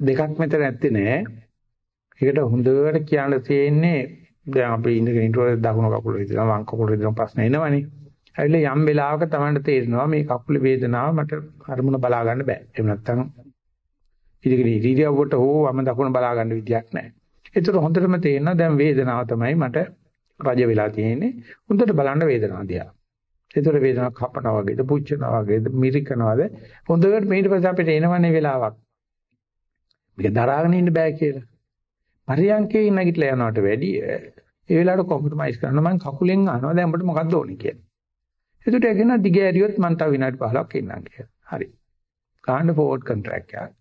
B: දෙකක් මෙතන ඇත්තේ නෑ. ඒකට හොඳට කියන්න තියෙන්නේ දැන් අපි ඉඳගෙන ඉන්නකොට දකුණු කකුල විදිනවා වම් කකුල විදිනවා ප්‍රශ්න එනවනේ. ඇවිල්ලා යම් වෙලාවක තමයි තේරෙනවා මේ කකුලේ වේදනාව මට අරමුණ බලා ගන්න බෑ. එහෙම නැත්නම් ඉඳගෙන ඉරියව්වට හෝ වම දකුණ බලා ගන්න විදියක් නැහැ. ඒතර හොඳටම තේරෙනවා දැන් වේදනාව තමයි මට රජ වෙලා තියෙන්නේ. හොඳට බලන්න වේදනාව දිහා. ඒතර වේදනාවක් කපනවා වගේද, පුච්චනවා වගේද, මිරිකනවාද හොඳට මේක පස්සේ අපිට එනවනේ වෙලාවක්. මේක දරාගෙන ඉන්න බෑ කියලා. පරියන්කේ නැගිටලා යනවට වැඩිය ඒ වෙලාවට කොම්ප්‍රොමයිස් කරනවා මම කකුලෙන් අහනවා දැන් අපිට මොකක්ද ඕනේ කියලා. ඒකට එගෙන දිගෑරියොත් මන්ට විනාඩි 15ක් ඉන්නම් කියලා. හරි. ගන්න ෆෝවර්ඩ් කොන්ට්‍රැක්ට් එකක්.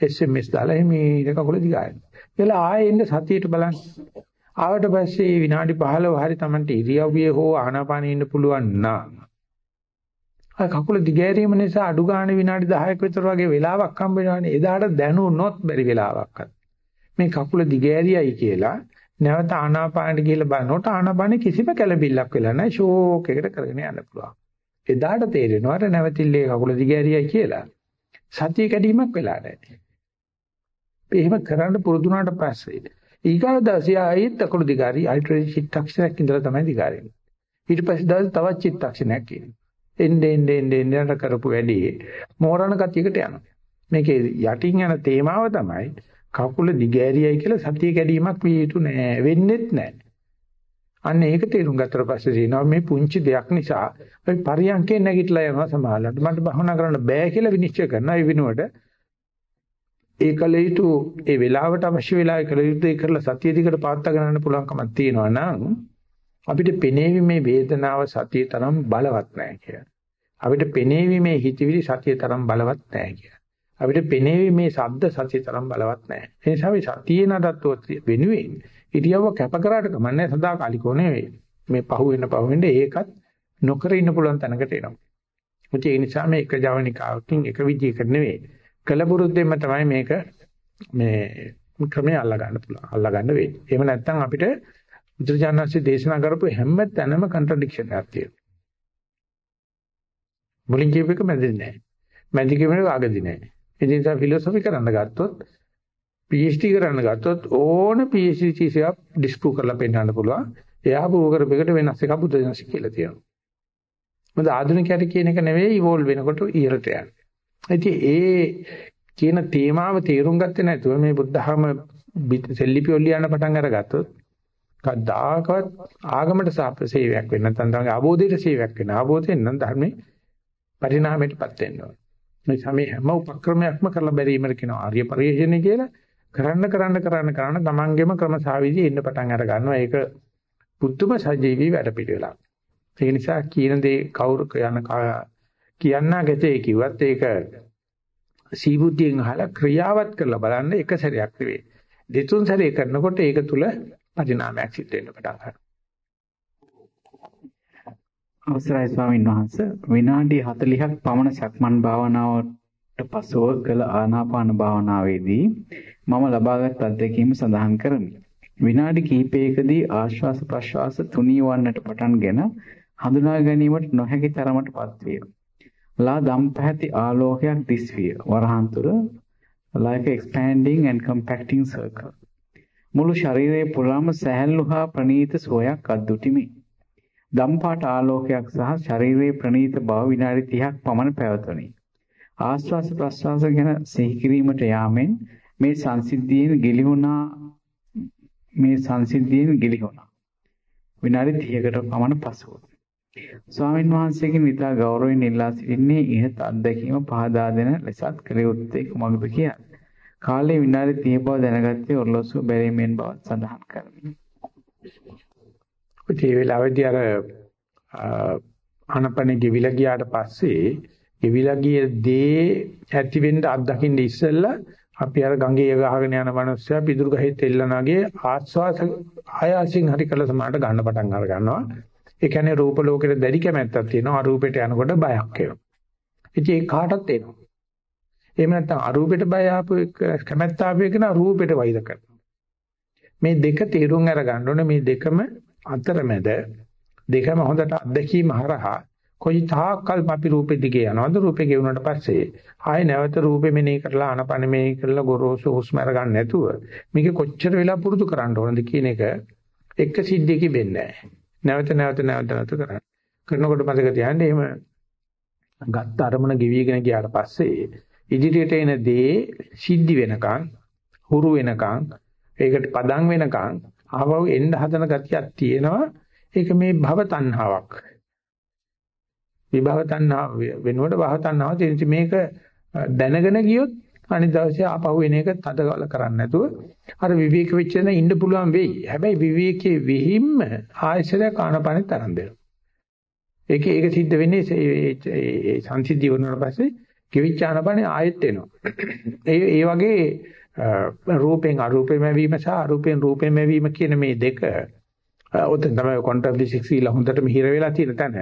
B: SMS දාලා මේ කකුල දිගාරින්න. එලා ආයෙ එන්න සතියට බලන්න. ආවට පස්සේ විනාඩි 15 හරි Tamante ඉරියව්වේ හෝ ආනාපානෙ ඉන්න පුළුවන් නම් අය කකුල දිගෑරීම නිසා අඩු ගන්න විනාඩි 10ක විතර වගේ වෙලාවක් හම්බ වෙනවානේ. එදාට දැනුනොත් බැරි වෙලාවක්වත්. මේ කකුල දිගෑරියයි කියලා නැවත ආනාපානෙට ගිහලා බලනකොට ආනාපානෙ කිසිම කැළඹිල්ලක් වෙලා නැහැ. ෂෝක් එකකට කරගෙන යන්න පුළුවන්. එදාට තේරෙනවා නැවතිල්ලේ කකුල දිගෑරියයි කියලා. සතිය කැඩීමක් වෙලා නැහැ. එහෙම කරන්න පුරුදුනාට පස්සේ ඊගා දවසේ ආයෙත් අකුරු දිගාරි අල්ට්‍රේ චිත්තක්ෂණයක් ඉඳලා තමයි දිගාරෙන්නේ. ඊට පස්සේ දවස් තවත් චිත්තක්ෂණයක් කියනවා. එන්නේ එන්නේ එන්නේ එන්නේ කරපු වැඩි මෝරණ ගතියකට යනවා. මේකේ යටින් යන තේමාව තමයි කකුල දිගෑරියයි කියලා සතිය කැඩීමක් විය යුතු නෑ වෙන්නේත් නෑ. අන්න ඒක තේරුම් ගත්තට පස්සේ කියනවා මේ පුංචි දෙයක් නිසා අපි පරියන්කේ නැගිටලා යනවා සමාහලට මට භවනා කරන්න බෑ කියලා විනිශ්චය කරනවා ඒ වෙනුවට ඒ කල යුතු ඒ වෙලාවට අවශ්‍ය වෙලාවේ කල යුතු ඒ කරලා සතිය දිකට පාත්තා ගන්න පුළුවන්කමක් තියෙනවා නම් අපිට පෙනේවීමේ වේදනාව සතිය තරම් බලවත් නැහැ කියලා. අපිට පෙනේවීමේ හිතවිලි සතිය තරම් බලවත් නැහැ කියලා. අපිට පෙනේවීමේ ශබ්ද සතිය තරම් බලවත් නැහැ. ඒ නිසා අපි සතියේ නඩත්තුව වෙනුවෙන් ඉරියව්ව කැප කරාට කමන්නේ සදාකාලිකෝ නෙවෙයි. මේ පහු වෙන පහු වෙන ඒකත් නොකර ඉන්න පුළුවන් තැනකට එනවා. ඒ නිසා මේ එක ජවනිකාවකින් එක විදියකට නෙවෙයි. කලබුරුද්දෙන්ම තමයි මේක මේ ක්‍රමය අල්ලා ගන්න පුළුවන්. අල්ලා ගන්න වෙන්නේ. එහෙම නැත්නම් අපිට බුදුරජාණන්සේ දේශනා කරපු හැම තැනම කන්ට්‍රඩික්ෂන් එකක් තියෙනවා. මුලින් කියපු එක මැදදී නැහැ. මැදි කියපු එක අගදී නැහැ. ඒ නිසා ෆිලොසොෆි කරන්න ගත්තොත් PhD කරන්න ගත්තොත් ඕන PhD තීසියක් ඩිස්ප්‍රූව් කරලා පෙන්නන්න පුළුවන්. එයා ප්‍රූව් කරපෙකට වෙනස් එකක් බුදුදහම කියලා තියෙනවා. මොකද ආධුනිකයට කියන එක නෙවෙයි ඉවෝල්ව් වෙනකොට ඉහළට යන්නේ. ඉතින් ඒ කියන තේමාව තේරුම් ගත්තේ නැතුව මේ බුද්ධහම සෙල්ලිපි ඔල්ලියන්න පටන් අරගත්තොත් කවදාකවත් ආගමට සාප සේවයක් වෙන්නේ නැත්නම් තමයි ආબોධයට සේවයක් වෙන. ආબોධයෙන් නම් ධර්මේ පරිණාමයටපත් වෙන්න ඕනේ. මේ සමේ හැම උපක්‍රමයක්ම කරලා බැරීමර කියනවා ආර්ය පරිශ්‍රණය කියලා. කරන්න කරන්න කරන්න කරන්න තමන්ගේම ක්‍රමසාවිදි එන්න පටන් අර ගන්නවා. ඒක පුදුම සජීවී වැඩ පිළිවෙලක්. ඒ නිසා කියන දේ කවුරු යන කියන්නා ගැතේ කිව්වත් ඒක සීබුද්ධියෙන් අහලා ක්‍රියාවත් කරලා බලන්න එක සැරයක් නෙවෙයි. දෙතුන් සැරේ කරනකොට ඒක තුල පරිණාමයක් සිද්ධ වෙන්න පටන් ගන්නවා.
A: අවසරයි ස්වාමීන් වහන්ස විනාඩි 40ක් පමණ සක්මන් භාවනාවට පසුව කළ ආනාපාන භාවනාවේදී මම ලබාගත් අත්දැකීම සඳහන් කරමි. විනාඩි කිහිපයකදී ආශ්වාස ප්‍රශ්වාස තුනී වන්නට පටන්ගෙන හඳුනා ගැනීමට නොහැකි තරමටපත් විය. ලා දම් පැහැති ආලෝකයක් දිස්විය. වරහන් තුර like expanding and compacting circle. මුළු ශරීරයේ පුරාම සැහැල්ලු හා ප්‍රනීත සුවයක් අද්දුටිමි. දම්පාට ආලෝකයක් සහ ශරීරයේ ප්‍රනීත බව විනාඩි 30ක් පමණ පැවතුණි. ආස්වාස ප්‍රස්වාස ගැන සිහි කිරීමට යාමෙන් මේ සංසිද්ධියෙන් ගිලිහුණා මේ සංසිද්ධියෙන් ගිලිහුණා. විනාඩි 30කට පමණ පසුව. ස්වාමින් වහන්සේගෙන් ඉතා ගෞරවයෙන් ඉල්ලා සිටින්නේ ඉහත අත්දැකීම පහදා දෙන ලෙසත් කළ යුත්තේ කුමක්ද කියලා. කාලේ විනාඩි 30 බව දැනගත්තේ ඔරලෝසුව බැරිමෙන් බවත් සඳහන් කරමි.
B: ඒ වෙලාවේදී අර ආනපන ගෙවිලා ගියාට පස්සේ ගෙවිලා ගිය දේ ඇති වෙන්න අත්දකින්න ඉස්සෙල්ලා අපි අර ගඟේ ගහගෙන යන මනුස්සයා පිදුරු ගහේ තෙල්ලනාගේ ආස්වාස ආයාසින් හරි කළ සමාට ගන්න පටන් අර ගන්නවා. ඒ කියන්නේ රූප ලෝකෙට දැඩි කැමැත්තක් තියෙනවා. අරූපෙට යනකොට බයක් එනවා. ඉතින් ඒ කාටත් එනවා. එහෙම නැත්නම් අරූපෙට බය ආපු කැමැත්ත ආපු එක නා රූපෙට වෛර කරනවා. මේ දෙක තේරුම් අරගන්න ඕනේ මේ දෙකම අතරමැද දෙකම හොඳට අත්දැකීම හරහා කොයි තාක්කල් අපි රූපෙ දිගේ යනවද රූපෙ ගෙවුනට පස්සේ ආයෙ නැවත රූපෙ මෙනෙහි කරලා ආනපන මෙනෙහි කරලා ගොරෝසු හුස්ම අරගන්න නැතුව මේක කොච්චර වෙලා පුරුදු කරන්න ඕනද කියන එක එක සිද්ධියකින් වෙන්නේ නැවත නැවත නැවත නැවත කරන්න කරනකොට මතක තියාගන්න එහෙම ගත්ත අරමුණ ගෙවිගෙන ගියාට පස්සේ ඉදිරියට එන දේ සිද්ධි වෙනකන් හුරු වෙනකන් ඒකට පදම් වෙනකන් ආවව එන්න හදන ගතියක් තියෙනවා. ඒක මේ භව තණ්හාවක්. විභව තණ්හාව වෙනුවට භව තණ්හාව තියෙන මේක දැනගෙන ගියොත් අනිත් දවසේ ආපහු එන එක තදගල කරන්නේ නැතුව අර විවේක වෙච්ච දේ ඉන්න පුළුවන් වෙයි. හැබැයි විවේකයේ විහිම්ම ආයශරය කාණපණේ තරම් දෙනවා. ඒක ඒක සිද්ධ වෙන්නේ ඒ සංසිද්ධිය වුණාට පස්සේ කිවිච්ච ආනපනේ ආයෙත් එනවා. ඒ ඒ වගේ රූපෙන් අරූපෙම වීම සහ අරූපෙන් රූපෙම වීම කියන මේ දෙක ඔතෙන් තමයි ක්වොන්ටම් ෆිසික්ස් ඊළ හොඳට මිහිර වෙලා තියෙන තැන.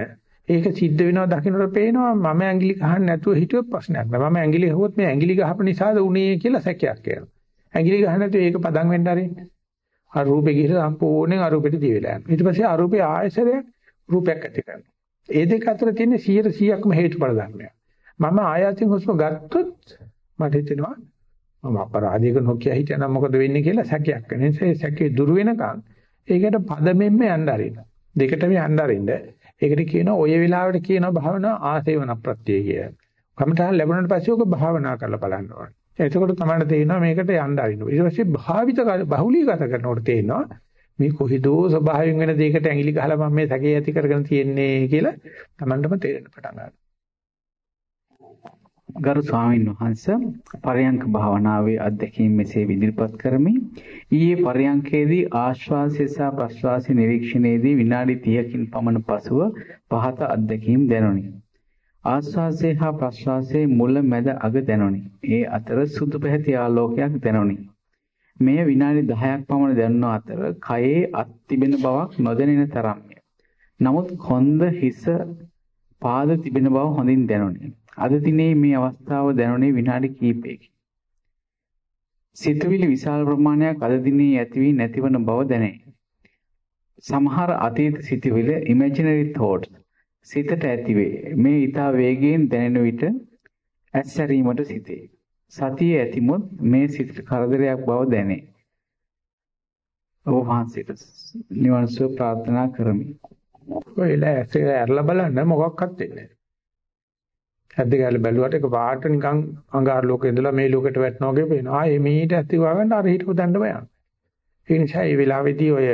B: ඒක සිද්ධ වෙනවා දකින්නට පේනවා මම ඇඟිලි ගහන්න නැතුව හිතුව ප්‍රශ්නයක් නෑ. මම ඇඟිලි ගහුවොත් මේ ඇඟිලි ගහපු නිසාද උනේ කියලා සැකයක් එනවා. ඇඟිලි ගහන්න නැතුව ඒක පදම් වෙන්න ආරෙන්නේ. අර රූපේ ගිහිල්ලා සම්පූර්ණයෙන් අරූපෙට දී වෙලා යනවා. ඊට පස්සේ අරූපේ ආයසරයක් රූපයක් ඇති කරනවා. ඒ දෙක අතර තියෙන 100%ක්ම හේතුඵල ධර්මයක්. මම ආයතින් හුස්ම ගත්තොත් මට හිතෙනවා මම අපරාධයක නොකිය හිටියනම් මොකද වෙන්නේ කියලා සැකයක් වෙන නිසා ඒ සැකේ දුර වෙනකන් ඒකට පදමෙන්න යන්න අරින්න. දෙකටම යන්න අරින්න. ඒකට කියනවා ඔය වෙලාවට කියනවා භාවනා ආසේවන ප්‍රත්‍යය කියලා. කමඨහන් ලැබුණාට පස්සේ ඔක භාවනා කරලා බලන්න ඕනේ. එතකොට තමයි තේරෙනවා මේකට යන්න අරින්න. ඊට පස්සේ භාවිත බහුලීගත කරනකොට තේරෙනවා මේ කොහිදෝ ස්වභාවයෙන් වෙන දෙයකට ඇඟිලි ගහලා මම මේ සැකේ ඇති කරගෙන තියෙන්නේ කියලා Tamandම තේරෙන්න පටන් ගන්නවා.
A: ගරු ස්වාමීන් වහන්ස පරයන්ක භාවනාවේ අත්දැකීම් මෙසේ ඉදිරිපත් කරමි. ඊයේ පරයන්කේදී ආශ්වාසය සහ ප්‍රශ්වාසය නිරීක්ෂණයේදී විනාඩි 30කින් පමණ පසුව පහත අත්දැකීම් දැනුනි. ආශ්වාසය හා ප්‍රශ්වාසයේ මුල මැද අග දැනුනි. ඒ අතර සුදු පැහැති ආලෝකයක් දැනුනි. මෙය විනාඩි 10ක් පමණ දැනුන අතර කයේ අත් තිබෙන බවක් නොදැනෙන තරම්ය. නමුත් කොන්ද හිස පාද තිබෙන බව හොඳින් දැනුනි. අද දිනේ මේ අවස්ථාව දැනුනේ විනාඩි කිහිපයකින්. සිතුවිලි විශාල ප්‍රමාණයක් අද දිනේ ඇති වී නැතිවන බව දැනේ. සමහර අතීත සිතුවිලි imaginary thoughts සිතට ඇතිවේ. මේ ඊටා වේගයෙන් දැනෙන විට ඇස්සරීමට සිටේ. සතිය ඇතිමුත් මේ සිතට කරදරයක් බව දැනේ. ඔබ වහන්සේට නිවන් සුව ප්‍රාර්ථනා කරමි.
B: ඔයලා ඇස්සේ ඇරලා බලන්න මොකක්වත් වෙන්නේ නැහැ. ඇද්ද ගැල බැලුවට ඒක පාට නිකන් අඟාර ලෝකේ ඉඳලා මේ ලෝකෙට වැටෙනවා වගේ පේනවා. ආයේ මීට ඇත්ති වගන්න අර හිටපු දඬ බයන්. ඒ නිසා මේ වෙලාවේදී ඔය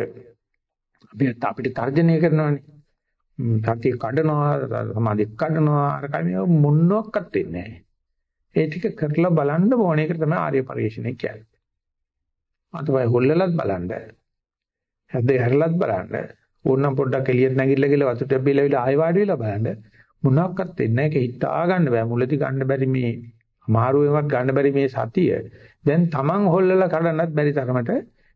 B: අපි අපිට තර්ජනය කරනවානේ. සතිය කඩනවා, සමාධිය කඩනවා, අර කම මොනවත් වෙන්නේ නැහැ. ඒ ටික කරලා බලන්න ඕන එක තමයි ආර්ය පරිශ්‍රණය කියන්නේ. අතවයි හොල්ලලත් බලන්න. හැද්ද හැරලත් බලන්න. ඕනනම් පොඩ්ඩක් එළියට නැගිටලා ගිහලා වතුර ටැබ්බිලා විලා ආයෙ වාඩි වෙලා බලන්න. මොනක්වත් වෙන්නේ නැහැ. ඒක හිතා ගන්න බෑ. මුලදී ගන්න බැරි මේ අමාරුවෙන්වත් ගන්න බැරි මේ සතිය දැන් Taman හොල්ලලා කඩන්නත් බැරි තරමට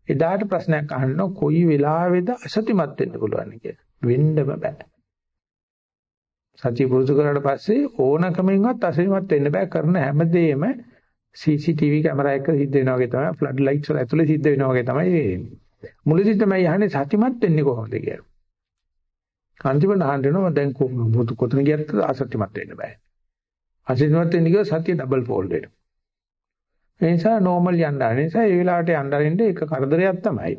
B: එදාට ප්‍රශ්නයක් අහනවා කොයි වෙලාවෙද අසතිමත් වෙන්න පුළුවන් කියලා. වෙන්නම බෑ. සතිය පුරුදු කරාට පස්සේ ඕනකමින්වත් අසතිමත් වෙන්න බෑ. කරන හැමදේම CCTV කැමරා එක සිද්ධ වෙනවා වගේ තමයි ෆ්ලඩ් ලයිට්ස් වල ඇතුලේ සිද්ධ වෙනවා වගේ තමයි වෙන්නේ. මුලදී තමයි අහන්නේ සතිමත් වෙන්නේ කොහොමද කියලා. අන්තිමට අහන්න වෙනවා දැන් කොහොමද කොතන ගියත් අසත්‍යමත් වෙන්න බෑ. අසත්‍යමත් වෙන්න ගියොත් සත්‍ය ඩබල් ෆෝල්ඩ් වෙනවා. ඒ නිසා නෝමල් යන්න ආන නිසා ඒ වෙලාවට යන්න අරින්න එක කරදරයක් තමයි.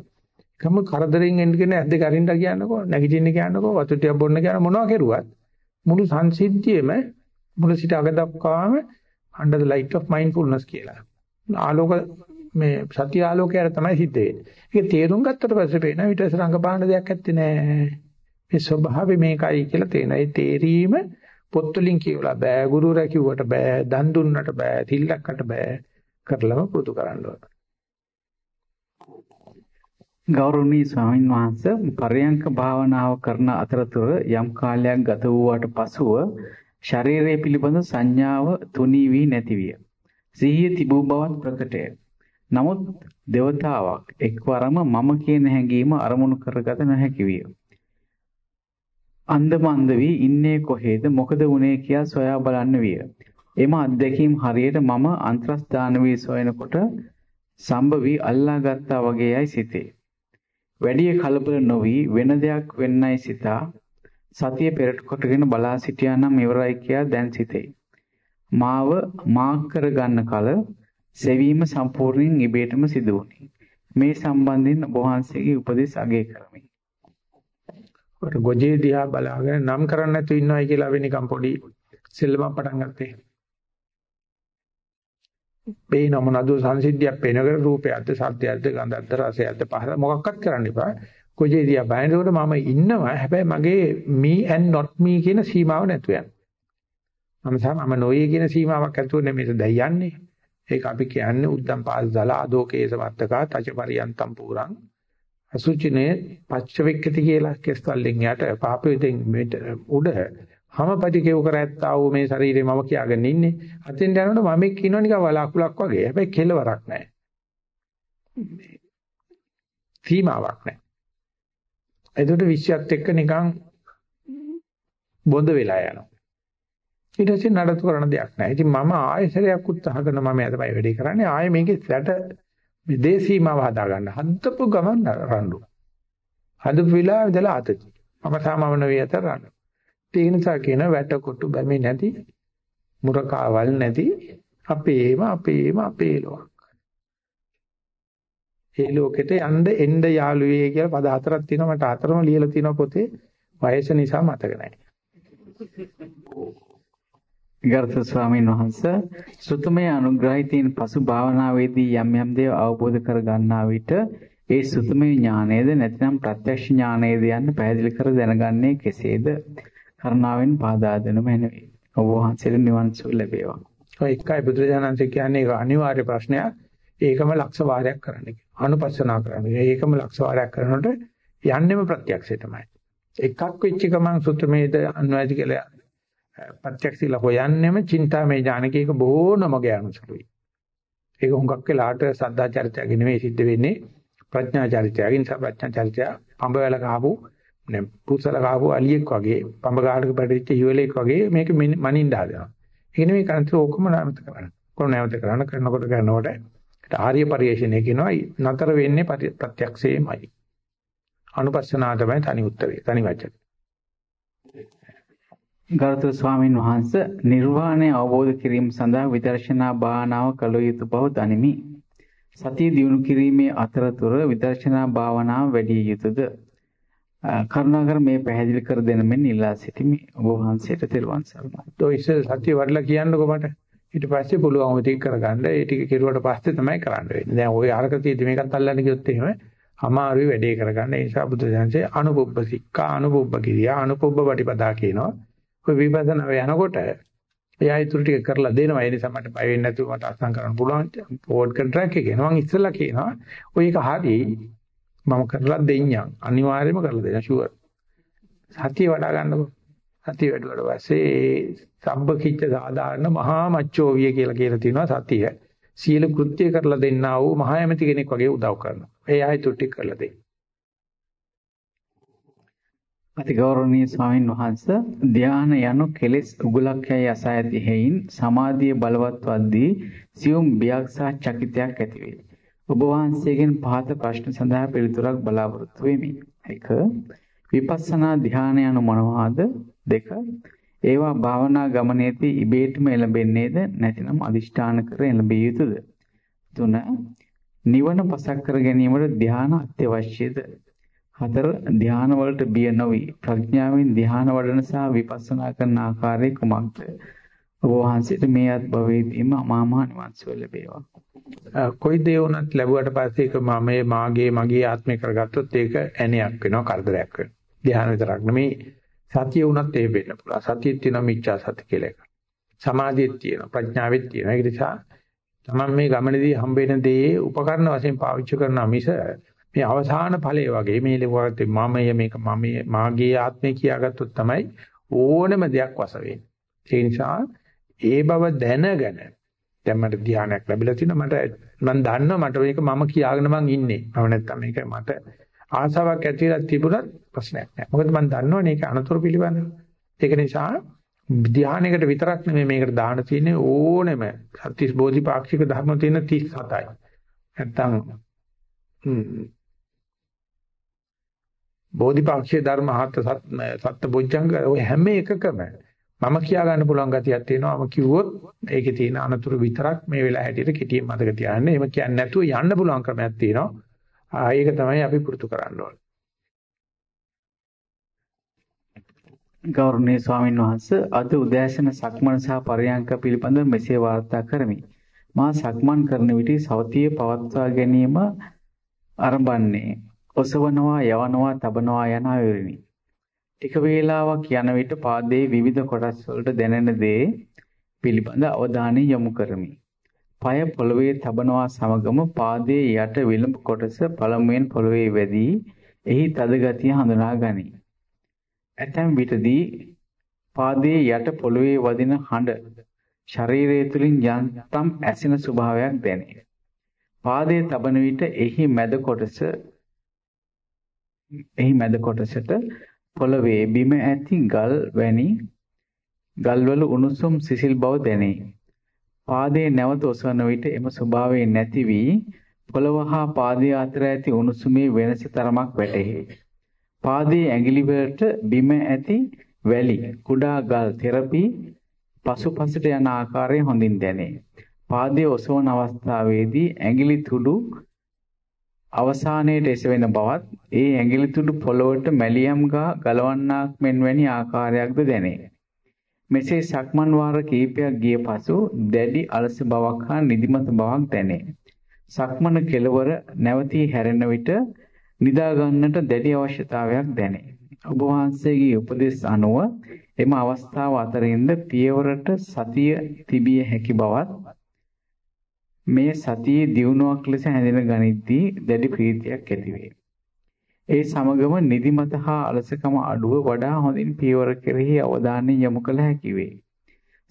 B: එකම කරදරෙන් එන්න කියන ඇද්ද කරින්න කියන්නකෝ නැගිටින්න කියන්නකෝ වතු ටිකක් බොන්න කියන මොනවා කෙරුවත් මුළු සංසිද්ධියේම මුල සිට අග දක්වාම under the light of mindfulness කියලා. ආලෝක මේ සත්‍ය ආලෝකයට තමයි සිද්ධ වෙන්නේ. ඒක තේරුම් ගත්තට පස්සේ පේනවා ඊට පස්සේ රංගපාන දෙයක් ඇත්තේ නෑ. මේ ස්වභාවය මේකයි කියලා තේන. ඒ තේරීම පොත් වලින් කියවලා බෑ, ගුරුවරයා කිව්වට බෑ, දන් දුන්නට බෑ, තිල්ලක්කට බෑ. කරලම පුරුදු කරන්න ඕන.
A: ගෞරවනීය ස්වාමීන් වහන්සේ පරයන්ක භාවනාව කරන අතරතුර යම් කාලයක් ගත වූාට පසුව ශරීරය පිළිබඳ සංඥාව තුනී වී නැති විය. සිහිය තිබූ බවත් ප්‍රකටය. නමුත් దేవතාවක් එක්වරම මම කියන හැඟීම අරමුණු කරගත නොහැකි විය. අන්දමන්ද වී ඉන්නේ කොහේද මොකද වුනේ කියා සොයා බලන්න විය. එම අත්දැකීම් හරියට මම අන්තරස්ථාන වී සොයනකොට සම්භ වී අල්ලා ගත්තා වගේයි සිතේ. වැඩි කලබල නොවි වෙන දෙයක් වෙන්නයි සිතා සතිය පෙරට කොටගෙන බලා සිටියා නම් ඉවරයි කියා දැන් සිතේ. මාව මාක් කරගන්න කල සෙවීම සම්පූර්ණයෙන් ඉබේටම සිදු වුණේ. මේ සම්බන්ධයෙන් ඔබ වහන්සේගේ උපදෙස් අගය කරමි.
B: ඔර ගොජේ දිහා බලාගෙන නම් කරන්න නැතුව ඉන්නවයි කියලා වෙන නිකන් පොඩි සෙල්ලමක් පටන් ගත්තේ. පේන මොනද සංසිද්ධියක් පේනකොට රූපයක්ද සද්දයක්ද ගන්ධයක්ද රසයක්ද පහස මොකක්වත් කරන්න එපා. ගොජේ දිහා බලනකොට මම ඉන්නවා හැබැයි මගේ me and not me කියන සීමාව නැතු යන. මම සම මම නොයේ කියන සීමාවක් ඇතුව නෙමෙයි දැන් යන්නේ. ඒක අපි කියන්නේ උද්දම් පාද දලා අදෝකේස මත්තකා තච පරියන්තම් පුරං අසුචිනේ පච්චවෙක්කති කියලා කෙස්වලින් යට පාපෙදෙන් උඩ හැමපටි කෙව කරැත්තා වූ මේ ශරීරේ මම කියාගෙන ඉන්නේ. අතෙන් යනකොට මම එක්ක ඉන්නවා නිකන් වලාකුලක් වගේ. හැබැයි කෙලවරක් නැහැ. සීමාවක් නැහැ. එතකොට විශ්යත් එක්ක නිකන් බොඳ වෙලා යනවා. ඊට පස්සේ නඩත්තු කරන දෙයක් නැහැ. ඉතින් මම ආයෙසරයක් උත්සාහ කරන මම තමයි වැඩේ කරන්නේ. ආයෙ මේකේ සැට මේ දේශීමාව හදා ගන්න හදපු ගමන් රණ්ඩු. හදපු වෙලාව ඉඳලා ආතති. මම සාමවන වේ අතර රණ්ඩු. ඒ නිසා කියන වැට කොටු බැමි නැති මුරකාවල් නැති අපේම අපේම අපේ ලෝක. ඒ ලෝකෙට යන්න එන්න යාළුවේ කියලා පද හතරක් තියෙනවා මට හතරම ලියලා තියෙනවා පොතේ වයස නිසා මතක නැහැ.
A: ගර්ථ ස්වාමීන් වහන්ස සුතමේ අනුග්‍රහිතයින් පසු භාවනාවේදී යම් යම් දේ අවබෝධ කර ගන්නා විට ඒ සුතමේ ඥානයේද නැතිනම් ප්‍රත්‍යක්ෂ ඥානයේද යන්න පැහැදිලි කර දැනගන්නේ කෙසේද කරුණාවෙන් පාදා දෙනු මැනවි. ඔබ වහන්සේට නිවන් සුව ලැබේවා.
B: ඔය එකයි බුදුරජාණන්සේ කියන්නේ ඒක අනිවාර්ය ප්‍රශ්නයක්. ඒකම ලක්ෂ වාරයක් කරන්න කියලා. අනුපස්සනා කරන්න. ඒකම ලක්ෂ වාරයක් කරනකොට යන්නෙම ප්‍රත්‍යක්ෂය තමයි. එකක් වෙච්ච ගමන් සුත්‍රමේද අන්වයිද කියලා ප්‍රත්‍යක්ෂිලා හොයන්නෙම චින්තාමය ඥානකේක බොහෝනම ගෑනුසුළුයි. ඒක හුඟක් වෙලාට සද්ධා චරිතයක නෙමෙයි සිද්ධ වෙන්නේ ප්‍රඥා චරිතයක. නිසා ප්‍රඥා චරිතය පඹ වැල කහපු නේ පුසල කහපු අලියෙක් වගේ පඹ ගහකට පැටිච්ච හිවලෙක් වගේ මේක මනින්න හදනවා. ඒක නෙමෙයි කරන්නේ ඕකම නැවත කරන්න. කොහොම නැවත කරන්න කරනකොට කරනකොට ආර්ය පරිශ්‍රණය කියනවා නතර වෙන්නේ ප්‍රත්‍යක්ෂේමයි. අනුපස්සනා තමයි තනි උත්තරේ තනි වචන.
A: ගරුතර ස්වාමින් වහන්සේ නිර්වාණය අවබෝධ කිරීම සඳහා විදර්ශනා භාවනාව කළ යුතු බව දනිමි. සතිය දියුණු කිරීමේ අතරතුර විදර්ශනා භාවනාව වැඩි යුතුයද? කරුණාකර මේ පැහැදිලි කර දෙන මෙන් ඉල්ලා සිටිමි. ඔබ වහන්සේට තෙරුවන් සරණයි.
B: તો ඉස්සෙල් සතිය වඩලා කියන්නකෝ මට. ඊට පස්සේ පුළුවන් ඔය ටික කරගන්න. ඒ ටික කෙරුවට පස්සේ තමයි කරන්න වෙන්නේ. දැන් ওই අරක තියෙදි මේකත් අල්ලන්න ගියොත් එහෙම අමාරුයි වැඩේ කරගන්න. ඒ නිසා බුදුදහමසේ අනුපොබ්බ සික්කා අනුපොබ්බ කිරියා අනුපොබ්බ පටිපදා කියනවා. ඔය විපස්සනා යනකොට එයා ඊටු ටික කරලා දෙනවා. ඒ නිසා මට බය වෙන්නේ නැතුව මට අසං කරන්න පුළුවන්. ෆෝඩ් කොන්ට්‍රැක්ට් එකේ මම ඉස්සෙල්ලා කියනවා ඔය එක හරි මම කරලා දෙන්නම්. අනිවාර්යයෙන්ම කරලා දෙන්න ෂුවර්. සතිය වඩා ගන්නකො. සතිය වැඩුවට පස්සේ සම්බකිච්ච සාධාරණ මහා මච්චෝවිය කියලා කියලා තියෙනවා සතිය. සීල කෘත්‍ය කරලා දෙන්නා වූ මහා ඇමති කෙනෙක් වගේ උදව් කරනවා. ඒ ආයි තුටි කරලා දෙන්න.
A: අතිගෞරවනීය ස්වාමින් වහන්සේ ධානය යනු කෙලෙස් උගලක් යයි අසා ඇති හේයින් සමාධිය බලවත් වද්දී සියුම් බියක් සහ චකිතයක් ඇති වේ. ඔබ වහන්සේගෙන් පහත ප්‍රශ්න සඳහා පිළිතුරක් බලාපොරොත්තු වෙමි. 1. විපස්සනා ධානය යනු මොනවාද? 2. ඒවා භාවනා ගමනේදී ඉබේටම එළඹෙන්නේද නැතිනම් අදිෂ්ඨාන කර එළඹිය යුතුද? 3. නිවන පසක් කර ගැනීමට ධාන අත්‍යවශ්‍යද? හතර ධාන වලට බිය නොවි ප්‍රඥාවෙන් ධාන වඩන සහ විපස්සනා කරන ආකාරය කුමක්ද? ඔබ වහන්සේට මේ අත් භවයේදීම අමාමහ නිවන් සුව ලැබේවා.
B: කොයි දේ වුණත් ලැබුවට පස්සේ ඒක මම මාගේ මගේ ආත්මය කරගත්තොත් ඒක ඇණයක් වෙනවා කරදරයක් වෙනවා. ධාන විතරක් නෙමෙයි සතිය වුණත් ඒ වෙන්න පුළුවන්. සතියෙත් තියෙනවා මිච්ඡා සති කියලා එක. සමාධියෙත් තියෙනවා ප්‍රඥාවෙත් තියෙනවා. ඒක නිසා තමන් මේ ගමනේදී හම්බ වෙන දේ උපකරණ වශයෙන් පාවිච්චි කරන මිස මේ අවසාන ඵලය වගේ මේ ලෙවගත්තේ මමය මේක මම මාගේ ආත්මය කියාගත්තොත් තමයි ඕනම දෙයක් වස වෙන්නේ. ඒ නිසා ඒ බව දැනගෙන දැන් මට ධානයක් ලැබිලා තිනවා මට මම දන්නවා මට මේක මම කියාගෙන මං ඉන්නේ. මම නැත්තම් මේක මට ආසාවක් ඇතිලා තිබුණත් ප්‍රශ්නයක් නැහැ. මොකද මම දන්නවනේ ඒක අනතුරු පිළිබඳව. ඒක නිසා ධානයකට විතරක් නෙමෙයි මේකට දාන තියෙන්නේ ඕනෙම සත්‍තිස් බෝධිපාක්ෂික ධර්ම තියෙන 37යි. නැත්තම් බෝධිපාක්ෂික ධර්ම හත් සත්ත්‍ය බොජ්ජංග ඔය හැම එකකම මම කියා ගන්න පුළුවන් ගතියක් තියෙනවා. මම කිව්වොත් ඒකේ තියෙන අනතුරු විතරක් මේ වෙලාව හැටියට කෙටියෙන් මතක තියාගන්න. එහෙම කියන්නේ නැතුව යන්න පුළුවන් ක්‍රමයක් තියෙනවා. ඒක තමයි අපි පුරුදු කරන්න ඕනේ.
A: ගෞරවනීය ස්වාමීන් වහන්සේ අද උදෑසන සක්මන සහ පරයන්ක පිළිබඳව මෙසේ වාර්තා කරමි. මා සක්මන් කරන විට සවතිය පවත්වා ගැනීම ආරම්භන්නේ ඔසවනවා යවනවා තබනවා යන අයුරිනි. ටික වේලාවක් යන විට පාදයේ විවිධ කොටස් වලට දැනෙන දේ පිළිබඳ අවධානය යොමු කරමි. পায় පොළවේ තබනවා සමගම පාදයේ යට විලුඹ කොටස පළමුවෙන් පොළවේ වැදී එහි තද ගතිය හඳුනා ගනී. ඇතැම් විටදී පාදයේ යට පොළවේ වදින හඬ ශරීරය තුලින් යන්තම් ඇසෙන ස්වභාවයක් දැනේ. පාදයේ තබන විට එහි මැද කොටස එහි මැද කොටසට පොළවේ බිම ඇති ගල් වැනි ගල්වල උණුසුම් සිසිල් බව දැනේ. පාදයේ නැවත ඔසවන විට එම ස්වභාවය නැති වී පොළව හා පාදයේ අතර ඇති උණුසුමේ වෙනස තරමක් වැටහේ. පාදයේ ඇඟිලි වලට බිම ඇති වැලි කුඩා ගල් තෙරපි පසුපසට යන ආකාරය හොඳින් දැනේ. පාදයේ ඔසවන අවස්ථාවේදී ඇඟිලි තුඩු අවසානයේට එසවෙන බවත් ඒ ඇඟිලි තුඩු පොළොවට මැලියම් ගා ගලවන්නාක් මෙන් වැනි ආකාරයක්ද දැනේ. මෙසේ සක්මන් වාර කීපයක් ගිය පසු දැඩි අලස බවක් හා නිදිමත බවක් දැනේ. සක්මන කෙලවර නැවතී හැරෙන විට නිදා ගන්නට දැඩි අවශ්‍යතාවයක් දැනේ. ඔබ වහන්සේගේ උපදෙස් අනුව එම අවස්ථාව අතරින්ද පියවරට සතිය තිබිය හැකි බවත් මේ සතියේ දියුණුවක් ලෙස හැඳින ගනිද්දී දැඩි ප්‍රීතියක් ඇතිවේ. ඒ සමගම නිදිමත හා අලසකම අඩුව වඩා හොඳින් පියවර කෙරෙහි අවධානය යොමු කළ හැකි වේ.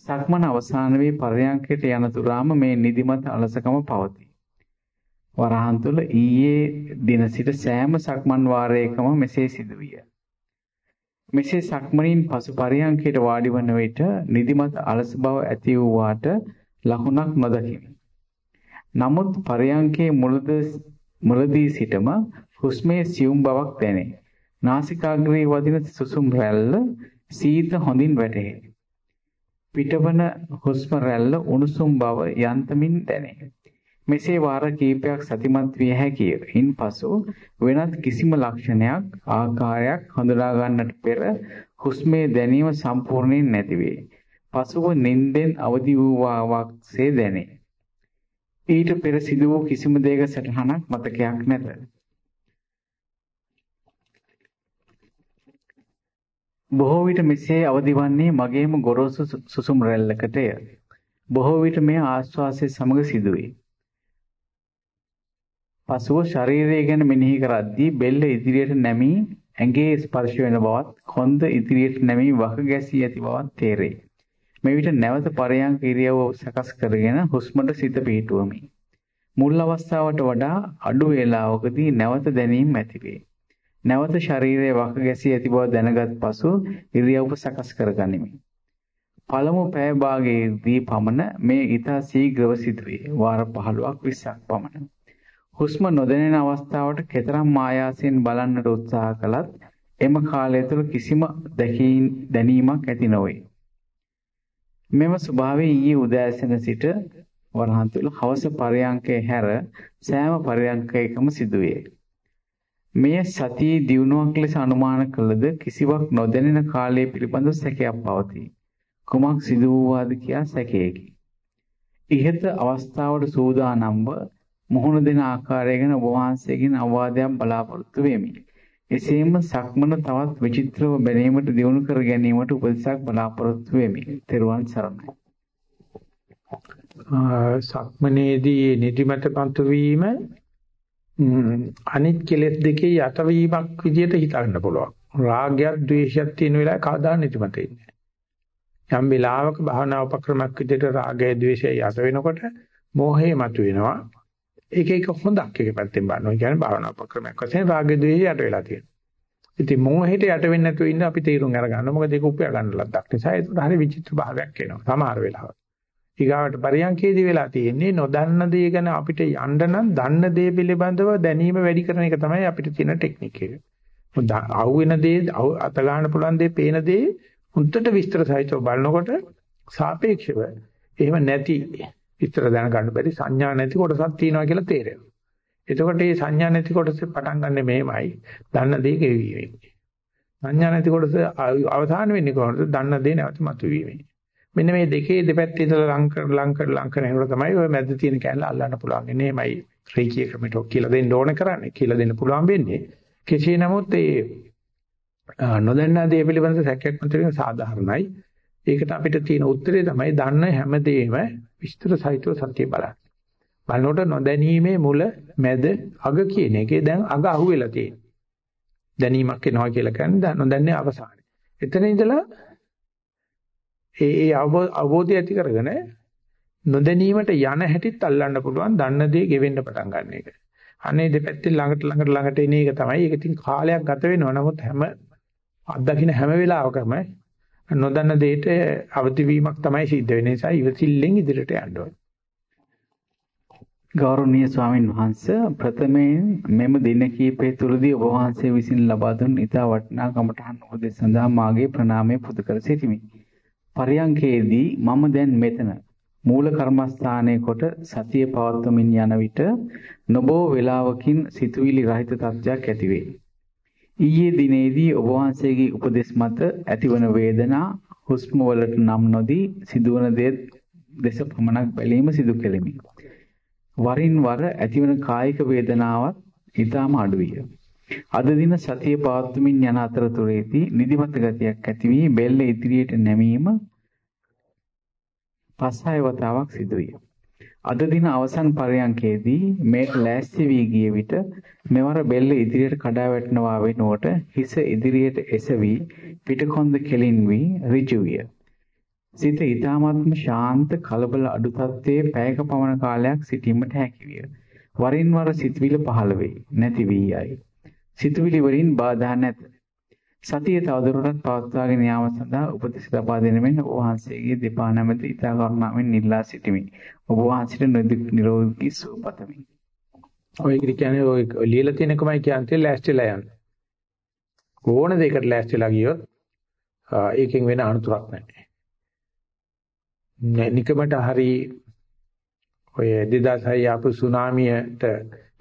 A: සක්මන අවසාන වී පරයන්කයට යන තුරාම මේ නිදිමත අලසකම පවතී. වරහන් තුල ඊයේ දින සිට සෑම සක්මන් වාරයකම මෙසේ සිදුවිය. මෙසේ සක්මනින් පසු පරියන්කයට වාඩි වන විට නිදිමත අලස බව ඇති වූ වාට ලකුණක් නොදකිමි. නමුත් පරියන්කේ මුලද මුලදී සිටම හුස්මේ සියුම් බවක් දැනේ. නාසිකාග්‍රේ වදින සුසුම් රැල්ල සීත හොඳින් වැටහේ. පිටවන හුස්ම රැල්ල උණුසුම් බව යන්තමින් දැනේ. මෙසේ වාර කිහිපයක් සතිමත් විය හැකිය. ඉන්පසු වෙනත් කිසිම ලක්ෂණයක් ආකාරයක් හඳුනා ගන්නට පෙර හුස්මේ දැනීම සම්පූර්ණයෙන් නැති වේ. පසුව නිින්දෙන් අවදි වූ වාක්සේ දැනේ. ඊට පෙර සිදු වූ කිසිම දෙයක සටහනක් මතකයක් නැත. බොහෝ විට මෙසේ අවදිවන්නේ මගේම ගොරෝසු සුසුම් රැල්ලකටය. බොහෝ විට මේ ආශ්වාසය සමග සිදුවේ. පසුව ශරීරය ගැන මෙනෙහි කරද්දී බෙල්ල ඉදිරියට නැමී ඇඟේ ස්පර්ශ වෙන බවත් කොන්ද ඉදිරියට නැමී වක ගැසී ඇති බවත් තේරේ. මෙවිට නැවත පරයන්ක ඉරියව්ව සකස් කරගෙන හුස්මට සිත පිහිටුවමි. මුල් අවස්ථාවට වඩා අඩු වේලාවකදී නැවත දැනීම ඇතිවේ. නැවත ශරීරයේ වක ගැසී ඇති බව දැනගත් පසු ඉරියව්ව සකස් කරගනිමි. පළමු පැය භාගයේදී පමණ මේ ඊට ශීඝ්‍රව සිදුවේ. වාර 15ක් 20ක් පමණ. හුස්ම නොදැනෙන අවස්ථාවට කතරම් ආයාසයෙන් බලන්නට උත්සාහ කළත් එම කාලය තුළ කිසිම දැනීමක් ඇති නොවේ. මෙම ස්වභාවය ඊයේ උදෑසන සිට වරහන් තුළ හවස පරයන්කේ හැර සෑම පරයන්කයකම සිදුවේ. මෙය සතියේ දියුණුවක් ලෙස අනුමාන කළද කිසිවක් නොදැනෙන කාලය පිළිබඳ සැකයක් පවතී. කුමක් සිදු වූවාද කියා සැකයකි. ඉහත අවස්ථාවට සූදානම්ව මුහුණ දෙන ආකාරය ගැන ඔබ වහන්සේගෙන් අවවාදයක් බලාපොරොත්තු වෙමි. එසේම සක්මන තවත් විචිත්‍රව බැලීමට දියුණු කර ගැනීමට උපදෙසක් බලාපොරොත්තු වෙමි. තෙරුවන් සරණයි.
B: සක්මනේදී නිදිමත පන්තු වීම අනිත් කෙලෙස් දෙකේ යටවීමක් විදිහට හිතන්න පුළුවන්. රාගයක් ද්වේෂයක් තියෙන වෙලාවේ කවදා නිදිමත එන්නේ. යම් වෙලාවක භාවනා උපක්‍රමයක් විදිහට රාගය ද්වේෂය යට වෙනකොට මෝහය මතුවෙනවා. ඒක එක හොඳක් එක පැත්තෙන් බලනවා. ඒ කියන්නේ භාවනා උපක්‍රමයක් වශයෙන් රාග ద్వේෂය යට වෙලා තියෙනවා. ඉතින් මොහේට යට වෙන්නේ නැතුව ඉන්න අපි තීරුම් අරගන්න. මොකද ඒක උපයා ගන්න ලද්දක් නිසා ඒක හරි විචිත්‍ර භාවයක් එනවා. සමහර වෙලාවට. ඊගාවට පරියන්කේදී වෙලා තියෙන්නේ නොදන්න දේ ගැන අපිට යන්න නම් දන්න දේ පිළිබඳව දැනීම වැඩි කරන එක තමයි අපිට තියෙන ටෙක්නික් එක. අහුවෙන දේ අත ගන්න පුළුවන් දේ පේන දේ හුද්දට විස්තර සහිතව බලනකොට සාපේක්ෂව එහෙම නැති විස්තර දැනගන්න බැරි සංඥා නැති කොටසක් තියෙනවා කියලා තේරෙනවා. එතකොට මේ සංඥා නැති කොටස පටන් ගන්න මෙහෙමයි. දන්න දේ ගෙවීමෙන්. සංඥා නැති කොටස අවසාන වෙන්නේ කොහොමද? දන්න දේ නැවත මතුවීමෙන්. මෙන්න මේ දෙකේ දෙපැත්තේ ඉඳලා ලං කර ලං කර ලං කරනකොට තමයි ඔය මැද තියෙන කැලල අල්ලන්න පුළුවන්. එන්නේමයි රේකී ක්‍රමයට කියලා දෙන්න ඕන කරන්නේ. කියලා දෙන්න පුළුවන් වෙන්නේ. කෙසේ නමුත් ඒ නොදන්නා දේ පිළිබඳ සැකයක් මතුවෙන සාධාරණයි. ඒකට අපිට තියෙන උත්තරේ තමයි දන්න හැමදේම විස්තර සහිතව සත්‍ය බලන්න. බලනකොට නොදැනීමේ මුල මැද අග කියන එකේ දැන් අග අහුවෙලා තියෙනවා. දැනීමක් එනවා කියලා කියන්නේ නොදැන්නේ අවසානයි. එතන ඉඳලා ඒ ඒ අවබෝධය ඇති කරගෙන නොදැනීමට යන හැටිත් අල්ලන්න පුළුවන් දන්න දේ ගෙවෙන්න පටන් ගන්න එක. අනේ දෙපැත්තෙන් ළඟට ළඟට ළඟට එන එක තමයි. ඒක ඉතින් කාලයක් ගත වෙනවා. නමුත් හැම අත්දකින්න හැම වෙලාවකම නොදන්න දෙයට අවදි වීමක් තමයි සිද්ධ වෙන්නේ. නිසා ඉවසිල්ලෙන් ඉදිරියට යන්න ඕනේ.
A: ගෞරවනීය ස්වාමින් වහන්සේ ප්‍රථමයෙන් මෙම දින කීපය තුළදී ඔබ වහන්සේ විසින් ලබා දුන් ඉතා වටිනා කමඨහන් උපදෙස් සඳහා මාගේ ප්‍රණාමය පුද කර සිටිමි. පරියංකේදී මම දැන් මෙතන මූල කර්මස්ථානයේ කොට සතිය පවත්වමින් යන විට නොබෝ වේලාවකින් සිතුවිලි රහිත තත්ත්වයක් ඇති වේ. ඊයේ දිනේදී ඔබ වහන්සේගේ උපදෙස් මත ඇතිවන වේදනා හුස්ම වලට නම් නොදී සිදුවන දේ දෙස පමණක් බැලීම සිදු කෙලිමි. වරින් වර ඇතිවන කායික වේදනාවත් ඊටම අඩු විය. අද දින සතිය පවත්වමින් යන අතරතුරේදී නිදිමත ගතියක් ඇති වී බෙල්ල ඉදිරියට නැමීම පස්හය වතාවක් සිදුවිය. අද දින අවසන් පරයන්කේදී මේට ලෑස්ති වී ගිය විට මෙවර බෙල්ල ඉදිරියට කඩා වැටෙනවා වෙනුවට හිස ඉදිරියට එසවි පිටකොන්ද කෙලින් වී ඍජු විය. සිත ඊ타ත්ම ශාන්ත කලබල අඩු තත්ත්වයේ පැයක පමණ කාලයක් සිටීමට හැකි විය. වරින් වර සිතවිලි පහළ වෙයි, නැති වී යයි. සිතවිලි වලින් බාධා නැත. සතිය තවදුරටත් පවත්වාගෙන යාම සඳහා උපදෙස් ලබා දෙන මෙන් ඔබ වහන්සේගේ දෙපා නැමැති ඊතා කරුණාවෙන් ඉල්ලා සිටිමි. ඔබ වහන්සේට නිරෝගී සුව පතමි.
B: ඔය කියන්නේ ඔය ලියලා තියෙනකමයි කියන්නේ ලෑස්තිලා යන්න. ඕන දෙයකට ලෑස්තිලා ගියොත් ඒකෙන් වෙන අනුතරක් නැහැ. නිකමට හරි ඔය 2006 ආපු සුනාමියට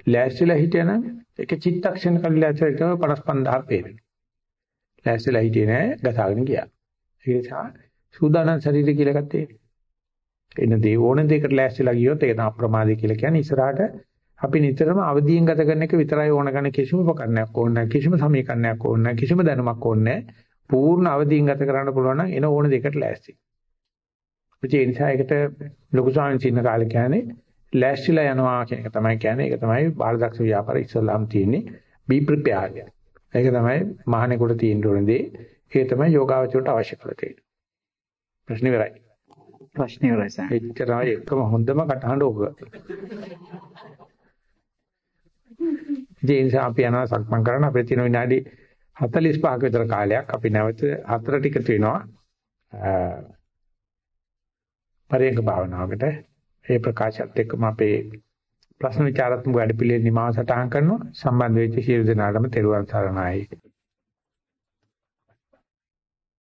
B: ලෑස්තිලා හිටියනම් ඒක චිත්තක්ෂණ කල්ලා ඇතුළත 55000 පේනවා. ලෑස්තිලා හිටියේ නෑ ගසාගෙන ගියා. ඒ නිසා සූදානම් ශරීරය කියලා එකක් තියෙනවා. එන දේ ඕන දෙයකට ලෑස්තිලා ගියොත් ඒක තමයි අප්‍රමාදී කියලා කියන්නේ ඉස්සරහට අපි නිතරම අවදියෙන් ගත කරන එක විතරයි ඕන කරන කිසිම උපකරණයක් ඕන නැහැ කිසිම සමීකරණයක් ඕන නැහැ කිසිම දැනුමක් ඕන නැහැ පූර්ණ අවදියෙන් ගත කරන්න පුළුවන් නම් එන ඕන දෙයකට ලෑස්ති. ඒ නිසා ඒකට ලොකු ස්වාමීන් වහන්සේ කාලේ කියන්නේ ලෑස්තිලා යනවා කියන එක තමයි කියන්නේ. ඒක තමයි බාලදක්ෂ ව්‍යාපාර ඉස්සල්ලාම් තියෙන්නේ. be prepared. ඒක තමයි මහණෙකුට තියෙන්න ඕන දේ. ඒ තමයි යෝගාවචරයට අවශ්‍ය කරලා තියෙන්නේ. ප්‍රශ්න ඉවරයි.
A: ප්‍රශ්න ඉවරයි සර්.
B: එච්චරයි එකම හොඳම කටහඬ ඕක. ඒ නිසා අපි යනවා සක්මන් කරන අපේ තියෙන විනාඩි 45ක විතර කාලයක් අපි නැවත හතර ටික වෙනවා. පරියංග භාවනාවකට ඒ ප්‍රකාශයත් එක්කම අපේ ප්‍රශ්න විචාරාත්මක වැඩපිළිවෙළ නිමාව සටහන් කරනවා. සම්බන්ධ වෙච්ච සියලු දෙනාටම තෙරුවන් සරණයි.